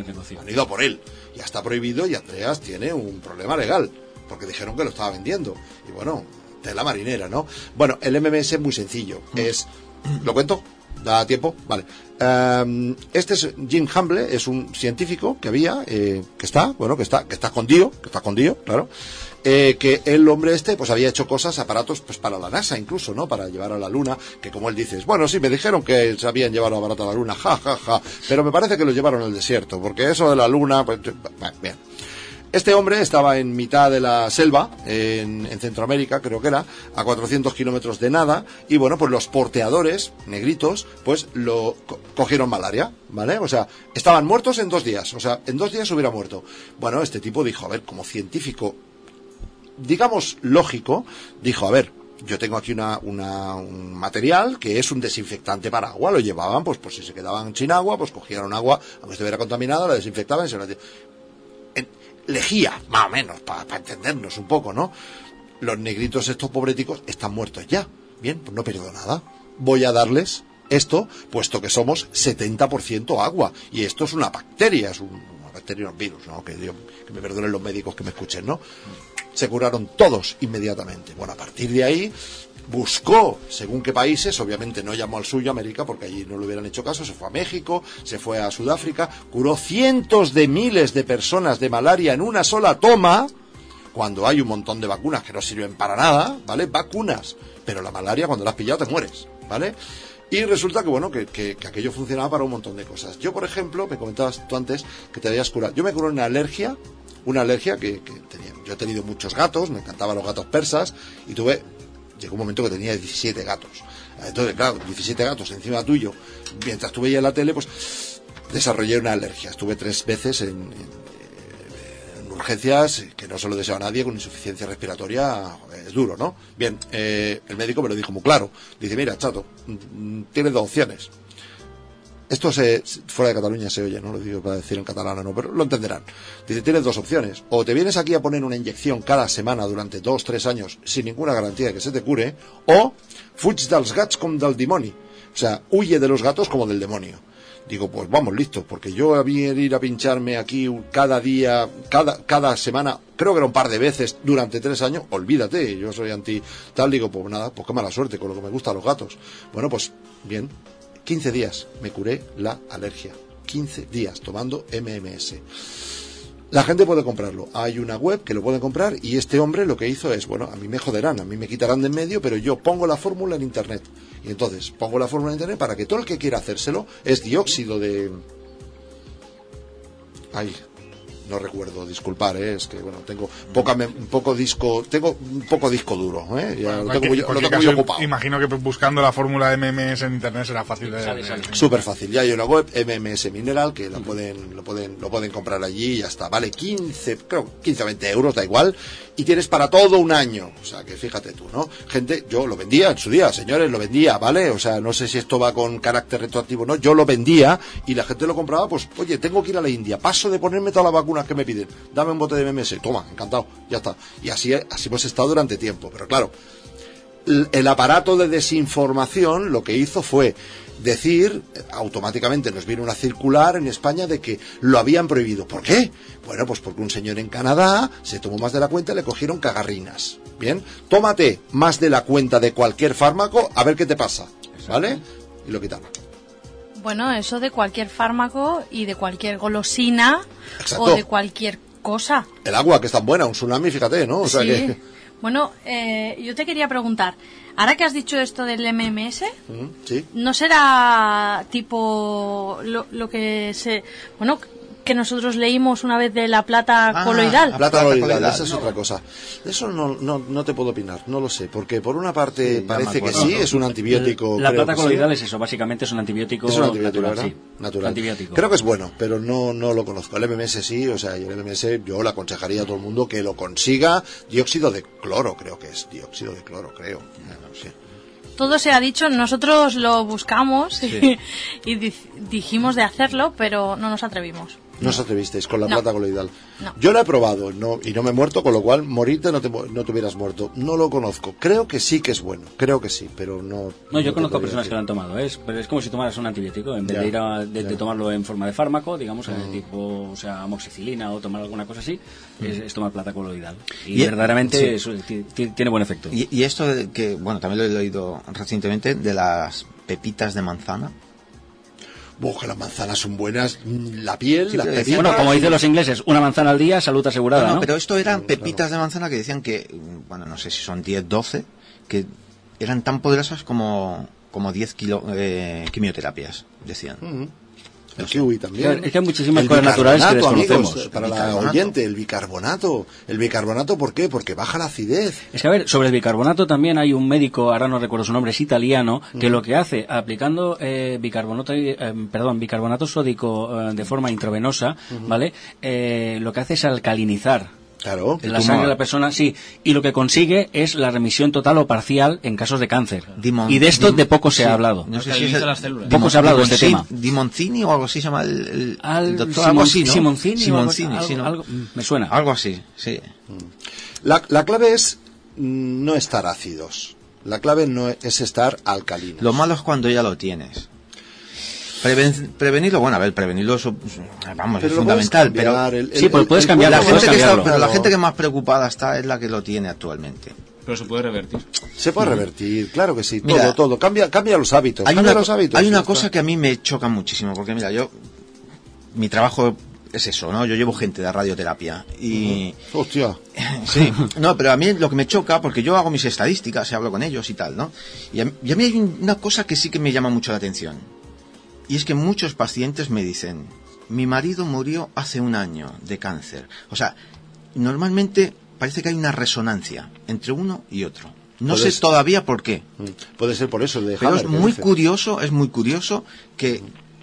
han ido a por él. Ya está prohibido y Andreas tiene un problema legal, porque dijeron que lo estaba vendiendo. Y bueno, de la marinera, ¿no? Bueno, el MMS es muy sencillo. Es, ¿lo cuento? ¿Da tiempo? Vale. Em, este es Jim Humble, es un científico que había, eh, que está, bueno, que está, que está escondido, que está escondido, claro. Eh, que el hombre este pues había hecho cosas, aparatos pues para la NASA incluso, ¿no? Para llevar a la Luna, que como él dice, bueno, sí, me dijeron que se habían llevado aparato a la Luna, ja, ja, ja, pero me parece que lo llevaron al desierto, porque eso de la Luna, pues, bien. Este hombre estaba en mitad de la selva, en, en Centroamérica, creo que era, a 400 kilómetros de nada, y bueno, pues los porteadores, negritos, pues lo co- cogieron malaria, ¿vale? O sea, estaban muertos en dos días, o sea, en dos días hubiera muerto. Bueno, este tipo dijo, a ver, como científico, digamos, lógico, dijo, a ver, yo tengo aquí una, una- un material que es un desinfectante para agua, lo llevaban, pues, pues si se quedaban sin agua, pues cogieron agua, aunque estuviera contaminada, la desinfectaban y se la en- lejía, más o menos, para entendernos un poco, ¿no? Los negritos estos pobreticos están muertos ya. Bien, pues no pierdo nada. Voy a darles esto, puesto que somos 70% agua. Y esto es una bacteria, es un, una bacteria, un virus, ¿no? Que, Dios- que me perdonen los médicos que me escuchen, ¿no? Se curaron todos inmediatamente. Bueno, a partir de ahí buscó según qué países, obviamente no llamó al suyo América porque allí no le hubieran hecho caso, se fue a México, se fue a Sudáfrica, curó cientos de miles de personas de malaria en una sola toma, cuando hay un montón de vacunas que no sirven para nada, ¿vale? Vacunas, pero la malaria cuando la has pillado te mueres, ¿vale? Y resulta que, bueno, que, que- que aquello funcionaba para un montón de cosas. Yo, por ejemplo, me comentabas tú antes que te habías curado. Yo me curé una alergia, una alergia que, tenía. Yo he tenido muchos gatos, me encantaban los gatos persas, y tuve, llegó un momento que tenía 17 gatos. Entonces, claro, 17 gatos encima tuyo, mientras tú veías la tele, pues desarrollé una alergia. Estuve tres veces en, en- en urgencias, que no se lo deseo a nadie, con insuficiencia respiratoria, es duro, ¿no? Bien, eh, el médico me lo dijo muy claro. Dice, mira, chato, mm, tienes dos opciones. Esto se, fuera de Cataluña se oye, no lo digo para decir en catalán, no, pero lo entenderán. Dice, tienes dos opciones. O te vienes aquí a poner una inyección cada semana durante dos, tres años sin ninguna garantía de que se te cure, o fuig dels gats com del dimoni. O sea, huye de los gatos como del demonio. Digo, pues vamos, listo, porque yo a mí el ir a pincharme aquí cada día, cada, cada semana, creo que era un par de veces durante tres años, olvídate, yo soy anti tal, digo, pues nada, pues qué mala suerte con lo que me gustan los gatos. Bueno, pues bien, 15 días me curé la alergia. 15 días tomando MMS. La gente puede comprarlo. Hay una web que lo pueden comprar y este hombre lo que hizo es, bueno, a mí me joderán, a mí me quitarán de en medio, pero yo pongo la fórmula en internet. Y entonces pongo la fórmula en internet para que todo el que quiera hacérselo es dióxido de... Ay, no recuerdo, disculpar, ¿eh? es que bueno, tengo poca poco disco, tengo un poco disco duro, ¿eh? Ya lo tengo muy, lo tengo muy ocupado. Imagino que buscando la fórmula MMS en internet será fácil de... Súper fácil, ya hay una web MMS Mineral que lo pueden, lo pueden, lo pueden comprar allí y ya está. Vale 15, creo 15 o 20 euros, da igual. Y tienes para todo un año. O sea que fíjate tú, ¿no? Gente, yo lo vendía en su día, señores, lo vendía, ¿vale? O sea, no sé si esto va con carácter retroactivo o no. Yo lo vendía y la gente lo compraba, pues, oye, tengo que ir a la India, paso de ponerme todas las vacunas que me piden. Dame un bote de MMS, toma, encantado, ya está. Y así, así hemos estado durante tiempo. Pero claro, el- aparato de desinformación lo que hizo fue decir, automáticamente nos viene una circular en España de que lo habían prohibido. ¿Por qué? Bueno, pues porque un señor en Canadá se tomó más de la cuenta y le cogieron cagarrinas. Bien, tómate más de la cuenta de cualquier fármaco a ver qué te pasa. ¿Vale? Y lo quitaron. Bueno, eso de cualquier fármaco y de cualquier golosina Exacto. o de cualquier cosa. El agua que es tan buena, un tsunami, fíjate, ¿no? O sea Sí. que... Bueno, eh, yo te quería preguntar, ahora que has dicho esto del MMS, Mm, Sí. ¿no será tipo lo, lo que se... Bueno, que nosotros leímos una vez de la plata Ah, coloidal? La plata coloidal, coloidal, esa es no. otra cosa. De eso no, no, no te puedo opinar, no lo sé, porque por una parte Sí, parece que sí, es un antibiótico. La creo plata que sí. coloidal es eso, básicamente es un antibiótico, Es un antibiótico, natural, sí. Natural. Antibiótico. Creo que es bueno, pero no, no lo conozco. El MMS sí, o sea, y el MMS yo le aconsejaría a todo el mundo que lo consiga. Dióxido de cloro, creo que es. Dióxido de cloro, creo. No sé. Todo se ha dicho, nosotros lo buscamos y, *laughs* y di- dijimos de hacerlo, pero no nos atrevimos. No os atrevisteis con la No. plata coloidal. No. Yo la he probado no, y no me he muerto, con lo cual morirte no te, no te hubieras muerto. No lo conozco. Creo que sí que es bueno. Creo que sí, pero no. No, yo conozco personas que lo han tomado, ¿eh? es, pero es como si tomaras un antibiótico, en vez Ya, de ir a, de, tomarlo en forma de fármaco, digamos, eh, tipo, o sea, amoxicilina o tomar alguna cosa así, es, es tomar plata coloidal. Y, Y- verdaderamente sí. tiene buen efecto. Y, y esto de que, bueno, también lo he leído recientemente, de las pepitas de manzana. Buah, que las manzanas son buenas. mm, La piel, Sí, las pepitas. bueno, como dicen los ingleses, una manzana al día, salud asegurada, No, ¿no? no, pero esto eran pepitas de manzana que decían que, bueno, no sé si son 10, 12, que eran tan poderosas como, como 10 kilo, eh, quimioterapias, decían. Mm. El kiwi también. Claro, es que hay muchísimas El cosas naturales que desconocemos. amigos, para la oyente, el bicarbonato. El bicarbonato, ¿por qué? Porque baja la acidez. Es que, a ver, sobre el bicarbonato también hay un médico, ahora no recuerdo su nombre, es italiano, que lo que hace, aplicando eh, bicarbonato, eh, perdón, bicarbonato sódico eh, de forma intravenosa, ¿vale? Eh, lo que hace es alcalinizar Claro. la sangre de la persona, sí, y lo que consigue es la remisión total o parcial en casos de cáncer. Dimon- y de esto dim- de poco se sí, ha hablado. No sé si es el- las células. Poco se ha hablado de este tema. Dimoncini o algo así se llama el, el- Al- el doctor, Simon- algo así, ¿no? Simoncini o algo- Simoncini, sí, ¿no? algo- me suena. Algo así, sí. La, la clave es mm, no estar ácidos. La clave no es estar alcalinos. Lo malo es cuando ya lo tienes. Preven- prevenirlo, bueno, a ver, prevenirlo es, vamos, Pero es fundamental, pero el- Sí, pues puedes cambiar, la gente que está, pero la gente que más preocupada está es la que lo tiene actualmente. Pero se puede revertir. Se puede revertir, claro que sí. Mira, todo, todo. Cambia, cambia los hábitos. Hay cambia una, los hábitos. hay una cosa está. que a mí me choca muchísimo, porque mira, yo, mi trabajo es eso, ¿no? Yo llevo gente de radioterapia y... Hostia. *laughs* Sí, no, pero a mí lo que me choca, porque yo hago mis estadísticas y hablo con ellos y tal, ¿no? Y a, y a mí hay un- una cosa que sí que me llama mucho la atención. Y es que muchos pacientes me dicen, mi marido murió hace un año de cáncer. O sea, normalmente parece que hay una resonancia entre uno y otro. No sé todavía por qué. Mm. Puede ser por eso de Pero es muy dice. curioso, es muy curioso que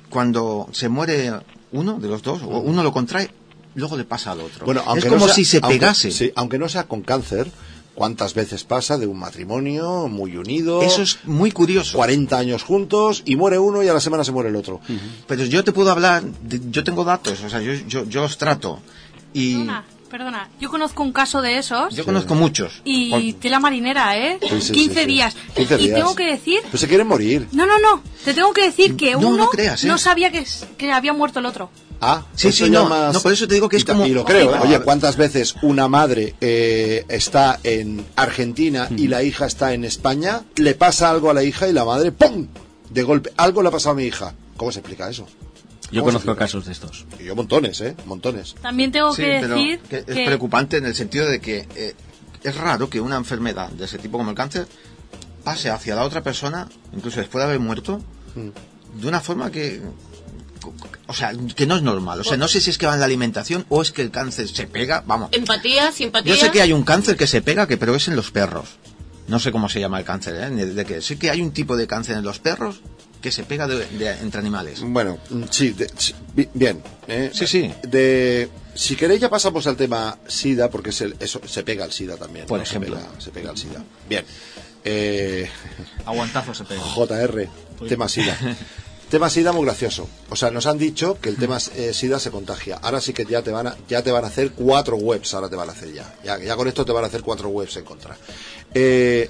cuando se muere uno de los dos, o uno lo contrae, luego le pasa al otro. Bueno, es como no sea- si se aunque- pegase. sí, aunque no sea con cáncer, ¿cuántas veces pasa de un matrimonio muy unido? Eso es muy curioso. 40 años juntos y muere uno y a la semana se muere el otro. Pero yo te puedo hablar, de- yo tengo datos, o sea, yo, yo, yo los trato. Y perdona. Yo conozco un caso de esos yo conozco muchos. y tela marinera, ¿eh? Sí, sí, 15 sí, sí. días. 15 y días. tengo que decir... Pero se quieren morir. No, no, no. Te tengo que decir que No, uno no creas, ¿eh? no sabía que, había muerto el otro. Ah, Sí, sí, no, más- no, por eso te digo que es y como- Y lo creo, ¿eh? Oye, ¿cuántas veces una madre eh, está en Argentina y la hija está en España? Le pasa algo a la hija y la madre, ¡pum! De golpe, algo le ha pasado a mi hija. ¿Cómo se explica eso? Yo ¿Cómo conozco casos de estos. Y yo montones, ¿eh? Montones. También tengo Sí, que pero decir que es que... preocupante en el sentido de que eh, es raro que una enfermedad de ese tipo como el cáncer pase hacia la otra persona, incluso después de haber muerto, Mm. de una forma que, o sea, que no es normal. O sea, no sé si es que va en la alimentación o es que el cáncer se pega, vamos. Empatía, simpatía. Yo sé que hay un cáncer que se pega, que pero es en los perros. No sé cómo se llama el cáncer, ¿eh? De que sé que hay un tipo de cáncer en los perros que se pega de- de- entre animales. Bueno, sí, de- sí, bien. eh, Sí, sí. De, si queréis ya pasamos al tema SIDA, porque es el- eso, se pega al SIDA también. Por ¿no? ejemplo. Se pega, se pega al SIDA. Bien. Eh, Aguantazo se pega. JR, tema SIDA. *laughs* tema SIDA muy gracioso. O sea, nos han dicho que el tema eh, SIDA se contagia. Ahora sí que ya te van a, ya te van a hacer cuatro webs, ahora te van a hacer ya. Ya, ya con esto te van a hacer cuatro webs en contra. Eh,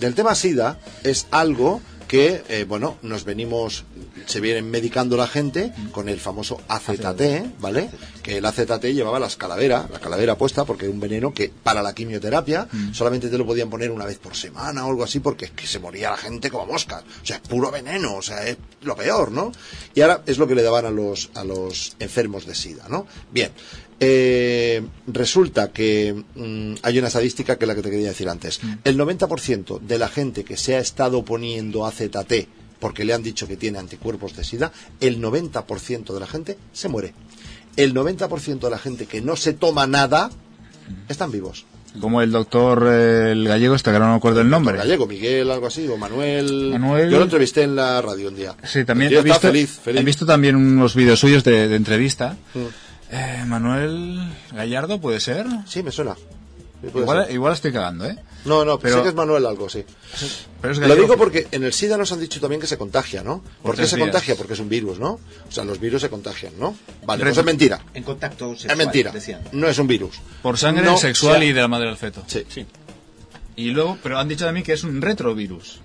del tema SIDA es algo que, eh, bueno, nos venimos, se vienen medicando la gente con el famoso AZT, ¿vale? Que el AZT llevaba las calaveras, la calavera puesta, porque era un veneno que para la quimioterapia solamente te lo podían poner una vez por semana o algo así, porque es que se moría la gente como moscas. O sea, es puro veneno, o sea, es lo peor, ¿no? Y ahora es lo que le daban a los, a los enfermos de SIDA, ¿no? Bien. Eh, resulta que mm, hay una estadística que es la que te quería decir antes. El 90% de la gente que se ha estado poniendo AZT porque le han dicho que tiene anticuerpos de SIDA, el 90% de la gente se muere. El 90% de la gente que no se toma nada están vivos. Como el doctor eh, el gallego, este que ahora no me acuerdo el nombre. Gallego, Miguel, algo así, o Manuel. Manuel. Yo lo entrevisté en la radio un día. Sí, también he visto, feliz, feliz. he visto también unos vídeos suyos de, de entrevista. Mm. Eh, Manuel Gallardo, ¿puede ser? Sí, me suena. Sí, Igual, igual estoy cagando, ¿eh? No, no, Pero- sé que es Manuel algo, sí. Pero es Lo digo porque en el SIDA nos han dicho también que se contagia, ¿no? ¿Por, qué se días. contagia? Porque es un virus, ¿no? O sea, los virus se contagian, ¿no? Vale, pues es mentira. En contacto sexual, Es mentira. decían. No es un virus. Por sangre No sexual sea- y de la madre del feto. Sí. Y luego, pero han dicho también que es un retrovirus.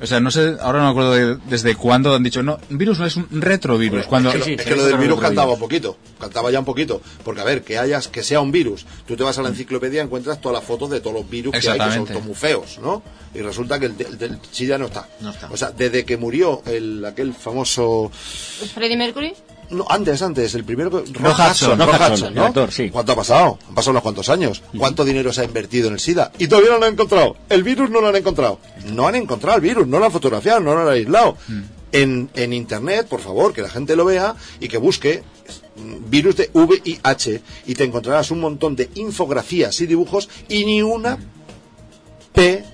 O sea, no sé, ahora no me acuerdo de- desde cuándo han dicho, no, virus no es un retrovirus. Cuando, es que, lo- es que lo del virus cantaba un poquito, cantaba ya un poquito, porque a ver, que hayas, que sea un virus, tú te vas a la enciclopedia y encuentras todas las fotos de todos los virus que hay que son todos muy feos, ¿no? Y resulta que el, de- el del SIDA no está. No está. O sea, desde que murió el aquel famoso Freddie Mercury. No, antes, antes, el primero que... Rock Hudson, Rock Rock Hudson, Hudson, el ¿no? actor, sí. ¿Cuánto ha pasado? Han pasado unos cuantos años. ¿Cuánto dinero se ha invertido en el SIDA? Y todavía no lo han encontrado. El virus no lo han encontrado. No han encontrado el virus, no lo han fotografiado, no lo han aislado. En, en internet, por favor, que la gente lo vea y que busque mm, virus de VIH y te encontrarás un montón de infografías y dibujos y ni una P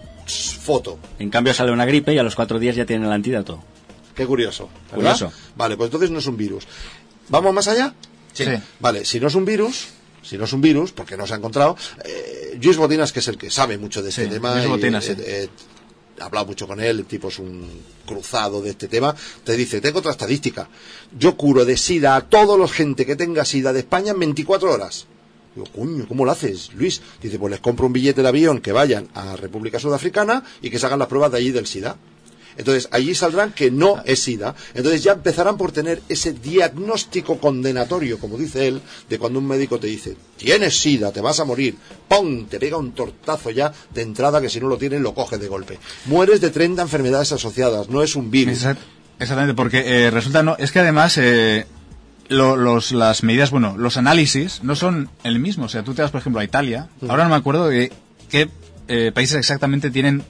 foto. En cambio sale una gripe y a los cuatro días ya tienen el antídoto. Qué curioso. ¿verdad? Curioso. Vale, pues entonces no es un virus. ¿Vamos más allá? Sí. Vale, si no es un virus, si no es un virus, porque no se ha encontrado, eh, Luis Botinas, que es el que sabe mucho de este Sí, tema, Luis y, eh, eh, he hablado mucho con él, el tipo es un cruzado de este tema, te dice, tengo otra estadística, yo curo de SIDA a toda la gente que tenga SIDA de España en 24 horas. Digo, coño, ¿cómo lo haces, Luis? Dice, pues les compro un billete de avión que vayan a República Sudafricana y que se hagan las pruebas de allí del SIDA. Entonces, allí saldrán que no es SIDA. Entonces ya empezarán por tener ese diagnóstico condenatorio, como dice él, de cuando un médico te dice, tienes SIDA, te vas a morir, ¡pum! Te pega un tortazo ya de entrada que si no lo tienes lo coges de golpe. Mueres de 30 enfermedades asociadas, no es un virus. Exact- Exactamente, porque eh, resulta, no, es que además eh, lo- los, las medidas, bueno, los análisis no son el mismo. O sea, tú te vas, por ejemplo, a Italia, ahora no me acuerdo de qué eh, países exactamente tienen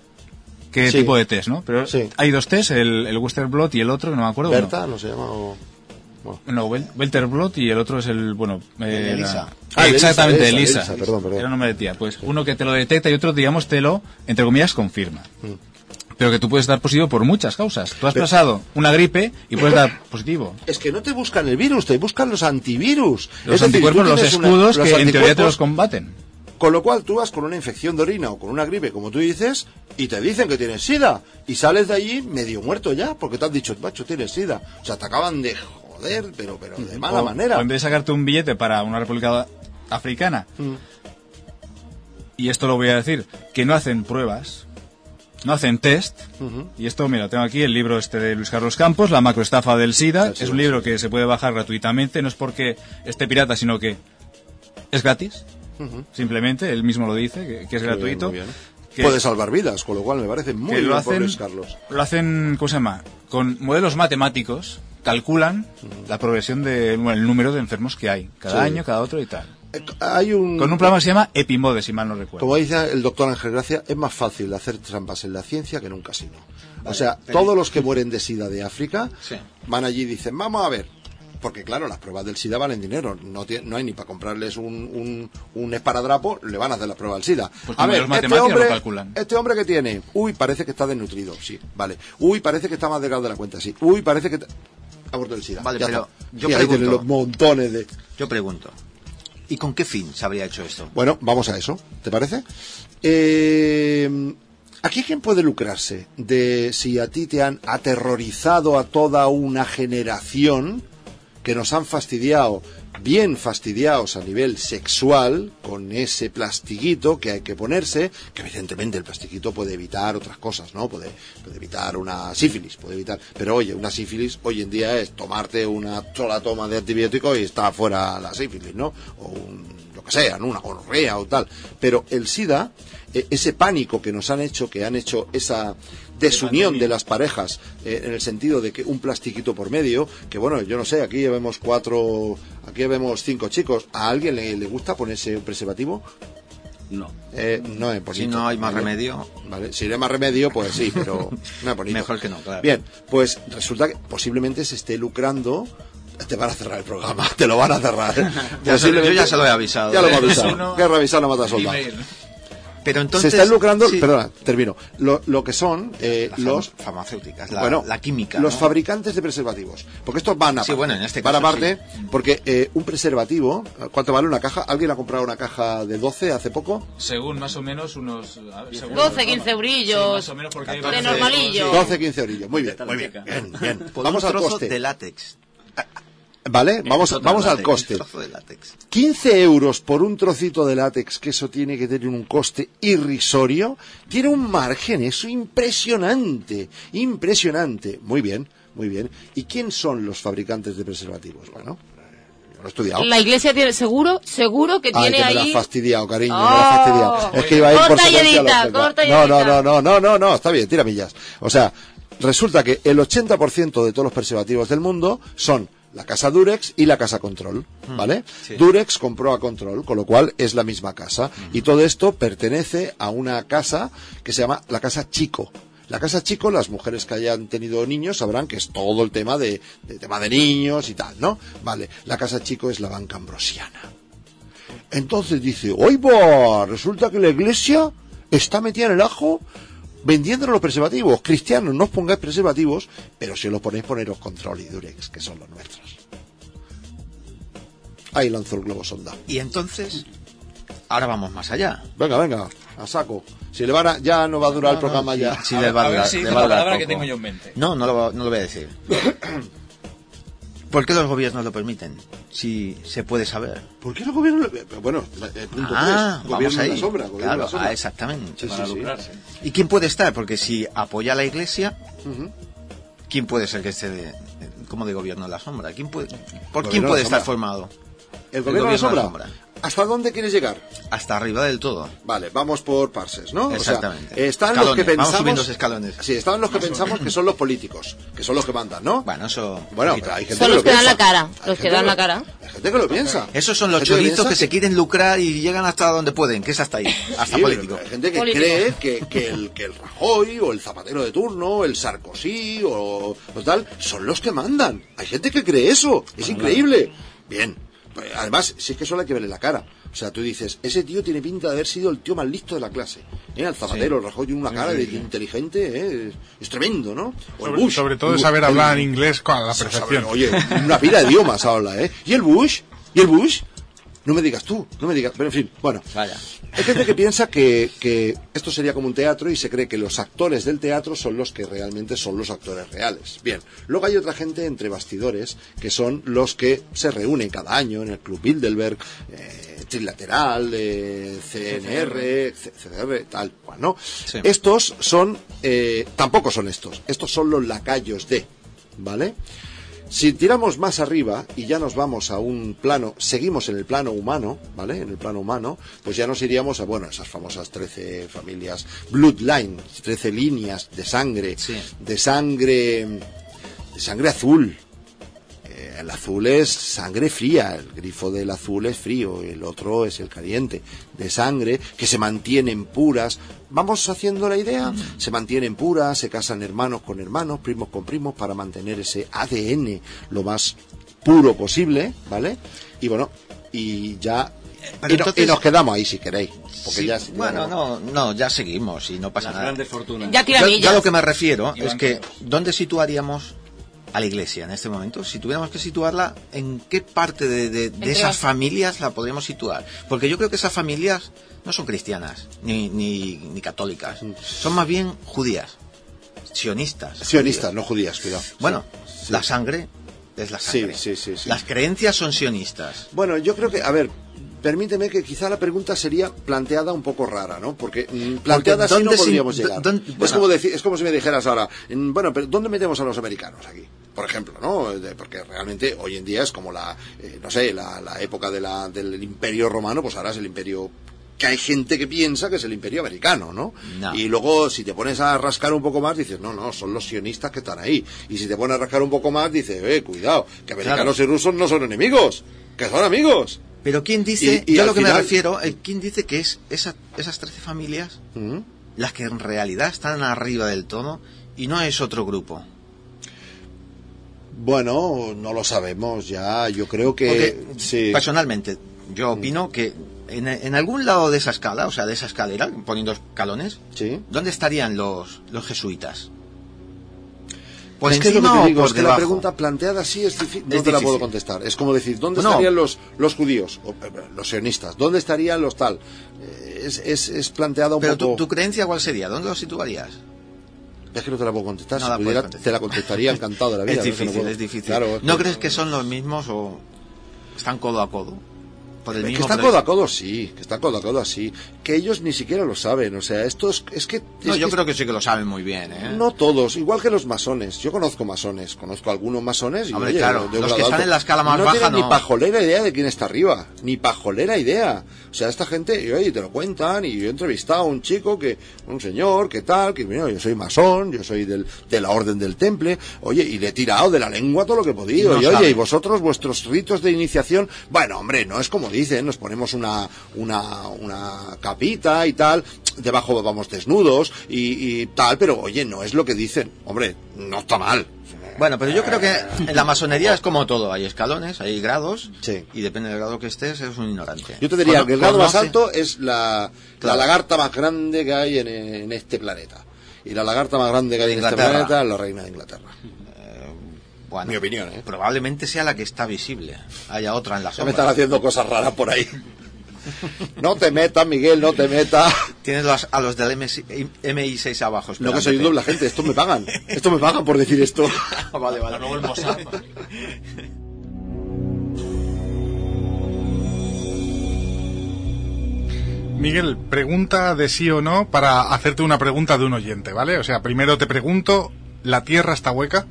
qué Sí. tipo de test, ¿no? Pero Sí. hay dos test, el, el Western Blot y el otro, que no me acuerdo. Berta, no se llama. o- bueno. No, Wel- Welter Blot y el otro es el, bueno... eh, El Elisa. la- Ah, exactamente, Elisa, Elisa. Elisa, perdón, perdón. Era un nombre de tía. Pues uno que te lo detecta y otro, digamos, te lo, entre comillas, confirma. Pero que tú puedes dar positivo por muchas causas. Tú has Pero- pasado una gripe y puedes dar positivo. Es que no te buscan el virus, te buscan los antivirus. Los Es decir, anticuerpos, los una- escudos los que en teoría te los combaten. Con lo cual tú vas con una infección de orina o con una gripe, como tú dices, y te dicen que tienes sida. Y sales de allí medio muerto ya, porque te has dicho, macho, tienes sida. O sea, te acaban de joder, pero, pero de mala O- manera. O en vez de sacarte un billete para una república africana, Mm. y esto lo voy a decir, que no hacen pruebas, no hacen test, y esto, mira, tengo aquí el libro este de Luis Carlos Campos, La macroestafa del SIDA, Sí, sí, es un sí. libro que se puede bajar gratuitamente, no es porque esté pirata, sino que es gratis, Simplemente, él mismo lo dice, que, que es Muy gratuito. bien. que- Puede salvar vidas, con lo cual me parece muy que bien lo hacen, Carlos. lo hacen, ¿cómo se llama? Con modelos matemáticos, calculan la progresión de, bueno, el número de enfermos que hay, cada Sí. año, cada otro y tal. Eh, Hay un... Con un programa que se llama Epimode, si mal no recuerdo. Como dice el doctor Ángel Gracia, es más fácil hacer trampas en la ciencia que en un casino. O sea, pero- todos los que mueren de SIDA de África Sí. van allí y dicen, vamos a ver. Porque claro, las pruebas del SIDA valen dinero. No, hay ni para comprarles un, un, un esparadrapo, le van a hacer la prueba del SIDA. Pues a ver, los este matemáticos hombre, lo calculan. este hombre que tiene, uy, parece que está desnutrido, sí, vale. Uy, parece que está más delgado de la cuenta, sí. Uy, parece que... te- Ha muerto el SIDA. Vale, ya pero está. yo y ahí pregunto- tienen los montones de... Yo pregunto, ¿y con qué fin se habría hecho esto? Bueno, vamos a eso, ¿te parece? Eh, ¿Aquí quién puede lucrarse de si a ti te han aterrorizado a toda una generación que nos han fastidiado, bien fastidiados a nivel sexual, con ese plastiquito que hay que ponerse, que evidentemente el plastiquito puede evitar otras cosas, ¿no? Puede, puede evitar una sífilis, puede evitar... Pero oye, una sífilis hoy en día es tomarte una sola toma de antibiótico y está fuera la sífilis, ¿no? O un, lo que sea, ¿no? Una gonorrea o tal. Pero el SIDA, eh, ese pánico que nos han hecho, que han hecho esa desunión de las parejas, eh, en el sentido de que un plastiquito por medio, que bueno, yo no sé, aquí vemos cuatro, aquí vemos cinco chicos, ¿a alguien le, le gusta ponerse un preservativo? No. Eh, no es bonito. Si no hay más ¿vale? remedio. Vale, si no hay más remedio, pues sí, pero *laughs* no es bonito. Mejor que no, claro. Bien, pues resulta que posiblemente se esté lucrando. Te van a cerrar el programa, *laughs* te lo van a cerrar. *laughs* Ya se- Posiblemente- yo ya se lo he avisado. Ya lo ¿eh? avisado. Uno- Guerra avisada no mata soldado. Pero entonces... se están lucrando, sí, perdona, termino. Lo, lo que son eh, las los farma- farmacéuticas, la, bueno, la química, los ¿no? fabricantes de preservativos. Porque estos van a Sí, bueno, en este van caso aparte, porque eh, un preservativo, ¿cuánto vale una caja? ¿Alguien ha comprado una caja de 12 hace poco? Según más o menos unos... ver, según- 12, 15 brillos. Sí, más o menos porque hay De normalillo. 12, 15 orillos. Muy bien, muy bien. bien, bien. Vamos un al coste. de látex. ¿Vale? Vamos, vamos al coste. Un trozo de látex. 15 euros por un trocito de látex, que eso tiene que tener un coste irrisorio, tiene un margen, eso impresionante, impresionante. Muy bien, muy bien. ¿Y quién son los fabricantes de preservativos? Bueno, yo lo he estudiado. La iglesia tiene, seguro, seguro que Ay, tiene que me la ahí. has fastidiado, cariño, me Oh. la has fastidiado. Es que iba a ir por Corta y edita, corta No, no, no, no, no, no, no, está bien, tira millas. O sea, resulta que el 80% de todos los preservativos del mundo son la casa Durex y la casa Control, ¿vale? sí. Durex compró a Control, con lo cual es la misma casa. Y todo esto pertenece a una casa que se llama la casa Chico. La casa Chico, las mujeres que hayan tenido niños sabrán que es todo el tema de, de tema de niños y tal, ¿no? Vale, la casa Chico es la banca ambrosiana. Entonces dice, oiga, resulta que la iglesia está metida en el ajo vendiendo los preservativos. Cristianos, no os pongáis preservativos, pero si os los ponéis, poneros control y durex, que son los nuestros. Ahí lanzó el globo sonda. Y entonces, ahora vamos más allá. Venga, venga, a saco. Si le van a, ya no va a durar el programa sí, ya. sí, les va a A ver durar- si va a la palabra que tengo yo en mente. No, no lo, no lo voy a decir. *coughs* ¿Por qué los gobiernos lo permiten? Si se puede saber. ¿Por qué el gobierno? le- Bueno, eh, punto Ah, tres. vamos Gobierno en ahí. la sombra. Gobierno Claro, la sombra. ah, exactamente. Sí, Para sí. ¿Y quién puede estar? Porque si apoya a la iglesia, Ujú. ¿quién puede ser que esté de, como de gobierno en la sombra? ¿Quién puede, ¿Por quién puede la estar sombra. formado? ¿El gobierno, en la gobierno sombra? en la ¿Hasta dónde quieres llegar? Hasta arriba del todo. Vale, vamos por parses, ¿no? O sea, Exactamente. están los que vamos pensamos. subiendo los escalones. Sí, están los que pensamos que son los políticos, que son los que mandan, ¿no? Bueno, eso... Bueno, pero hay gente Son los lo que dan piensa. la cara, Hay los que dan lo- la cara. Hay gente que lo piensa. Esos son los choritos que se quieren lucrar y llegan hasta donde pueden, que es hasta ahí, hasta Sí, político. Hay gente que Político. cree que, que el, que el Rajoy o el Zapatero de turno, el Sarkozy o, o tal, son los que mandan. Hay gente que cree eso. Es increíble. Bien. Además, si es que solo hay que verle la cara. O sea, tú dices, ese tío tiene pinta de haber sido el tío más listo de la clase. ¿Eh? El Zapatero, el Rajoy tiene una cara de inteligente, ¿eh? es, tremendo, ¿no? O el Sobre, Bush. sobre todo es saber el- hablar inglés con la Saber, perfección. Oye, una pila de idiomas habla, ¿eh? ¿Y el Bush? ¿Y el Bush? No me digas tú, no me digas. Pero en fin, bueno. Vaya. Hay gente que piensa que, que esto sería como un teatro y se cree que los actores del teatro son los que realmente son los actores reales. Bien, luego hay otra gente entre bastidores que son los que se reúnen cada año en el Club Bilderberg, eh, Trilateral, eh, CNR, C- CDR, tal cual, ¿no? Sí. Estos son, eh, tampoco son estos, estos son los lacayos de, ¿vale? Si tiramos más arriba y ya nos vamos a un plano, seguimos en el plano humano, ¿vale? En el plano humano, pues ya nos iríamos a, bueno, esas famosas 13 familias, bloodline, 13 líneas de sangre, Sí. de sangre, de sangre azul, el azul es sangre fría, el grifo del azul es frío, el otro es el caliente, de sangre, que se mantienen puras. ¿Vamos haciendo la idea? Se mantienen puras, se casan hermanos con hermanos, primos con primos, para mantener ese ADN lo más puro posible, ¿vale? Y bueno, y ya... Pero y, no- entonces- y nos quedamos ahí si queréis. Porque Sí, ya, bueno, no, no, ya seguimos y no pasa Las nada. grandes fortunas. Ya Yo, yo a lo que me refiero es que. ¿dónde situaríamos a la iglesia en este momento? Si tuviéramos que situarla, ¿en qué parte de, de- esas las- familias la podríamos situar? Porque yo creo que esas familias no son cristianas ni, ni, ni católicas, son más bien judías, sionistas. Sionistas, no judías, cuidado. Bueno, Sí. la sangre es la Sí, sangre. sí, sí, sí. Las creencias son sionistas. Bueno, yo creo que, a ver, permíteme que quizá la pregunta sería planteada un poco rara, ¿no? Porque mm, planteada así no ¿dónde se- podríamos llegar. es, bueno. como decir, es como si me dijeras ahora, mm, bueno, pero ¿dónde metemos a los americanos aquí? Por ejemplo, ¿no? De- porque realmente hoy en día es como la, eh, no sé, la, la época de la, del imperio romano, pues ahora es el imperio que hay gente que piensa que es el imperio americano, ¿no? No. Y luego si te pones a rascar un poco más dices, no, no, son los sionistas que están ahí. Y si te pones a rascar un poco más dices, eh, cuidado, que americanos y rusos no son enemigos, que son amigos. Pero ¿quién dice, Y- y yo a lo que me refiero, ¿quién dice que es esa- esas 13 familias Ujú. las que en realidad están arriba del todo y no es otro grupo? Bueno, no lo sabemos ya. Yo creo que Porque, sí. personalmente, yo opino que en, en algún lado de esa escala, o sea, de esa escalera, poniendo escalones, Sí. ¿dónde estarían los, los jesuitas? ¿Por es que es lo encima que o te digo, por es que la pregunta planteada así es difícil, no Es te la puedo contestar. Es como decir, ¿dónde No. estarían los, los judíos? O, eh, los sionistas. ¿Dónde estarían los tal? Eh, Es, es, es planteada un Pero poco... tu, tu creencia, ¿cuál sería? ¿Dónde lo situarías? Es que no te la puedo contestar. No si la pudiera, contestar. te la contestaría *laughs* encantado de la vida. es pero no difícil, puedo. es difícil. Claro, ¿No que- crees que son los mismos o están codo a codo? Por el Es que están codo a codo, sí, que están codo a codo así. Que ellos ni siquiera lo saben, o sea, esto es, es que... No, es yo que- creo que sí que lo saben muy bien, ¿eh? No todos, igual que los masones. Yo conozco masones, conozco algunos masones y Hombre, oye, claro, de un los que están en la escala más no baja tienen no. ni pajolera idea de quién está arriba, ni pajolera idea. O sea, esta gente, y, oye, te lo cuentan y yo he entrevistado a un chico que, un señor, que tal, que bueno, yo soy masón, yo soy del, de la orden del temple, oye, y le he tirado de la lengua todo lo que he podido. Y no y oye, y vosotros, vuestros ritos de iniciación, bueno, hombre, no es como dicen, nos ponemos una, una, una capita y tal, debajo vamos desnudos y, y tal, pero oye, no es lo que dicen. Hombre, no está mal. Bueno, pero yo creo que en la masonería es como todo, hay escalones, hay grados, Sí. y depende del grado que estés, eres un ignorante. Yo te diría que el grado más alto es la, Claro. la lagarta más grande que hay en, en este planeta. Y la lagarta más grande que hay en este planeta es la reina de Inglaterra. Bueno, Mi opinión, ¿eh? Probablemente sea la que está visible. Haya otra en la Ya me sombra. están haciendo cosas raras por ahí. *laughs* No te metas, Miguel, no te metas. Tienes los- a los del MSI, MI6 abajo. No que soy un doble agente, esto me pagan. Esto me pagan por decir esto. *laughs* vale, vale. Luego el. Miguel, pregunta de sí o no para hacerte una pregunta de un oyente, ¿vale? O sea, primero te pregunto, ¿la Tierra está hueca?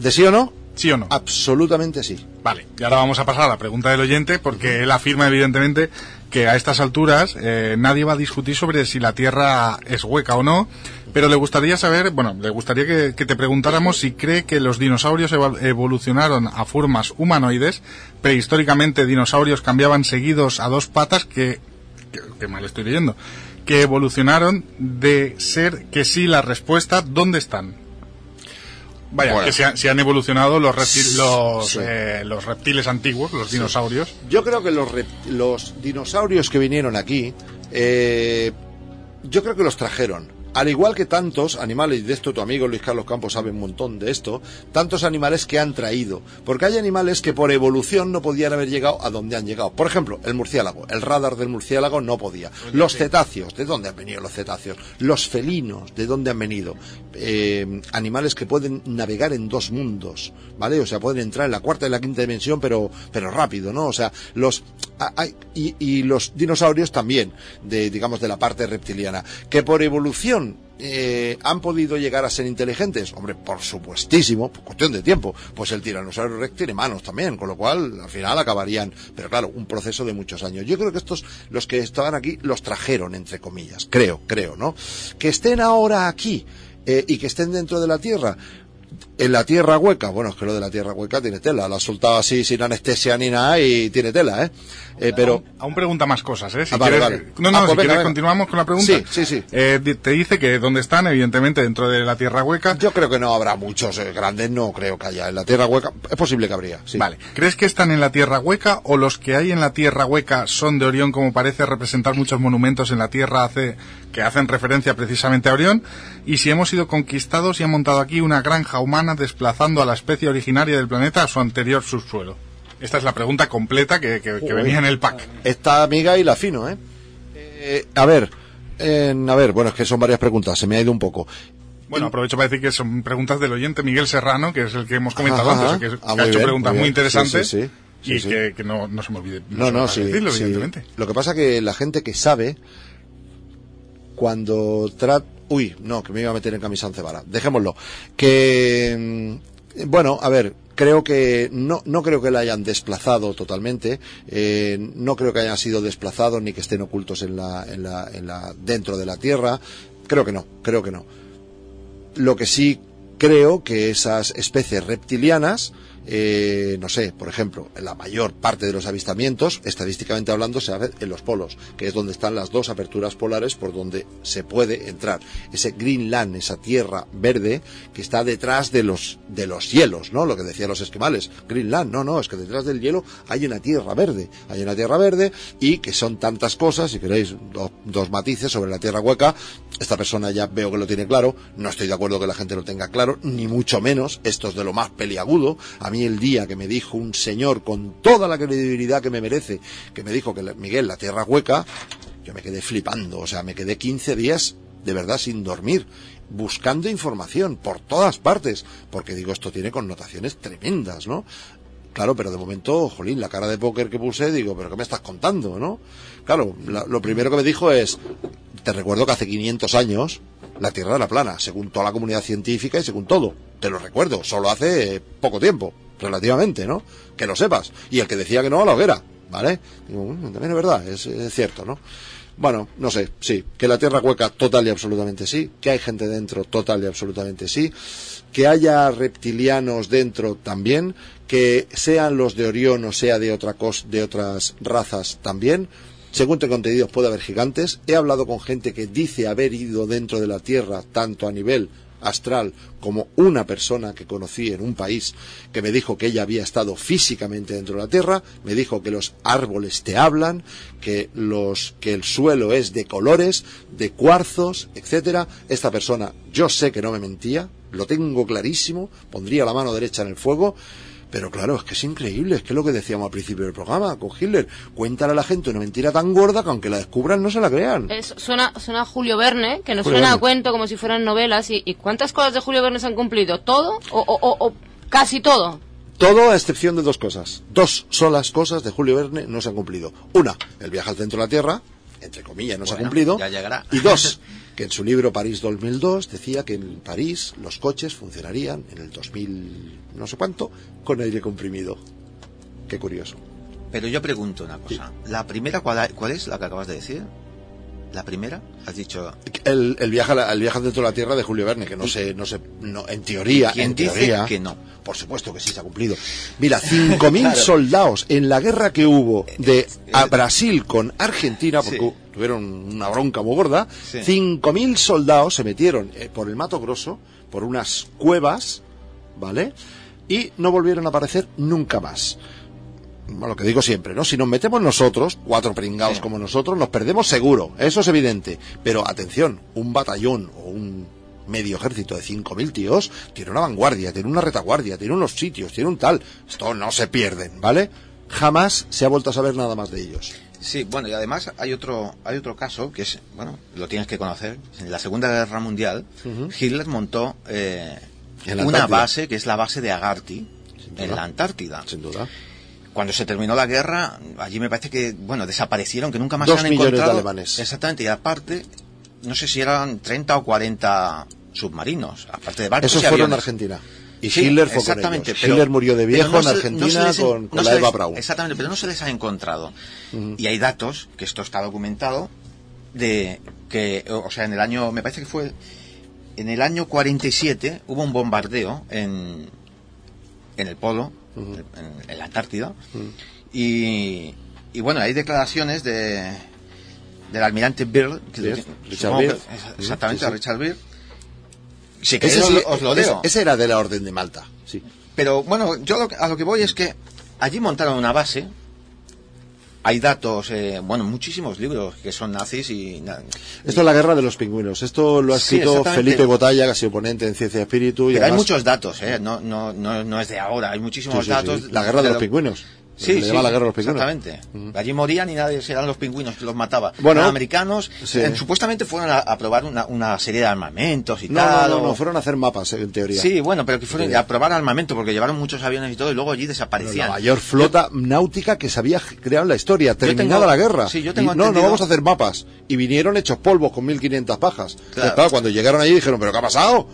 ¿De sí o no? ¿Sí o no? Absolutamente sí. Vale, y ahora vamos a pasar a la pregunta del oyente, porque él afirma evidentemente que a estas alturas eh, nadie va a discutir sobre si la Tierra es hueca o no, pero le gustaría saber, bueno, le gustaría que, que te preguntáramos si cree que los dinosaurios evolucionaron a formas humanoides, prehistóricamente dinosaurios cambiaban seguidos a dos patas que, que, que mal estoy leyendo, que evolucionaron de ser que sí la respuesta, ¿dónde están? Vaya, Bueno. que se, han- se han evolucionado los, reptil- los, Sí. eh, los reptiles antiguos, los dinosaurios. Yo creo que los, los dinosaurios que vinieron aquí, eh, yo creo que los trajeron. Al igual que tantos animales, y de esto tu amigo Luis Carlos Campos sabe un montón de esto, tantos animales que han traído. Porque hay animales que por evolución no podían haber llegado a donde han llegado. Por ejemplo, el murciélago. El radar del murciélago no podía. Los cetáceos, ¿de dónde han venido los cetáceos? Los felinos, ¿de dónde han venido? Eh, animales que pueden navegar en dos mundos, ¿vale? O sea, pueden entrar en la cuarta y la quinta dimensión, pero, pero rápido, ¿no? O sea, los, hay- y, y los dinosaurios también, de, digamos, de la parte reptiliana, que por evolución eh, han podido llegar a ser inteligentes. Hombre, por supuestísimo, por cuestión de tiempo. Pues el tiranosaurio rex tiene manos también, con lo cual al final acabarían, pero claro, un proceso de muchos años. Yo creo que estos, los que estaban aquí, los trajeron, entre comillas. Creo, creo, ¿no? Que estén ahora aquí eh, y que estén dentro de la Tierra. En la tierra hueca, bueno, es que lo de la tierra hueca tiene tela, la ha soltado así sin anestesia ni nada y tiene tela, ¿eh? Eh, pero Aún pregunta más cosas, ¿eh? Si Ah, vale, quieres- vale. No, no, Ah, pues si venga, quieres venga. continuamos con la pregunta. Sí, sí, sí. Eh, te dice que donde están, evidentemente, dentro de la tierra hueca. yo creo que no habrá muchos eh, grandes, no creo que haya. En la tierra hueca es posible que habría, sí. Vale. ¿Crees que están en la tierra hueca o los que hay en la tierra hueca son de Orión, como parece representar muchos monumentos en la tierra hace, que hacen referencia precisamente a Orión? Y si hemos sido conquistados y han montado aquí una granja humana desplazando a la especie originaria del planeta a su anterior subsuelo. Esta es la pregunta completa que, que- que Joder. venía en el pack. Esta amiga y la fino, ¿eh? Eh, a ver, en- a ver, bueno, es que son varias preguntas, se me ha ido un poco. Bueno, aprovecho para decir que son preguntas del oyente Miguel Serrano, que es el que hemos comentado Ajá, antes, que, ah, que ha hecho bien, preguntas muy interesantes Sí, sí, sí. y Sí. Que, que no, no se me olvide. No, no, sí, decirlo, sí. evidentemente. Lo que pasa que la gente que sabe, cuando trata... Uy, no, que me iba a meter en camisa once vara. Dejémoslo. Que... mm, Bueno, a ver, creo que... No, no creo que la hayan desplazado totalmente. eh, no creo que hayan sido desplazados ni que estén ocultos en la, en la, en la, dentro de la Tierra. Creo que no, creo que no. Lo que sí creo que esas especies reptilianas, eh, no sé, por ejemplo, la mayor parte de los avistamientos, estadísticamente hablando, se hace en los polos, que es donde están las dos aperturas polares por donde se puede entrar. Ese Greenland, esa tierra verde que está detrás de los, de los hielos, ¿no? Lo que decían los esquimales. Greenland, no, no, es que detrás del hielo hay una tierra verde. Hay una tierra verde y que son tantas cosas, si queréis, do- dos matices sobre la tierra hueca. Esta persona ya veo que lo tiene claro. No estoy de acuerdo que la gente lo tenga claro, ni mucho menos. Esto es de lo más peliagudo. A mí el día que me dijo un señor con toda la credibilidad que me merece, que me dijo que Miguel, la tierra hueca, yo me quedé flipando. O sea, me quedé 15 días de verdad sin dormir, buscando información por todas partes, porque digo, esto tiene connotaciones tremendas, ¿no? Claro, pero de momento, jolín, la cara de póker que puse, digo, ¿pero qué me estás contando, no? Claro, la- lo primero que me dijo es, te recuerdo que hace 500 años la Tierra era plana, según toda la comunidad científica y según todo. Te lo recuerdo, solo hace poco tiempo, relativamente, ¿no? Que lo sepas. Y el que decía que no, a la hoguera, ¿vale? Digo, "Mm, también es verdad, es, cierto, ¿no? Bueno, no sé, sí, que la Tierra hueca total y absolutamente sí, que hay gente dentro total y absolutamente sí, que haya reptilianos dentro también, que sean los de Orión o sea de otra cos, de otras razas también. Según tengo entendido puede haber gigantes. He hablado con gente que dice haber ido dentro de la Tierra tanto a nivel astral como una persona que conocí en un país que me dijo que ella había estado físicamente dentro de la tierra, me dijo que los árboles te hablan, que los que el suelo es de colores, de cuarzos, etcétera. Esta persona, yo sé que no me mentía, lo tengo clarísimo, pondría la mano derecha en el fuego. Pero claro, es que es increíble, es que es lo que decíamos al principio del programa con Hitler. Cuéntale a la gente una mentira tan gorda que aunque la descubran no se la crean. Es- suena, suena a Julio Verne, que nos Julio suena a cuento como si fueran novelas. ¿Y, y cuántas cosas de Julio Verne se han cumplido? ¿Todo? ¿O, o- o- o casi todo? Todo a excepción de dos cosas. Dos solas cosas de Julio Verne no se han cumplido. Una, el viaje al centro de la Tierra, entre comillas, no se ha cumplido. ya llegará. Y dos, *laughs* que en su libro París 2002 decía que en París los coches funcionarían en el 2000 no sé cuánto con aire comprimido. Qué curioso. Pero yo pregunto una cosa. ¿La primera cuál, cuál es la que acabas de decir? ¿La primera? Has dicho... El, el viaje, el viaje al centro de la Tierra de Julio Verne, que no sé, no sé, no, en teoría, ¿Quién en dice teoría, que no? Por supuesto que sí se ha cumplido. Mira, *laughs* 5.000 Claro. soldados en la guerra que hubo de a Brasil con Argentina, porque Sí. tuvieron una bronca muy gorda, Sí. 5.000 soldados se metieron eh, por el Mato Grosso, por unas cuevas, ¿vale? Y no volvieron a aparecer nunca más. Bueno, lo que digo siempre, ¿no? Si nos metemos nosotros, cuatro pringados Sí. como nosotros, nos perdemos seguro, eso es evidente. Pero atención, un batallón o un medio ejército de 5.000 tíos tiene una vanguardia, tiene una retaguardia, tiene unos sitios, tiene un tal. Esto no se pierden, ¿vale? Jamás se ha vuelto a saber nada más de ellos. Sí, bueno, y además hay otro, hay otro caso que es, bueno, lo tienes que conocer. En la Segunda Guerra Mundial, Hitler montó eh, una Antártida. base que es la base de Agarty, en la Antártida. Sin duda. Cuando se terminó la guerra, allí me parece que, bueno, desaparecieron, que nunca más Dos se han millones de encontrado. alemanes. Exactamente, y aparte, no sé si eran 30 o 40 submarinos, aparte de barcos Esos y fueron en. Argentina. Y Sí, Hitler fue con exactamente, ellos. pero- Hitler murió de viejo no en no Argentina les- con, con la les- Eva Braun. Exactamente, pero no se les ha encontrado. Y hay datos, que esto está documentado, de que, o sea, en el año, me parece que fue en el año 47 hubo un bombardeo en, en el polo, en, en la Antártida, y, y bueno, hay declaraciones de del almirante Byrd, Richard supongo exactamente, Sí, sí. Richard Byrd. Si Ese, queréis sí, os, os lo leo. ese era de la Orden de Malta. Sí. Pero bueno, yo lo a lo que voy es que allí montaron una base. Hay datos, eh, bueno, muchísimos libros que son nazis y... na- Esto es la guerra de los pingüinos. Esto lo ha escrito. Felipe Botalla, que ha sido ponente en Ciencia y Espíritu. Y Pero hay muchos datos, ¿eh? No, no, no, no es de ahora, hay muchísimos Sí, sí, sí. datos. La guerra de los lo- pingüinos. Sí, Le sí, llama la guerra de los pingüinos. Exactamente. Allí morían y nadie, eran los pingüinos que los mataba. Bueno, Eran americanos, sí. eh, supuestamente fueron a, a probar una, una serie de armamentos y No, tal. no, no, o- no, fueron a hacer mapas, eh, en teoría. Sí, bueno, pero que fueron Sí. a probar armamento porque llevaron muchos aviones y todo y luego allí la desaparecían. mayor flota náutica que se había creado en la historia, terminada tengo- la guerra. sí, yo tengo Y, no, no entendido- vamos a hacer mapas. Y vinieron hechos polvos con 1500 pajas. Entonces, claro, cuando llegaron allí dijeron, ¿pero qué ha pasado?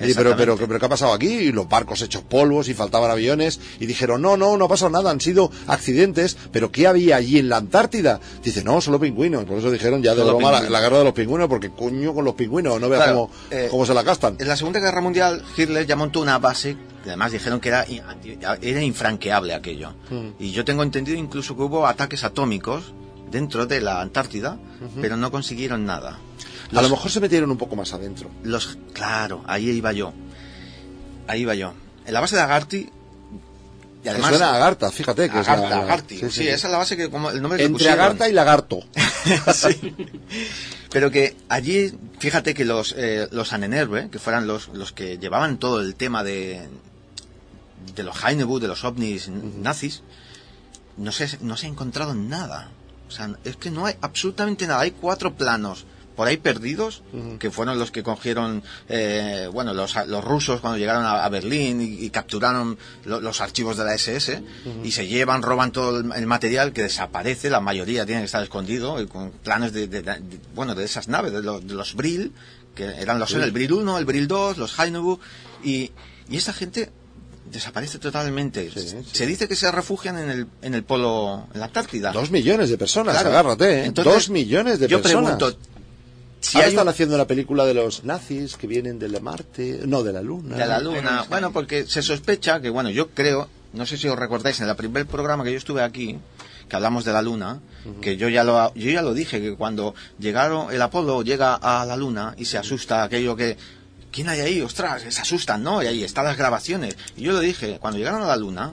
Y, pero, pero, pero, ¿qué ha pasado aquí? Y los barcos hechos polvos y faltaban aviones. Y dijeron, no, no, no ha pasado nada, han sido accidentes. ¿Pero qué había allí en la Antártida? Dice, no, solo pingüinos. Por eso dijeron ya de Solo broma la, guerra de los pingüinos, porque coño con los pingüinos, no veas Claro, cómo, eh, cómo se la gastan. En la Segunda Guerra Mundial, Hitler ya montó una base, que además dijeron que era, era infranqueable aquello. Mm. Y yo tengo entendido incluso que hubo ataques atómicos dentro de la Antártida, pero no consiguieron nada. A lo mejor se metieron un poco más adentro. Los, claro, ahí iba yo. Ahí iba yo. En la base de Agarty, y además... suena Agartha, fíjate que es la- Agarty. sí, Sí, sí. esa es la base que como el nombre que Entre pusieron. Agartha y Lagarto. *laughs* Sí. Pero que allí, fíjate que los, eh, los Anenerve, que fueran los, los que llevaban todo el tema de, de los Heinebu, de los ovnis nazis, no se, no se ha encontrado nada. O sea, es que no hay absolutamente nada. Hay cuatro planos por ahí perdidos, que fueron los que cogieron, eh, bueno, los, los rusos cuando llegaron a, a Berlín y, y capturaron lo- los archivos de la SS y se llevan, roban todo el, el material que desaparece, la mayoría tiene que estar escondido, y con planos de, de- de- de- bueno, de esas naves, de, los- Brill, que eran los, el Brill 1, el Brill 2, los Heinebu, y, y esta gente desaparece totalmente. Se dice que se refugian en el, en el polo, en la Antártida. Dos millones de personas, Claro. agárrate, ¿eh? Entonces, Dos millones de yo personas. pregunto, si Ahora hay están un- haciendo la película de los nazis que vienen de la Marte, no, de la Luna. de la Luna. Bueno, porque se sospecha que, bueno, yo creo, no sé si os recordáis, en el primer programa que yo estuve aquí, que hablamos de la Luna, que yo ya lo yo ya lo dije, que cuando llegaron, el Apolo llega a la Luna y se asusta aquello que, ¿quién hay ahí? Ostras, se asustan, ¿no? Y ahí están las grabaciones. Y yo lo dije, cuando llegaron a la Luna,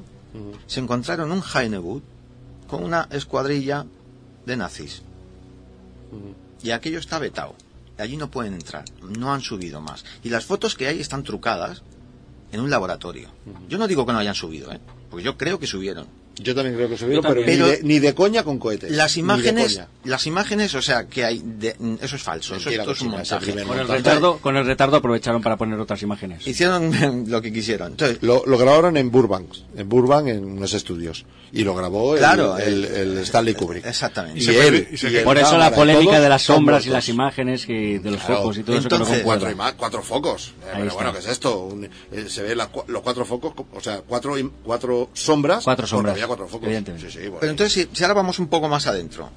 se encontraron un Heinewood con una escuadrilla de nazis. Y aquello está vetado. Allí no pueden entrar. No han subido más. Y las fotos que hay están trucadas en un laboratorio. Yo no digo que no hayan subido, ¿eh? Porque yo creo que subieron. Yo también creo que subieron, pero, ni, Pero de, ni de coña con cohetes. Las imágenes, las imágenes, o sea, que hay, de- eso es falso. Eso, Mentira esto es un montaje. Con el, retardo, con el retardo aprovecharon para poner otras imágenes. Hicieron *laughs* lo que quisieron. Entonces, Lo, lo grabaron en Burbank, en Burbank, en unos estudios. Y lo grabó el- Claro, el, el- el Stanley Kubrick. exactamente. Y, él, y el Por eso la polémica de las sombras y las imágenes y de los Claro. focos y todo eso que Entonces, no Cuatro, cuatro focos. Eh, pero está. bueno, ¿qué es esto? Un- eh, se ve las cua- los cuatro focos, co- o sea, cuatro, cuatro sombras. Cuatro sombras, cuatro focos. evidentemente. Sí, sí, bueno. pero entonces, si, si ahora vamos un poco más adentro,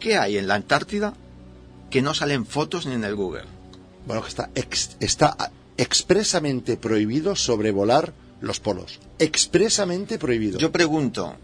¿qué hay en la Antártida que no salen fotos ni en el Google? Bueno, que está, ex- está expresamente prohibido sobrevolar los polos. Expresamente prohibido. Yo pregunto,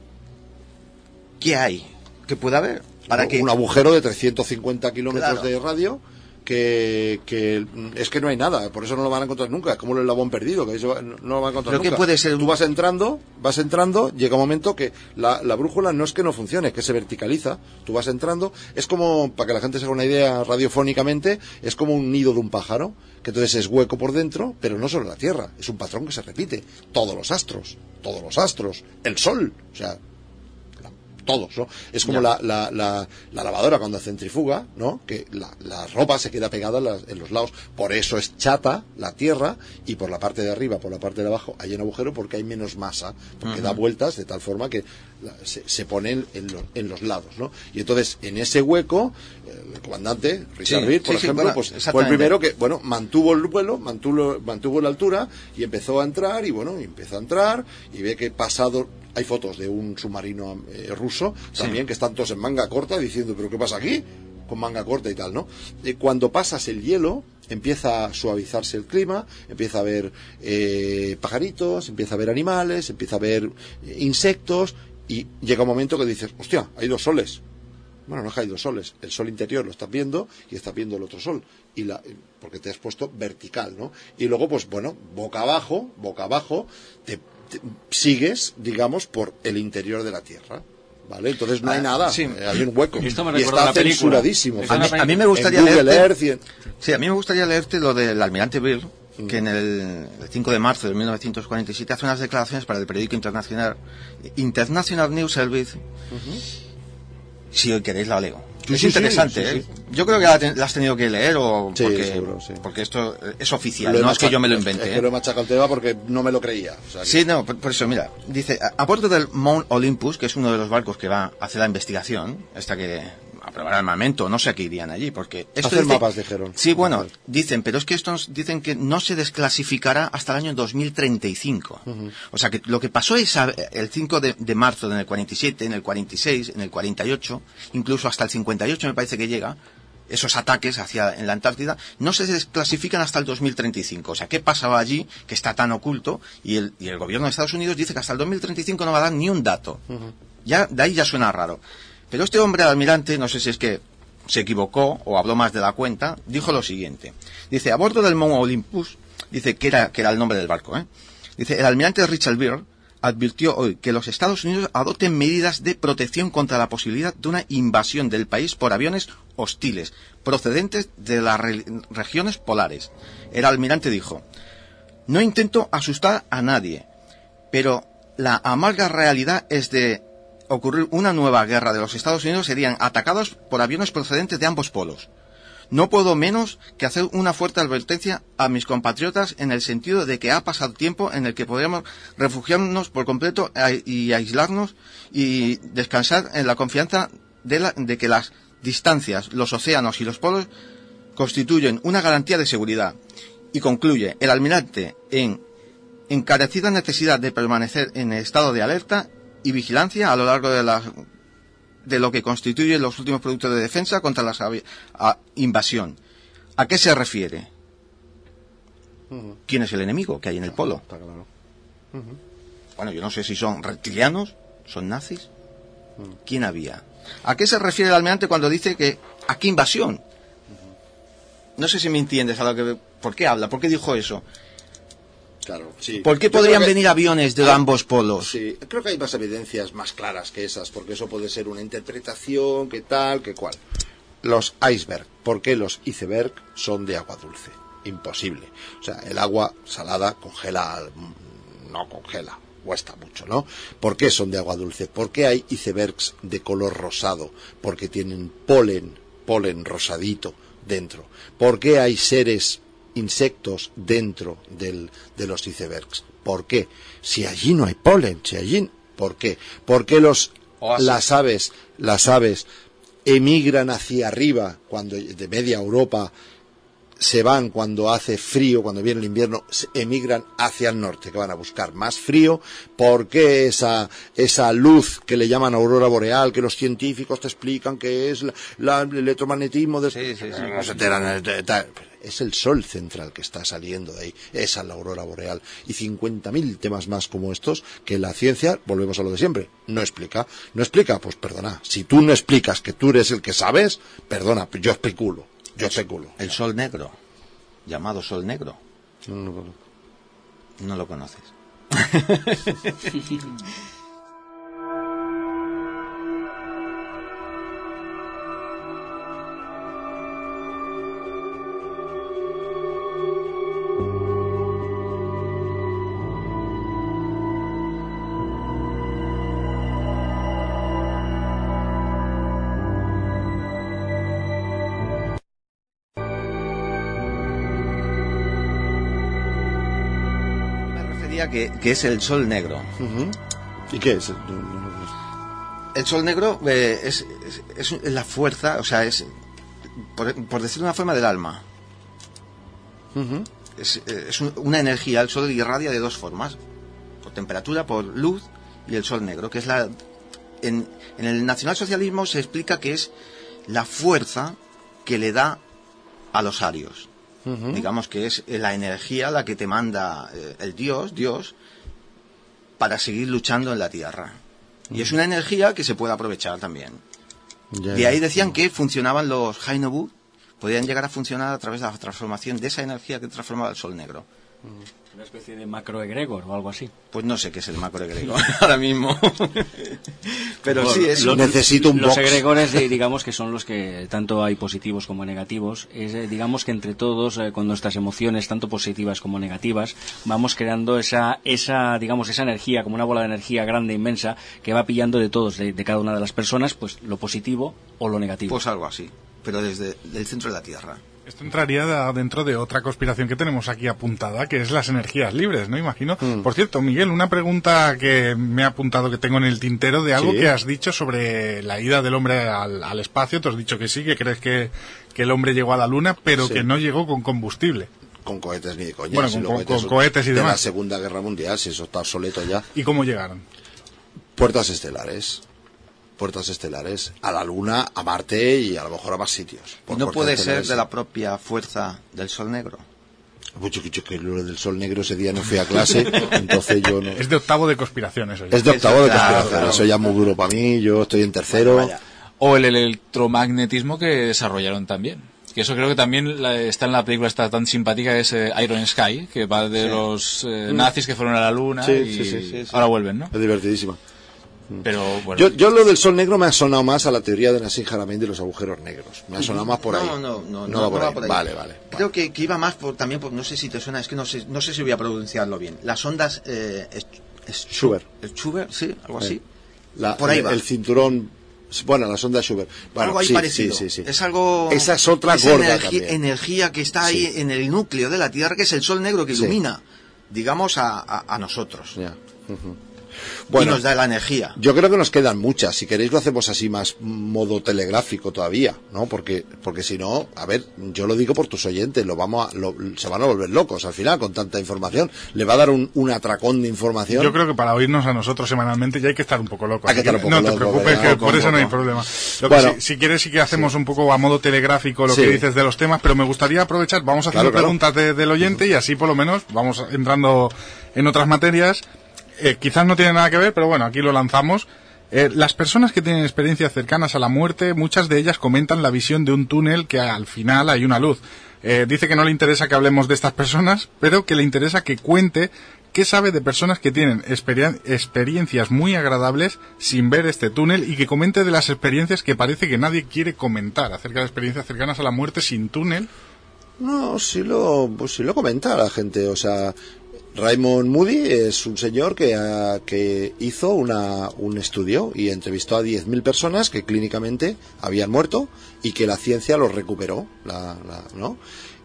¿qué hay? ¿Qué puede haber? Para un, que un agujero de 350 kilómetros Claro. de radio que, que es que no hay nada, por eso no lo van a encontrar nunca, es como el labón perdido, que eso no no lo van a encontrar Pero ¿qué nunca. puede ser Tú vas entrando, vas entrando, llega un momento que la, la brújula no es que no funcione, es que se verticaliza, tú vas entrando, es como, para que la gente se haga una idea radiofónicamente, es como un nido de un pájaro, que entonces es hueco por dentro, pero no solo la Tierra, es un patrón que se repite, todos los astros, todos los astros, el Sol, o sea, todos, ¿no? Es como la, la, la, la lavadora cuando centrifuga, ¿no? Que la, ropa se queda pegada en, las- en los lados. Por eso es chata la tierra y por la parte de arriba, por la parte de abajo hay un agujero porque hay menos masa, porque da vueltas de tal forma que la- se, se pone en, los, en los lados, ¿no? Y entonces en ese hueco, eh, el comandante Richard Sí, Reed, por sí, sí, ejemplo, bueno, pues fue el primero que, bueno, mantuvo el vuelo, mantuvo, mantuvo la altura y empezó a entrar y bueno, empezó a entrar y ve que pasado hay fotos de un submarino eh, ruso también que están todos en manga corta diciendo, pero ¿qué pasa aquí? con manga corta y tal, ¿no? Eh, cuando pasas el hielo, empieza a suavizarse el clima, empieza a haber eh, pajaritos, empieza a haber animales, empieza a haber eh, insectos, y llega un momento que dices, hostia, hay dos soles. Bueno, no es que hay dos soles. El sol interior lo estás viendo y estás viendo el otro sol. Y la, porque te has puesto vertical, ¿no? Y luego, pues bueno, boca abajo, boca abajo, te- sigues, digamos, por el interior de la Tierra. ¿Vale? Entonces no hay Ah, nada. sí. eh, Hay un hueco. Esto me y recuerda está censuradísimo. A mí, a mí me gustaría leerte, Earth y en- sí, a mí me gustaría leerte lo del almirante Bill, Mm. que en el, el 5 de marzo de 1947 hace unas declaraciones para el periódico internacional International News Service. Si hoy queréis la leo. Es sí, interesante, sí, ¿eh? Yo creo que la, ten- la has tenido que leer o Sí, porque, seguro, sí. porque esto es oficial, Lo no es que yo me lo es inventé. que ¿eh? lo he machacado el tema porque no me lo creía. O sea que- Sí, no, por, por eso, mira, dice, a, a bordo del Mount Olympus, que es uno de los barcos que va a hacer la investigación, hasta que a probar armamento, no sé a qué irían allí, porque esto Hacer dice- mapas, dijeron. Sí, bueno, dicen, pero es que estos dicen que no se desclasificará hasta el año 2035. O sea, que lo que pasó esa, el 5 de, de marzo en el 47, en el 46, en el 48, incluso hasta el 58 me parece que llega, esos ataques hacia en la Antártida no se desclasifican hasta el 2035. O sea, ¿qué pasaba allí que está tan oculto? Y el, y el gobierno de Estados Unidos dice que hasta el 2035 no va a dar ni un dato. Ya, de ahí ya suena raro. Pero este hombre, almirante, no sé si es que se equivocó o habló más de la cuenta, dijo lo siguiente. Dice, a bordo del Mount Olympus, dice que era, que era el nombre del barco, ¿eh? Dice, el almirante Richard Beer advirtió hoy que los Estados Unidos adopten medidas de protección contra la posibilidad de una invasión del país por aviones hostiles procedentes de las re- regiones polares. El almirante dijo, no intento asustar a nadie, pero la amarga realidad es de ocurrir una nueva guerra de los Estados Unidos serían atacados por aviones procedentes de ambos polos. No puedo menos que hacer una fuerte advertencia a mis compatriotas en el sentido de que ha pasado tiempo en el que podríamos refugiarnos por completo y aislarnos y descansar en la confianza de, la- de que las distancias, los océanos y los polos constituyen una garantía de seguridad. Y concluye el almirante en encarecida necesidad de permanecer en estado de alerta y vigilancia a lo largo de la de lo que constituyen los últimos productos de defensa contra la a- invasión. ¿A qué se refiere? ¿Quién es el enemigo que hay en el polo? Está claro. Bueno, yo no sé si son reptilianos, son nazis. ¿Quién había? ¿A qué se refiere el almirante cuando dice que ¿a qué invasión? No sé si me entiendes a lo que ¿por qué habla? ¿Por qué dijo eso? Claro, sí. ¿Por qué podrían que- venir aviones de Ah, ambos polos? Sí, creo que hay más evidencias más claras que esas, porque eso puede ser una interpretación, que tal, que cual. Los iceberg, ¿por qué los iceberg son de agua dulce? Imposible. O sea, el agua salada congela, no congela, cuesta mucho, ¿no? ¿Por qué son de agua dulce? ¿Por qué hay icebergs de color rosado? Porque tienen polen, polen rosadito dentro. ¿Por qué hay seres insectos dentro del, de los icebergs. ¿Por qué? Si allí no hay polen, si allí, ¿por qué? ¿Por qué los, las aves, las aves emigran hacia arriba cuando de media Europa se van cuando hace frío, cuando viene el invierno, se emigran hacia el norte, que van a buscar más frío. ¿Por qué esa, esa luz que le llaman aurora boreal, que los científicos te explican que es la, la- el electromagnetismo de... Sí, sí, sí. No se enteran, eh. Es el sol central que está saliendo de ahí. Esa es la aurora boreal. Y 50.000 temas más como estos que la ciencia, volvemos a lo de siempre, no explica. ¿No explica? Pues perdona. Si tú no explicas que tú eres el que sabes, perdona, yo especulo. Yo especulo. El sol negro, llamado sol negro, No, no, no. no lo conoces. *laughs* Que, que es el sol negro. ¿Y qué es? El sol negro eh, es, es- es la fuerza, o sea, es, por, por decirlo de una forma, del alma. Es, eh, es un- una energía, el sol irradia de dos formas, por temperatura, por luz y el sol negro, que es la... En, en el nacionalsocialismo se explica que es la fuerza que le da a los arios. Digamos que es la energía la que te manda eh, el Dios, Dios, para seguir luchando en la tierra. Y es una energía que se puede aprovechar también. Ya, De ahí decían que funcionaban los Hainobu, podían llegar a funcionar a través de la transformación de esa energía que transformaba el sol negro. Una especie de macroegregor o algo así. Pues no sé qué es el macroegregor *laughs* ahora mismo. *laughs* Pero Bueno, sí, es lo- Necesito un Los box. egregores, eh, *laughs* digamos que son los que tanto hay positivos como negativos. Es, eh, digamos que entre todos, eh, con nuestras emociones, tanto positivas como negativas, vamos creando esa, esa, digamos, esa energía, como una bola de energía grande, inmensa, que va pillando de todos, de, de cada una de las personas, pues lo positivo o lo negativo. pues algo así, pero desde el centro de la Tierra. Esto entraría dentro de otra conspiración que tenemos aquí apuntada, que es las energías libres, ¿no? Imagino. Mm. Por cierto, Miguel, una pregunta que me ha apuntado que tengo en el tintero de algo Sí. que has dicho sobre la ida del hombre al, al espacio. Te has dicho que sí, que crees que, que el hombre llegó a la luna, pero Sí. que no llegó con combustible. Con cohetes ni de coña. Bueno, con- los con- cohetes y de la demás. Segunda Guerra Mundial, si eso está obsoleto ya. ¿Y cómo llegaron? Puertas estelares. Puertas estelares. A la Luna, a Marte y a lo mejor a más sitios. ¿Y Por no puede ser estelares. de la propia fuerza del sol negro? Mucho que que lo del sol negro ese día no fui a clase, *laughs* entonces yo no. Es de octavo de conspiración eso. ya. Es de octavo de Eso, conspiración, claro. eso ya es muy duro para mí, yo estoy en tercero. Vaya. O el electromagnetismo que desarrollaron también. Que eso creo que también la- está en la película esta tan simpática que es eh, Iron Sky, que va de Sí. los eh, nazis que fueron a la luna Sí, y sí, sí, sí, sí. ahora vuelven, ¿no? Es divertidísima. Pero bueno, Yo, yo lo del sol negro me ha sonado más a la teoría de Nassim Haramein de los agujeros negros. Me ha sonado más por ahí. No, no, no, no, va por, va ahí. por ahí. Vale, vale. Creo que, que iba más por, también por, no sé si te suena, es que no sé, no sé si voy a pronunciarlo bien. Las ondas, eh, Schubert. el Schubert, sí, algo así. La- por ahí el, va. el cinturón, bueno, la sonda Schubert. Bueno, algo ahí sí, parecido. Sí, sí. Es algo. Esa es otra esa gorda energía, también. energía que está ahí en el núcleo de la Tierra, que es el sol negro que ilumina, digamos, a, a- a nosotros. Ya. Ujú. y Bueno, nos da la energía. yo creo que nos quedan muchas. Si queréis lo hacemos así más modo telegráfico todavía, ¿no? Porque, porque si no, a ver, yo lo digo por tus oyentes, lo vamos a, lo- se van a volver locos al final con tanta información. Le va a dar un, un atracón de información. Yo creo que para oírnos a nosotros semanalmente ya hay que estar un poco loco. Hay que así estar un poco no te preocupes, por eso no hay problema. Lo que Bueno. sí- si quieres sí que hacemos un poco a modo telegráfico lo Sí. que dices de los temas, pero me gustaría aprovechar, vamos haciendo Claro, claro. preguntas de- del oyente y así por lo menos vamos entrando en otras materias. Eh, quizás no tiene nada que ver, pero bueno, aquí lo lanzamos. Eh, las personas que tienen experiencias cercanas a la muerte, muchas de ellas comentan la visión de un túnel que al final hay una luz. Eh, dice que no le interesa que hablemos de estas personas, pero que le interesa que cuente qué sabe de personas que tienen experiencias muy agradables sin ver este túnel y que comente de las experiencias que parece que nadie quiere comentar acerca de experiencias cercanas a la muerte sin túnel. No, sí lo, pues sí lo comenta la gente. O sea, Raymond Moody es un señor que, que hizo una, un estudio y entrevistó a 10.000 personas que clínicamente habían muerto y que la ciencia los recuperó. La, la- ¿no?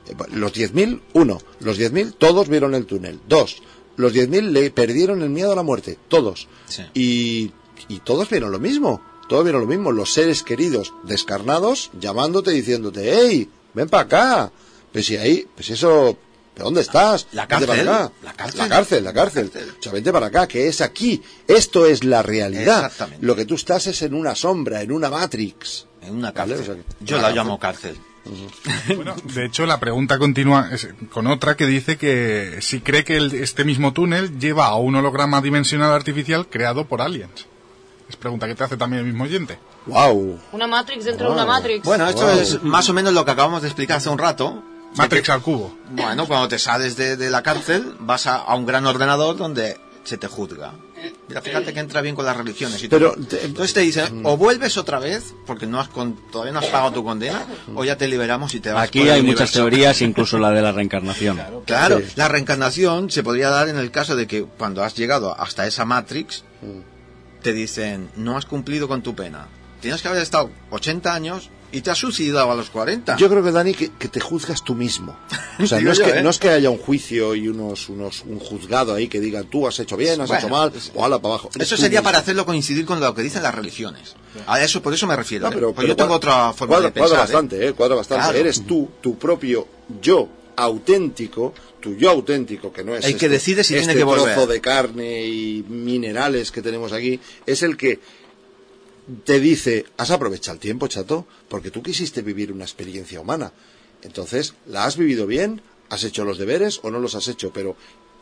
Eh, Los 10.000, uno. Los 10.000, todos vieron el túnel. Dos. Los 10.000 le perdieron el miedo a la muerte. Todos. Sí. Y, y todos vieron lo mismo. Todos vieron lo mismo. Los seres queridos descarnados llamándote, diciéndote, ¡Ey! ¡Ven para acá! Pues si ahí, pues eso, ¿pero dónde estás? La Vente cárcel, para acá. la cárcel. La cárcel, la cárcel. O sea, vente para acá, que es aquí. Esto es la realidad. Exactamente. Lo que tú estás es en una sombra, en una Matrix. En una Vale, cárcel. o sea que- Yo la llamo cárcel. Bueno, de hecho, la pregunta continúa con otra que dice que si cree que el- este mismo túnel lleva a un holograma dimensional artificial creado por aliens. Es pregunta que te hace también el mismo oyente. ¡Wow! Una Matrix dentro de una Matrix. Bueno, esto Wow. es más o menos lo que acabamos de explicar hace un rato. Matrix al cubo. Bueno, cuando te sales de, de la cárcel, vas a, a un gran ordenador donde se te juzga. Mira, fíjate que entra bien con las religiones y Pero todo. te- Mm. Entonces te dicen, o vuelves otra vez, porque no has con- todavía no has pagado tu condena, o ya te liberamos y te vas Aquí por el hay muchas teorías, incluso la de la reencarnación. Claro, Sí. la reencarnación se podría dar en el caso de que cuando has llegado hasta esa Matrix, te dicen, no has cumplido con tu pena. Tienes que haber estado 80 años y te has suicidado a los 40. Yo creo que, Dani, que, que te juzgas tú mismo. O sea, *laughs* no es, yo, que, ¿eh? no es que haya un juicio y unos, unos, un juzgado ahí que digan tú has hecho bien, has Bueno, hecho mal, o ala para abajo. Eso sería mismo. para hacerlo coincidir con lo que dicen las religiones. A eso, por eso me refiero. No, ¿eh? pero, Pues pero yo tengo otra forma cuadra, de pensar. cuadra ¿eh? bastante, ¿eh? Cuadra bastante. Claro. Eres tú, tu propio yo auténtico, tu yo auténtico, que no es El que decide si este tiene que volver. trozo de carne y minerales que tenemos aquí, es el que te dice, has aprovechado el tiempo, chato, porque tú quisiste vivir una experiencia humana. Entonces, ¿la has vivido bien? ¿Has hecho los deberes o no los has hecho? Pero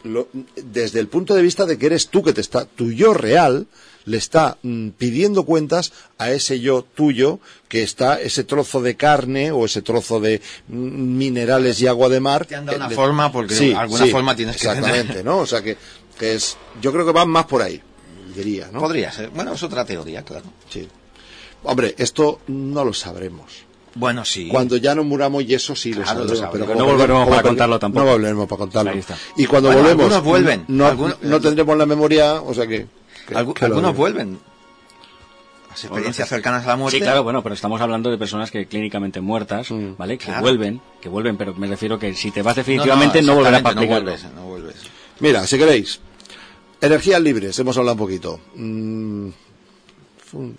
lo- desde el punto de vista de que eres tú que te está, tu yo real, le está mm, pidiendo cuentas a ese yo tuyo que está, ese trozo de carne o ese trozo de mm, minerales y agua de mar. Te han dado eh, una forma porque Sí, alguna sí, forma tienes que tener. Exactamente, ¿no? O sea que, que es, yo creo que van más por ahí, diría, ¿no? Podría ser. Bueno, es otra teoría, claro. Sí. Hombre, esto no lo sabremos. Bueno, sí. Cuando ya nos muramos y eso sí lo Claro, lo sabremos, sabremos. pero No volveremos para contarlo tampoco. No volveremos para contarlo. Y cuando Bueno, volvemos, algunos vuelven. no, Algun- no tendremos la memoria, o sea que... que- Algu- que algunos vuelven. Las experiencias cercanas a la muerte. Sí, claro, bueno, pero estamos hablando de personas que clínicamente muertas, ¿vale? Que Claro. vuelven, que vuelven, pero me refiero que si te vas No, no, definitivamente no, volverás para no vuelves, no vuelves. Mira, si queréis, energías libres, hemos hablado un poquito. Mm,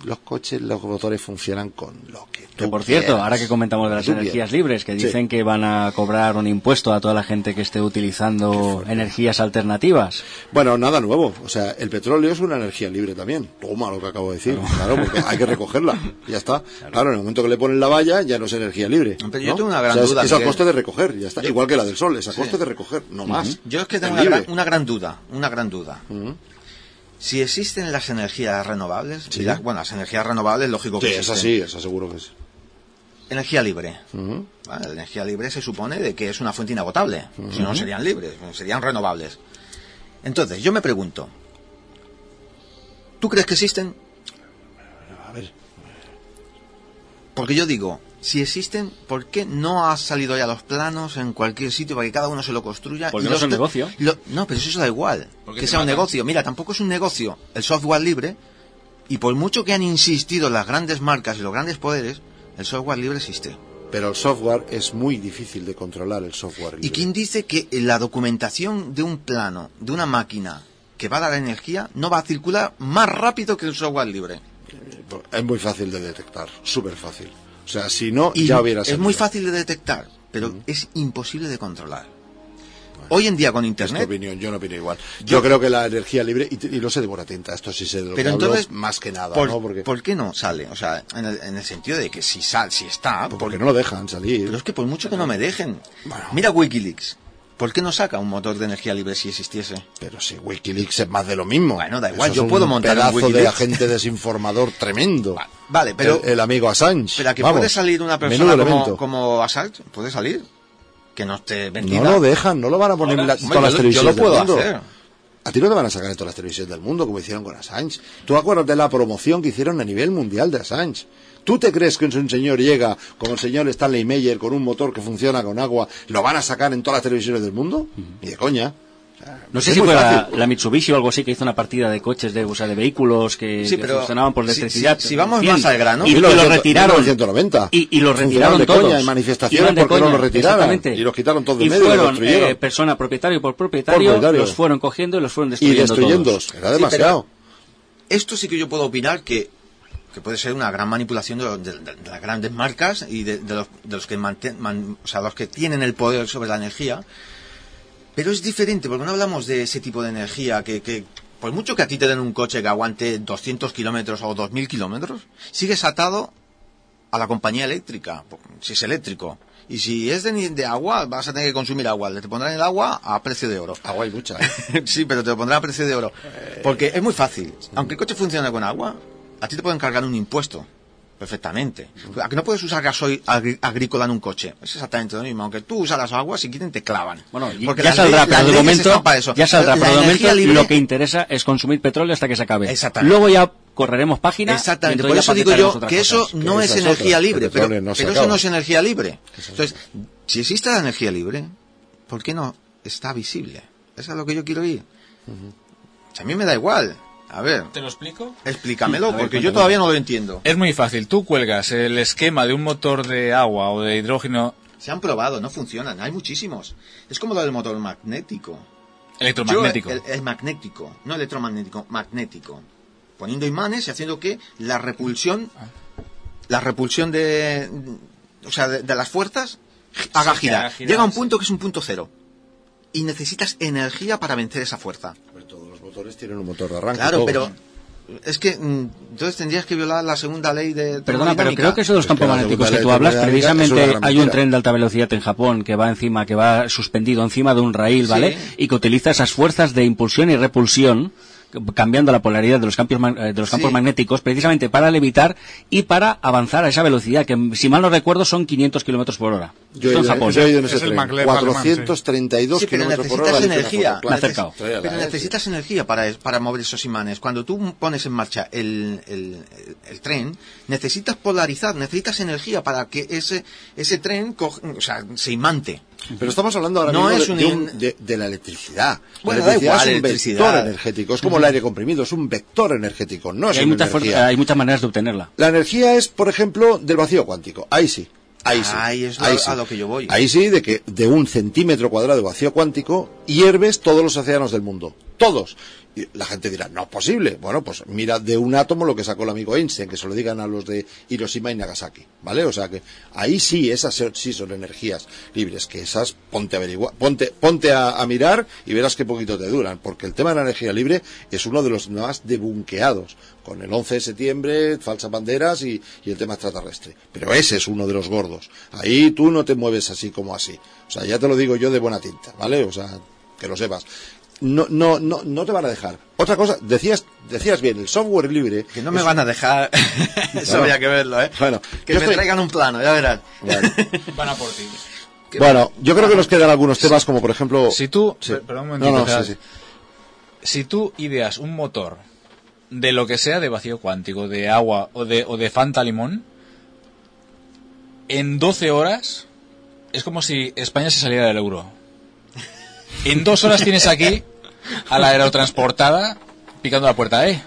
los coches, los motores funcionan con lo que tú Que por cierto, ahora que comentamos de las Tú energías quieras. libres, que Sí. dicen que van a cobrar un impuesto a toda la gente que esté utilizando energías alternativas. Bueno, nada nuevo. O sea, el petróleo es una energía libre también. Toma lo que acabo de decir. Claro, porque hay que recogerla. Ya está. *laughs* Claro, en el momento que le ponen la valla, ya no es energía libre. Pero yo ¿no? tengo una gran O sea, es- duda, Es, a coste de recoger, ya está. Yo- Igual que la del sol, es a Sí. coste de recoger, no más. Yo es que tengo una gran, una gran duda, una gran duda. Si existen las energías renovables, Sí. bueno, las energías renovables, lógico que Sí, existen. así, eso seguro que es. Energía libre. La energía libre se supone de que es una fuente inagotable. Si no, serían libres, serían renovables. Entonces, yo me pregunto, ¿tú crees que existen? A ver. Porque yo digo, si existen, ¿por qué no ha salido ya los planos en cualquier sitio para que cada uno se lo construya? Porque y no es un negocio. lo- no, pero eso da igual. ¿Por qué Que sea un negocio. Mira, tampoco es un negocio el software libre. Y por mucho que han insistido las grandes marcas y los grandes poderes, el software libre existe. Pero el software es muy difícil de controlar, el software libre. ¿Y quién dice que la documentación de un plano, de una máquina que va a dar energía, no va a circular más rápido que el software libre? Es muy fácil de detectar, súper fácil. O sea, si no, Y ya hubiera es salido. muy fácil de detectar, pero es imposible de controlar. Hoy en día con Es Internet, opinión, yo no opino igual. Yo, creo que la energía libre, y, y lo sé de buena tinta, esto sí sé de lo pero que hablo entonces, más que nada, ¿por, ¿no? Porque, por qué no sale? O sea, en el, en el sentido de que si sal, si está, porque por- no lo dejan salir. pero es que por mucho que no me dejen. Bueno. Mira Wikileaks. ¿Por qué no saca un motor de energía libre si existiese? Pero si Wikileaks es más de lo mismo. Bueno, da igual, Eso yo es puedo un montar un pedazo de Wikileaks. agente desinformador tremendo. Vale, pero el, el amigo Assange. Pero a que Vamos, puede salir una persona como, Assange, puede salir. Que no esté vendida. No lo dejan, no lo van a poner en la- Hombre, todas las yo, lo- yo televisiones lo puedo del mundo. hacer. A ti no te van a sacar en todas las televisiones del mundo como hicieron con Assange. Tú acuérdate de la promoción que hicieron a nivel mundial de Assange. ¿Tú te crees que un señor llega como el señor Stanley Meyer con un motor que funciona con agua, lo van a sacar en todas las televisiones del mundo? Ni de coña. No sé Es si fue la, la Mitsubishi o algo así que hizo una partida de coches, de, o sea, de vehículos que, Sí, que pero funcionaban por electricidad. si- si vamos Bien. más al grano- Y, y lo 1900, retiraron. 1990. Y, y lo Funcionaban retiraron de todos. coña, hay manifestaciones porque no coña, lo retiraran. exactamente. Y los quitaron todos de Y medio y lo fueron, destruyeron. eh, persona, propietario por propietario, Por propietario. los fueron cogiendo y los fueron Y destruyendo destruyendo. todos. Era demasiado. Esto sí que yo puedo opinar que, que puede ser una gran manipulación de, los- de- de- de las grandes marcas y de, los, de los que manten- man- o sea, los que tienen el poder sobre la energía. Pero es diferente, porque no hablamos de ese tipo de energía que, que por mucho que a ti te den un coche que aguante 200 kilómetros o 2000 kilómetros, sigues atado a la compañía eléctrica, si es eléctrico. Y si es de, de agua, vas a tener que consumir agua. Te pondrán el agua a precio de oro. Agua hay mucha. ¿eh? *laughs* sí, pero te lo pondrán a precio de oro. Porque es muy fácil. Aunque el coche funcione con agua, a ti te pueden cargar un impuesto. Perfectamente. ¿A que no puedes usar gasoil agrícola en un coche? Es exactamente lo mismo. Aunque tú usas las aguas, si quieren te clavan. Bueno, Porque ya saldrá, leyes- de momento, están para eso. ya saldrá, pero de momento libre- lo que interesa es consumir petróleo hasta que se acabe. Exactamente. Luego ya correremos página. y Exactamente, por eso digo yo que eso cosas. no Que es energía libre, pero, no pero eso no es energía libre. Entonces, si existe la energía libre, ¿por qué no está visible? Eso es lo que yo quiero ir. A mí me da igual. A ver, ¿Te lo explico? explícamelo, ver, porque yo todavía no lo entiendo. Es muy fácil. Tú cuelgas el esquema de un motor de agua o de hidrógeno Se han probado, no funcionan, hay muchísimos. Es como lo del motor magnético. electromagnético. Yo, el, el magnético, no electromagnético, magnético. Poniendo imanes y haciendo que la repulsión, la repulsión de, o sea, de, de las fuerzas haga que girar. haga girar, Llega a un sí. punto que es un punto cero. Y necesitas energía para vencer esa fuerza. Motores tienen un motor de arranque. Claro, todos. pero es que mm, entonces tendrías que violar la segunda ley de Perdona, pero creo que eso de los Es campos magnéticos que tú hablas, precisamente hay un tren de alta velocidad en Japón que va encima, que va suspendido encima de un raíl, ¿vale? Sí. Y que utiliza esas fuerzas de impulsión y repulsión cambiando la polaridad de los campos ma- eh, de los campos Sí. magnéticos precisamente para levitar y para avanzar a esa velocidad que si mal no recuerdo son 500 kilómetros por hora Yo Esto en ido, Japón yo he ido en Es ese tren. maglev alemán, sí. 432 Sí, pero kilómetros por hora. energía. Pero necesitas energía para, para mover esos imanes. Cuando tú pones en marcha el, el- el- el tren, necesitas polarizar, necesitas energía para que ese, ese tren co- o sea, se imante. Pero estamos hablando ahora No mismo es de, un de de- de la electricidad. Bueno, la da electricidad igual, es un electricidad. vector energético. Es como el aire comprimido, es un vector energético, no es hay una muchas, hay muchas maneras de obtenerla La energía es, por ejemplo, del vacío cuántico. Ahí sí. Ahí sí. Ahí es lo- ahí sí. a lo que yo voy. Ahí sí, de que de un centímetro cuadrado de vacío cuántico hierves todos los océanos del mundo. Todos. Y la gente dirá, no es posible. Bueno, pues mira de un átomo lo que sacó el amigo Einstein, que se lo digan a los de Hiroshima y Nagasaki. ¿Vale? O sea que ahí sí, esas sí son energías libres, que esas ponte a averiguar, ponte, ponte a, a mirar y verás qué poquito te duran, porque el tema de la energía libre es uno de los más debunqueados, con el 11 de septiembre, falsas banderas y, y el tema extraterrestre. Pero ese es uno de los gordos. Ahí tú no te mueves así como así. O sea, ya te lo digo yo de buena tinta, ¿vale? O sea, que lo sepas. No, no, no, no te van a dejar. Otra cosa, decías, decías bien, el software libre. Que no me es- van a dejar. *laughs* Eso habría que verlo, ¿eh? Bueno, que me estoy- traigan un plano, ya verás. *laughs* Van a por ti. Bueno, yo creo que nos quedan algunos temas como por ejemplo. Si tú, Sí. perdón un No, momentito, no, Gerard. sí, sí. si tú ideas un motor de lo que sea de vacío cuántico, de agua o de, o de Fanta limón, en 12 horas es como si España se saliera del euro. En dos horas tienes aquí a la aerotransportada picando la puerta, ¿eh?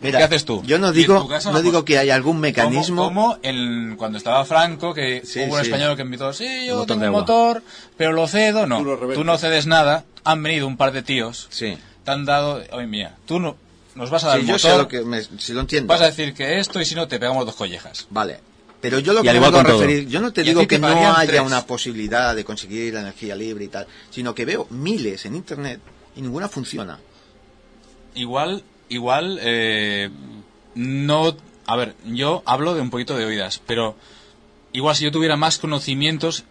Mira, ¿Qué haces tú? Yo no digo, casa no digo que hay algún mecanismo. Como, como en- cuando estaba Franco, que Sí, hubo un sí. español que invitó, sí, yo motor tengo un motor, pero lo cedo. No, Tú tú no cedes nada. Han venido un par de tíos, Sí. te han dado, oye, mía, tú no, nos vas a dar Sí, el yo motor, sé lo que me, si lo entiendo. vas a decir que esto y si no te pegamos dos collejas. Vale. Pero yo lo que me todo. referir, yo no te Y digo te que no haya tres. una posibilidad de conseguir la energía libre y tal, sino que veo miles en internet y ninguna funciona. Igual, igual, eh, no, a ver, yo hablo de un poquito de oídas, pero igual si yo tuviera más conocimientos,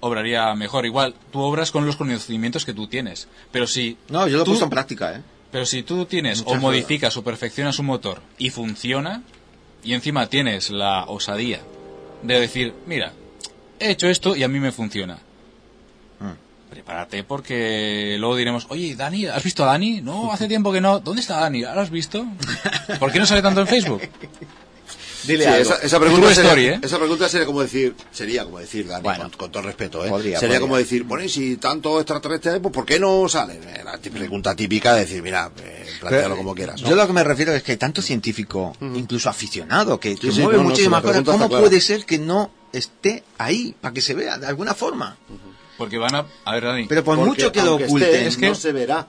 obraría mejor. Igual, tú obras con los conocimientos que tú tienes, pero si No, yo lo he puesto en práctica, ¿eh? Pero si tú tienes Muchas o modificas o perfeccionas un motor y funciona, y encima tienes la osadía de decir, mira, he hecho esto y a mí me funciona. Prepárate porque luego diremos, oye, Dani, ¿has visto a Dani? No, hace tiempo que no. ¿Dónde está Dani? ¿Ahora has visto? ¿Por qué no sale tanto en Facebook? *laughs* Dile Sí, algo. esa, esa pregunta True sería, story, ¿eh? esa pregunta sería como decir, sería como decir, Dani, Bueno. con, con todo respeto, ¿eh? Podría, sería podría. como decir, bueno, y si tanto extraterrestre hay, pues ¿por qué no salen? La pregunta típica de decir, mira, eh, plantealo Pero, como quieras. ¿no? Yo lo que me refiero es que hay tanto científico, incluso aficionado, que, que sí, mueve no, no, muchísimas si la cosas. ¿Cómo puede ser que no esté ahí para que se vea de alguna forma? Porque van a... A ver, Dani. Pero por Porque mucho que lo oculten, esté, es que- no se verá.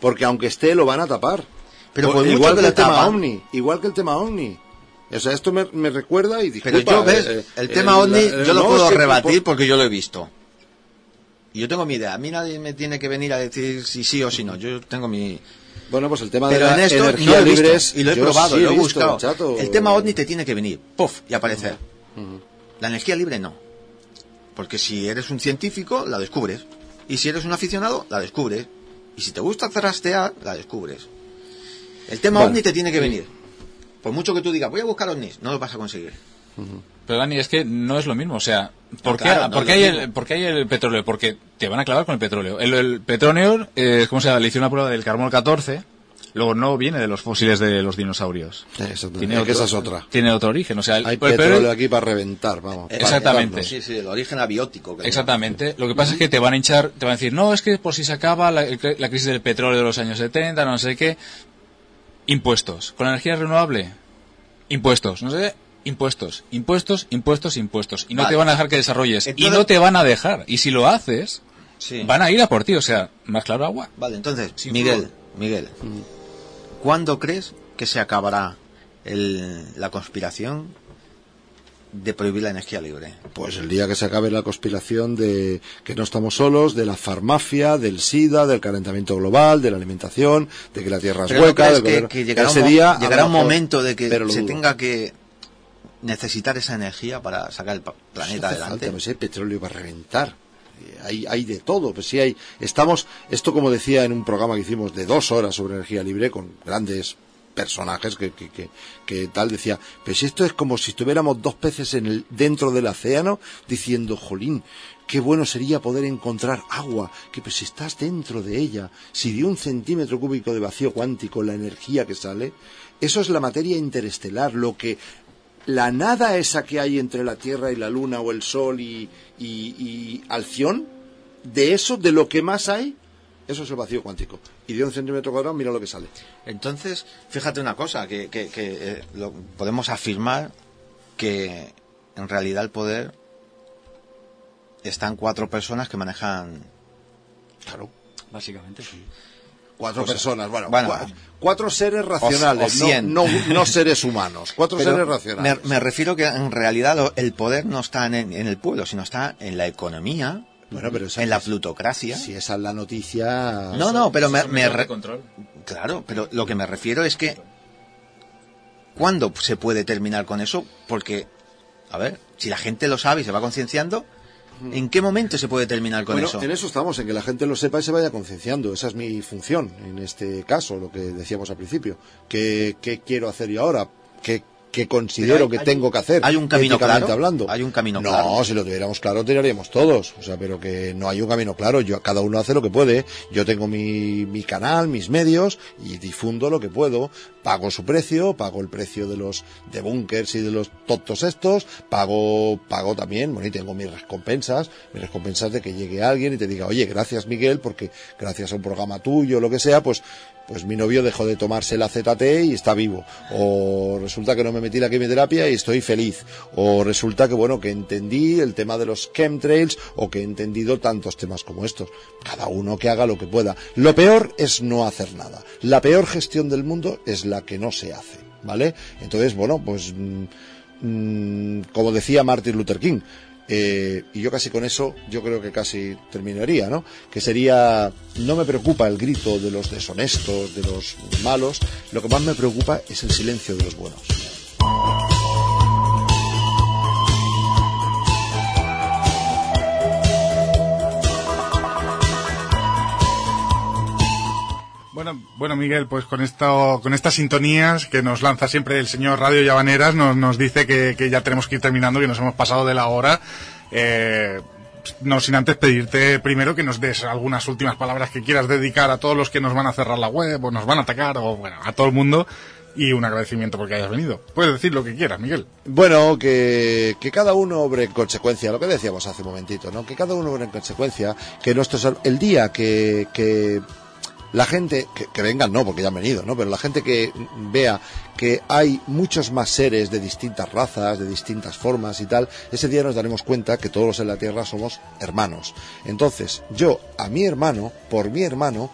Porque aunque esté, lo van a tapar. Pero por mucho igual que que, el tema. Omni, igual que el tema Omni. O sea, esto me, me recuerda y Pero disculpa, yo, ¿ves? eh, el eh, tema la- OVNI eh, yo lo no, puedo es que rebatir por- porque yo lo he visto. Y yo tengo mi idea. A mí nadie me tiene que venir a decir si sí o si no. Yo tengo mi... Bueno, pues el tema Pero de en la esto energía no he libre es- y lo he probado, sí lo he visto, buscado. chato. El tema OVNI te tiene que venir, puff, y aparecer. La energía libre no. Porque si eres un científico, la descubres. Y si eres un aficionado, la descubres. Y si te gusta trastear, la descubres. El tema Bueno, OVNI te tiene que venir. Por mucho que tú digas, voy a buscar ovnis, no lo vas a conseguir. Pero Dani, es que no es lo mismo. O sea, ¿por, qué, no por hay el, por qué hay el petróleo? Porque te van a clavar con el petróleo. El, el petróleo, eh, ¿cómo se llama? Le hice una prueba del carbono 14. Luego no viene de los fósiles de los dinosaurios. Eh, exacto. Tiene Es otro, que esa es otra. Tiene otro origen. O sea, el, Hay el petróleo- aquí para reventar, vamos. Eh, Exactamente. Sí, sí, el origen abiótico. que Exactamente. Lo que pasa es que te van a hinchar, te van a decir, no, es que por si se acaba la, el- la crisis del petróleo de los años 70, no sé qué. Impuestos. Con la energía renovable, impuestos. No sé, impuestos. Impuestos, impuestos, impuestos. Y no Vale. te van a dejar que desarrolles. y no te van a dejar. Y si lo haces, Sí. van a ir a por ti. O sea, más claro agua. Vale, entonces, Sin Miguel. Miguel, ¿cuándo crees que se acabará el- la conspiración de prohibir la energía libre? Pues el día que se acabe la conspiración de que no estamos solos, de la farmacia, del SIDA, del calentamiento global, de la alimentación, de que la Tierra es ¿no hueca, del que, que llegará, ese un, día llegará un momento de que se tenga que necesitar esa energía para sacar el No planeta adelante? falta, pues, el petróleo va a reventar. Hay, hay de todo, pues sí hay. Estamos, esto como decía en un programa que hicimos de dos horas sobre energía libre con grandes personajes que, que, que, que tal decía, pues esto es como si estuviéramos dos peces en el, dentro del océano diciendo, jolín, qué bueno sería poder encontrar agua, que pues si estás dentro de ella, si de un centímetro cúbico de vacío cuántico la energía que sale, eso es la materia interestelar, lo que la nada esa que hay entre la Tierra y la Luna o el Sol y, y, y Alción, de eso, de lo que más hay, eso es el vacío cuántico. Y de un centímetro cuadrado, mira lo que sale. Entonces, fíjate una cosa, que, que- que, eh, lo- podemos afirmar que en realidad el poder están cuatro personas que manejan... Claro. Básicamente, sí. Cuatro personas, bueno, bueno, cua- cuatro seres racionales, o. No, no, no seres humanos, cuatro Pero seres racionales. me refiero que en realidad el poder no está en, en el pueblo, sino está en la economía, Bueno, pero esa- en la plutocracia. Si esa es la noticia... No, no, pero me, me re- control. Claro, pero lo que me refiero es que ¿cuándo se puede terminar con eso? Porque, a ver, si la gente lo sabe y se va concienciando, ¿en qué momento se puede terminar con bueno, eso? en eso estamos, en que la gente lo sepa y se vaya concienciando. Esa es mi función en este caso, lo que decíamos al principio. ¿Qué, qué quiero hacer yo ahora? ¿Qué, qué considero hay- que hay tengo que hacer? hay un camino claro, hablando. hay un camino no, claro. si lo tuviéramos claro, tiraríamos todos. O sea, pero que no hay un camino claro. Yo, cada uno hace lo que puede. Yo tengo mi, mi canal, mis medios y difundo lo que puedo. Pago su precio, pago el precio de los de bunkers y de los tontos estos, pago, pago también, bueno, y tengo mis recompensas, mis recompensas de que llegue alguien y te diga, oye, gracias Miguel, porque gracias a un programa tuyo, lo que sea, pues, pues mi novio dejó de tomarse la ZT y está vivo. O resulta que no me metí la quimioterapia y estoy feliz. O resulta que, bueno, que entendí el tema de los chemtrails o que he entendido tantos temas como estos. Cada uno que haga lo que pueda. Lo peor es no hacer nada. La peor gestión del mundo es la que no se hace. ¿Vale? Entonces, bueno, pues, mm, mm, como decía Martin Luther King, eh, y yo casi con eso, yo creo que casi terminaría, ¿no? Que sería, no me preocupa el grito de los deshonestos, de los malos, lo que más me preocupa es el silencio de los buenos. Bueno, bueno Miguel, pues con esto, con estas sintonías que nos lanza siempre el señor Radio Llavaneras, nos, nos dice que, ya tenemos que ir terminando, que nos hemos pasado de la hora. Eh, no sin antes pedirte primero que nos des algunas últimas palabras que quieras dedicar a todos los que nos van a cerrar la web o nos van a atacar o bueno, a todo el mundo y un agradecimiento porque hayas venido. Puedes decir lo que quieras, Miguel. Bueno, que, que cada uno obre en consecuencia, lo que decíamos hace un momentito, ¿no? Que cada uno obre en consecuencia, que nuestros, el día que, que la gente, que, que no, porque ya han venido, ¿no? Pero la gente que vea que hay muchos más seres de distintas razas, de distintas formas y tal, ese día nos daremos cuenta que todos en la Tierra somos hermanos. Entonces, yo a mi hermano, por mi hermano,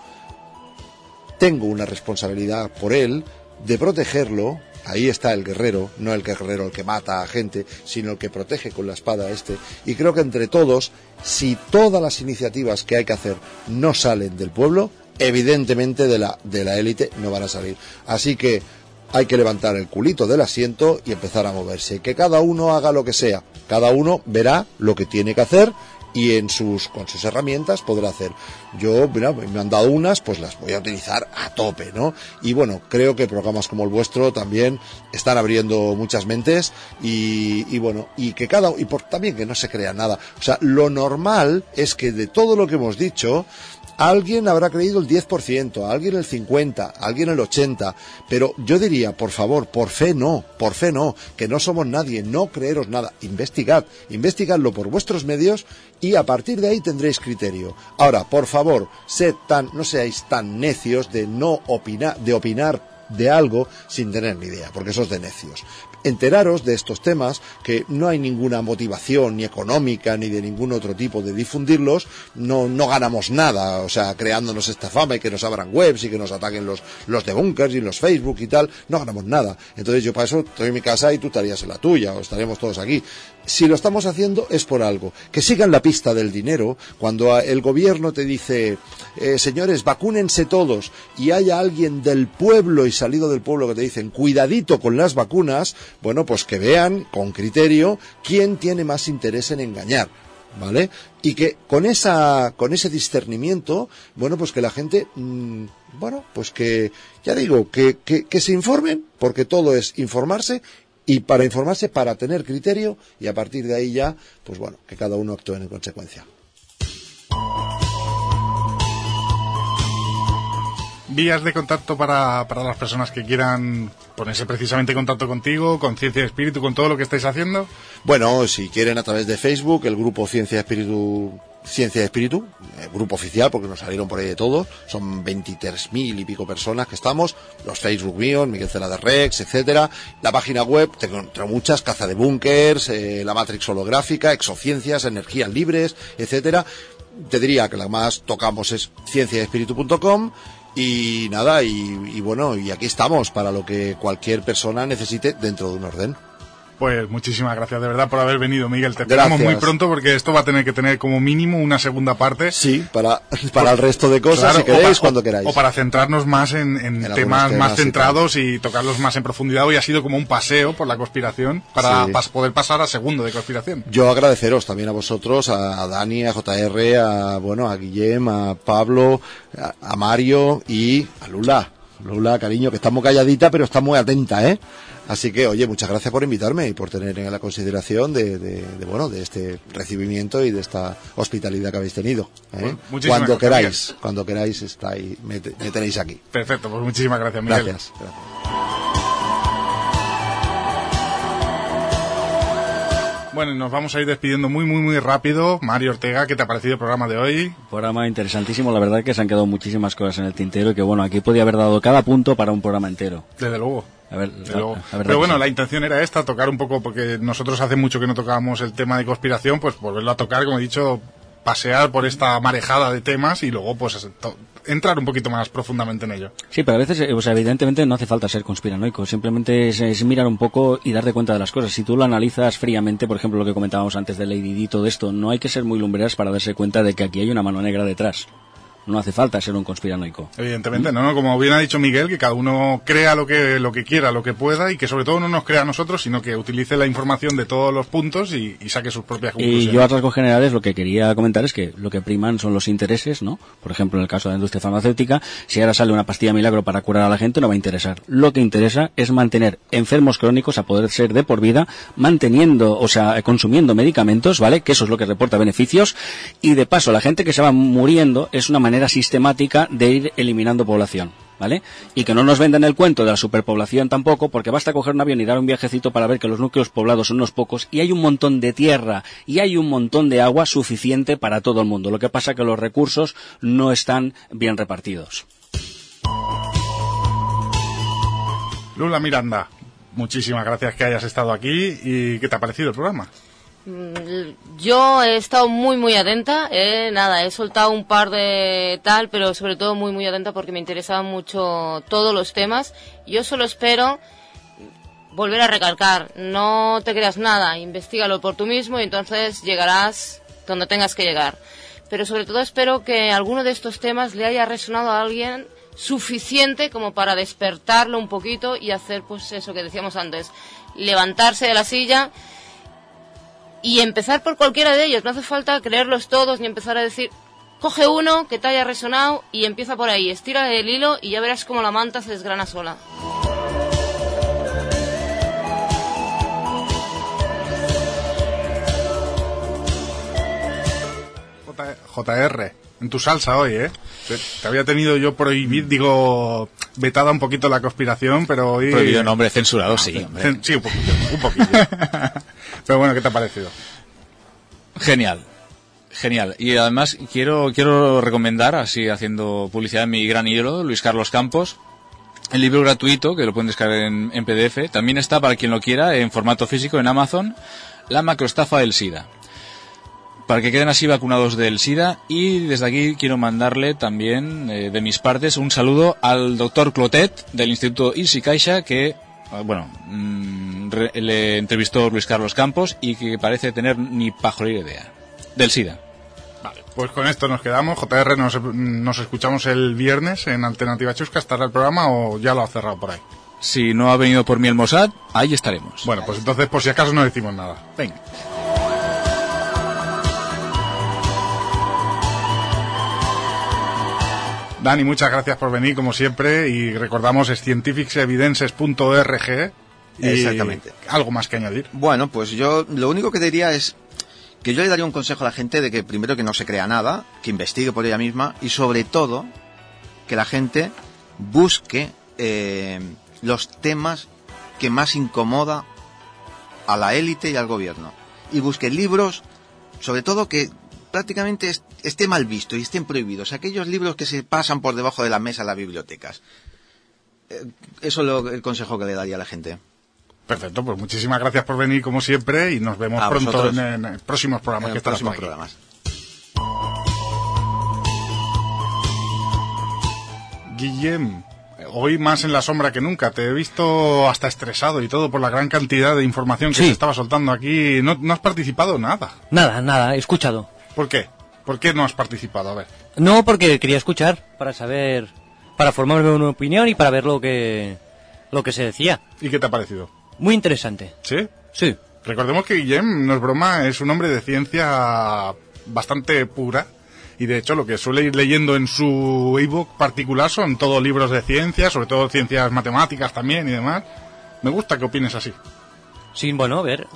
tengo una responsabilidad por él de protegerlo. Ahí está el guerrero, no el guerrero el que mata a gente, sino el que protege con la espada a este. Y creo que entre todos, si todas las iniciativas que hay que hacer no salen del pueblo, evidentemente de la de la élite no van a salir. Así que hay que levantar el culito del asiento y empezar a moverse. Que cada uno haga lo que sea. Cada uno verá lo que tiene que hacer y en sus con sus herramientas podrá hacer. Yo, mira, me han dado unas, pues las voy a utilizar a tope, ¿no? Y bueno, creo que programas como el vuestro también están abriendo muchas mentes y, y bueno, y que cada y por, también que no se crea nada. O sea, lo normal es que de todo lo que hemos dicho Alguien habrá creído el 10%, alguien el 50%, alguien el 80%, pero yo diría, por favor, por fe no, por fe no, que no somos nadie, no creeros nada, investigad, investigadlo por vuestros medios y a partir de ahí tendréis criterio. Ahora, por favor, sed tan, no seáis tan necios de no opinar, de opinar de algo sin tener ni idea, porque eso es de necios. Enteraros de estos temas, que no hay ninguna motivación ni económica ni de ningún otro tipo de difundirlos, no, no ganamos nada, o sea, creándonos esta fama y que nos abran webs y que nos ataquen los, los debunkers y los Facebook y tal, no ganamos nada. Entonces yo para eso estoy en mi casa y tú estarías en la tuya, o estaríamos todos aquí. Si lo estamos haciendo es por algo. Que sigan la pista del dinero, cuando el gobierno te dice, eh, señores, vacúnense todos, y haya alguien del pueblo y salido del pueblo que te dicen, cuidadito con las vacunas, bueno, pues que vean con criterio quién tiene más interés en engañar. ¿Vale? Y que con esa, con ese discernimiento, bueno, pues que la gente, mmm, bueno, pues que, ya digo, que, que se informen, porque todo es informarse y para informarse, para tener criterio y a partir de ahí ya, pues bueno, que cada uno actúe en consecuencia. Vías de contacto para, para las personas que quieran ponerse precisamente en contacto contigo, con Ciencia y Espíritu, con todo lo que estáis haciendo. Bueno, si quieren a través de Facebook, el grupo Ciencia y Espíritu Ciencia y Espíritu, eh, grupo oficial, porque nos salieron por ahí de todos, son 23.000 y pico personas que estamos, los Facebook míos, Miguel Cela de Rex, etcétera, la página web, tengo, muchas, caza de búnkers, eh, la matrix holográfica, exociencias, energías libres, etcétera. Te diría que la más tocamos es cienciaespíritu.com y nada, y bueno, y aquí estamos para lo que cualquier persona necesite dentro de un orden. Pues muchísimas gracias de verdad por haber venido, Miguel. Te esperamos muy pronto porque esto va a tener que tener como mínimo una segunda parte. Sí, para, para el resto de cosas, claro, si queréis, para, cuando queráis. O para centrarnos más en, en, en temas, temas, más centrados y, y, tocarlos más en profundidad. Hoy ha sido como un paseo por la conspiración para, sí. para poder pasar a segundo de conspiración. Yo agradeceros también a vosotros, a, a Dani, a JR, a, bueno, a Guillem, a Pablo, a, a Mario y a Lula. Lula, cariño, que está muy calladita, pero está muy atenta, ¿eh? Así que, oye, muchas gracias por invitarme y por tener en la consideración de, de, de bueno, de este recibimiento y de esta hospitalidad que habéis tenido. ¿eh? Pues cuando gracias, queráis, cuando queráis, estáis, me, me, tenéis aquí. Perfecto, pues muchísimas gracias, Miguel. Gracias. gracias. Bueno, nos vamos a ir despidiendo muy, muy, muy rápido. Mario Ortega, ¿qué te ha parecido el programa de hoy? Programa interesantísimo, la verdad que se han quedado muchísimas cosas en el tintero y que bueno, aquí podía haber dado cada punto para un programa entero. Desde luego. A ver, Desde luego. Pero bueno, sí. la intención era esta, tocar un poco, porque nosotros hace mucho que no tocábamos el tema de conspiración, pues volverlo a tocar, como he dicho, pasear por esta marejada de temas y luego pues entrar un poquito más profundamente en ello. Sí, pero a veces, o sea, evidentemente no hace falta ser conspiranoico, simplemente es, es, mirar un poco y darte cuenta de las cosas. Si tú lo analizas fríamente, por ejemplo, lo que comentábamos antes de Lady Di, todo esto, no hay que ser muy lumbreras para darse cuenta de que aquí hay una mano negra detrás. No hace falta ser un conspiranoico. Evidentemente, ¿Mm? no, no, como bien ha dicho Miguel, que cada uno crea lo que, lo que quiera, lo que pueda y que sobre todo no nos crea a nosotros, sino que utilice la información de todos los puntos y, y saque sus propias conclusiones. Y yo a rasgos generales lo que quería comentar es que lo que priman son los intereses, ¿no? Por ejemplo, en el caso de la industria farmacéutica, si ahora sale una pastilla milagro para curar a la gente, no va a interesar. Lo que interesa es mantener enfermos crónicos a poder ser de por vida, manteniendo, o sea, consumiendo medicamentos, ¿vale? Que eso es lo que reporta beneficios. Y de paso, la gente que se va muriendo es una manera sistemática de ir eliminando población. ¿Vale? Y que no nos vendan el cuento de la superpoblación tampoco, porque basta coger un avión y dar un viajecito para ver que los núcleos poblados son unos pocos y hay un montón de tierra y hay un montón de agua suficiente para todo el mundo. Lo que pasa es que los recursos no están bien repartidos. Lula Miranda, muchísimas gracias que hayas estado aquí y ¿qué te ha parecido el programa? Yo he estado muy, muy atenta. Eh, nada, he soltado un par de tal, pero sobre todo muy, muy atenta porque me interesaban mucho todos los temas. Yo solo espero volver a recalcar, no te creas nada, investigalo por tú mismo y entonces llegarás donde tengas que llegar. Pero sobre todo espero que alguno de estos temas le haya resonado a alguien suficiente como para despertarlo un poquito y hacer pues eso que decíamos antes, levantarse de la silla y empezar por cualquiera de ellos. No hace falta creerlos todos ni empezar a decir, coge uno que te haya resonado y empieza por ahí, estira el hilo y ya verás cómo la manta se desgrana sola. JR, en tu salsa hoy, ¿eh? Te, te había tenido yo prohibir, digo, vetada un poquito la conspiración, pero hoy... Prohibido nombre, censurado, sí. Hombre. Cen sí, un poquito, un poquito. *laughs* pero bueno, ¿qué te ha parecido? Genial. Genial. Y además quiero, quiero recomendar, así haciendo publicidad, mi gran ídolo, Luis Carlos Campos, el libro gratuito, que lo pueden descargar en, PDF. También está, para quien lo quiera, en formato físico en Amazon, La macroestafa del SIDA. Para que queden así vacunados del SIDA. Y desde aquí quiero mandarle también, eh, de mis partes, un saludo al doctor Clotet del Instituto Isi Caixa, que, bueno, mm, re- le entrevistó Luis Carlos Campos y que parece tener ni pajolera idea. Del SIDA. Pues con esto nos quedamos. JR, nos, nos escuchamos el viernes en Alternativa Chusca. ¿Estará el programa o ya lo ha cerrado por ahí? Si no ha venido por mí el Mossad, ahí estaremos. Bueno, pues entonces por si acaso no decimos nada. Venga. Dani, muchas gracias por venir como siempre y recordamos es scientificsevidences.org y Exactamente. algo más que añadir. Bueno, pues yo lo único que diría es que yo le daría un consejo a la gente de que primero que no se crea nada, que investigue por ella misma y sobre todo que la gente busque eh, los temas que más incomoda a la élite y al gobierno y busque libros, sobre todo que prácticamente est- esté mal visto y estén prohibidos, aquellos libros que se pasan por debajo de la mesa en las bibliotecas. Eh, eso es lo- el consejo que le daría a la gente. Perfecto, pues muchísimas gracias por venir como siempre y nos vemos A pronto en, en próximos programas En que próximos programas. Guillem, hoy más en la sombra que nunca. Te he visto hasta estresado y todo por la gran cantidad de información que Sí. se estaba soltando aquí. No, no has participado nada. Nada, nada, he escuchado. ¿Por qué? ¿Por qué no has participado? A ver. No, porque quería escuchar para saber, para formarme una opinión y para ver lo que, lo que se decía. ¿Y qué te ha parecido? Muy interesante. ¿Sí? Sí. Recordemos que Guillem, no es broma, es un hombre de ciencia bastante pura. Y de hecho, lo que suele ir leyendo en su ebook particular son todos libros de ciencia, sobre todo ciencias matemáticas también y demás. Me gusta que opines así. Sí, bueno, a ver,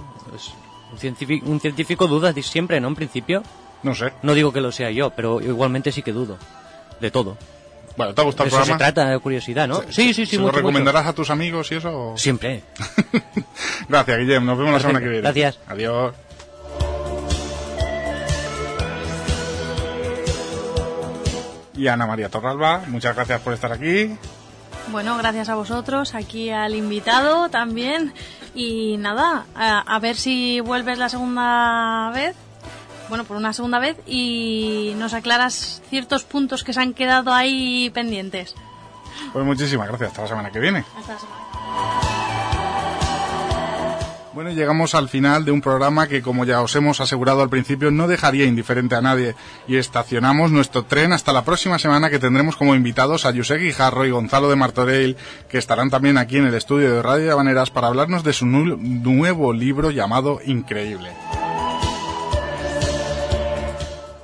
un, científico, un científico duda siempre, ¿no? En principio. No sé. No digo que lo sea yo, pero igualmente sí que dudo. De todo. Bueno, ¿te ha gustado el eso se programa? trata, de curiosidad, ¿no? Sí, sí, sí, ¿Se lo mucho. recomendarás a tus amigos y eso? Siempre. *laughs* Gracias, Guillem. Nos vemos la semana que viene. Gracias. Adiós. Y Ana María Torralba, muchas gracias por estar aquí. Bueno, gracias a vosotros, aquí al invitado también. Y nada, a, a ver si vuelves la segunda vez. Bueno, por una segunda vez y nos aclaras ciertos puntos que se han quedado ahí pendientes. Pues muchísimas gracias. Hasta la semana que viene. Hasta la semana. Bueno, llegamos al final de un programa que, como ya os hemos asegurado al principio, no dejaría indiferente a nadie. Y estacionamos nuestro tren hasta la próxima semana que tendremos como invitados a José Guijarro y Gonzalo de Martorell, que estarán también aquí en el estudio de Radio Habaneras para hablarnos de su nu- nuevo libro llamado Increíble.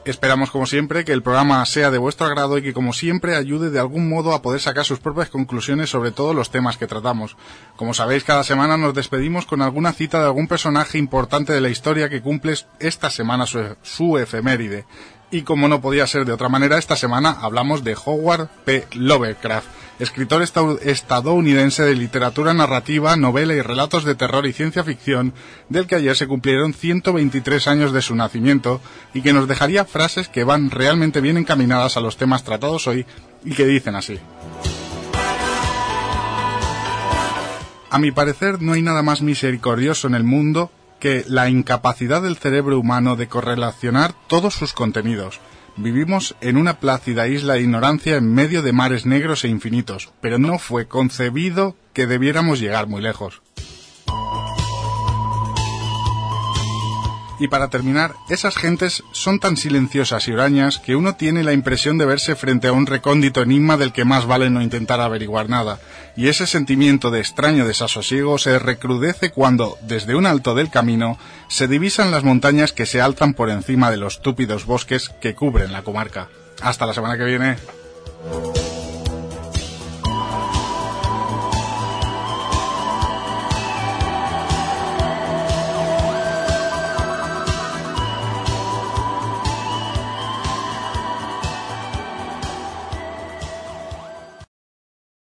Esperamos, como siempre, que el programa sea de vuestro agrado y que, como siempre, ayude de algún modo a poder sacar sus propias conclusiones sobre todos los temas que tratamos. Como sabéis, cada semana nos despedimos con alguna cita de algún personaje importante de la historia que cumple esta semana su, su efeméride. Y como no podía ser de otra manera, esta semana hablamos de Howard P. Lovecraft, escritor estadounidense de literatura narrativa, novela y relatos de terror y ciencia ficción, del que ayer se cumplieron 123 años de su nacimiento y que nos dejaría frases que van realmente bien encaminadas a los temas tratados hoy y que dicen así. A mi parecer no hay nada más misericordioso en el mundo que la incapacidad del cerebro humano de correlacionar todos sus contenidos. Vivimos en una plácida isla de ignorancia en medio de mares negros e infinitos, pero no fue concebido que debiéramos llegar muy lejos. Y para terminar, esas gentes son tan silenciosas y hurañas que uno tiene la impresión de verse frente a un recóndito enigma del que más vale no intentar averiguar nada. Y ese sentimiento de extraño desasosiego se recrudece cuando, desde un alto del camino, se divisan las montañas que se alzan por encima de los túpidos bosques que cubren la comarca. Hasta la semana que viene.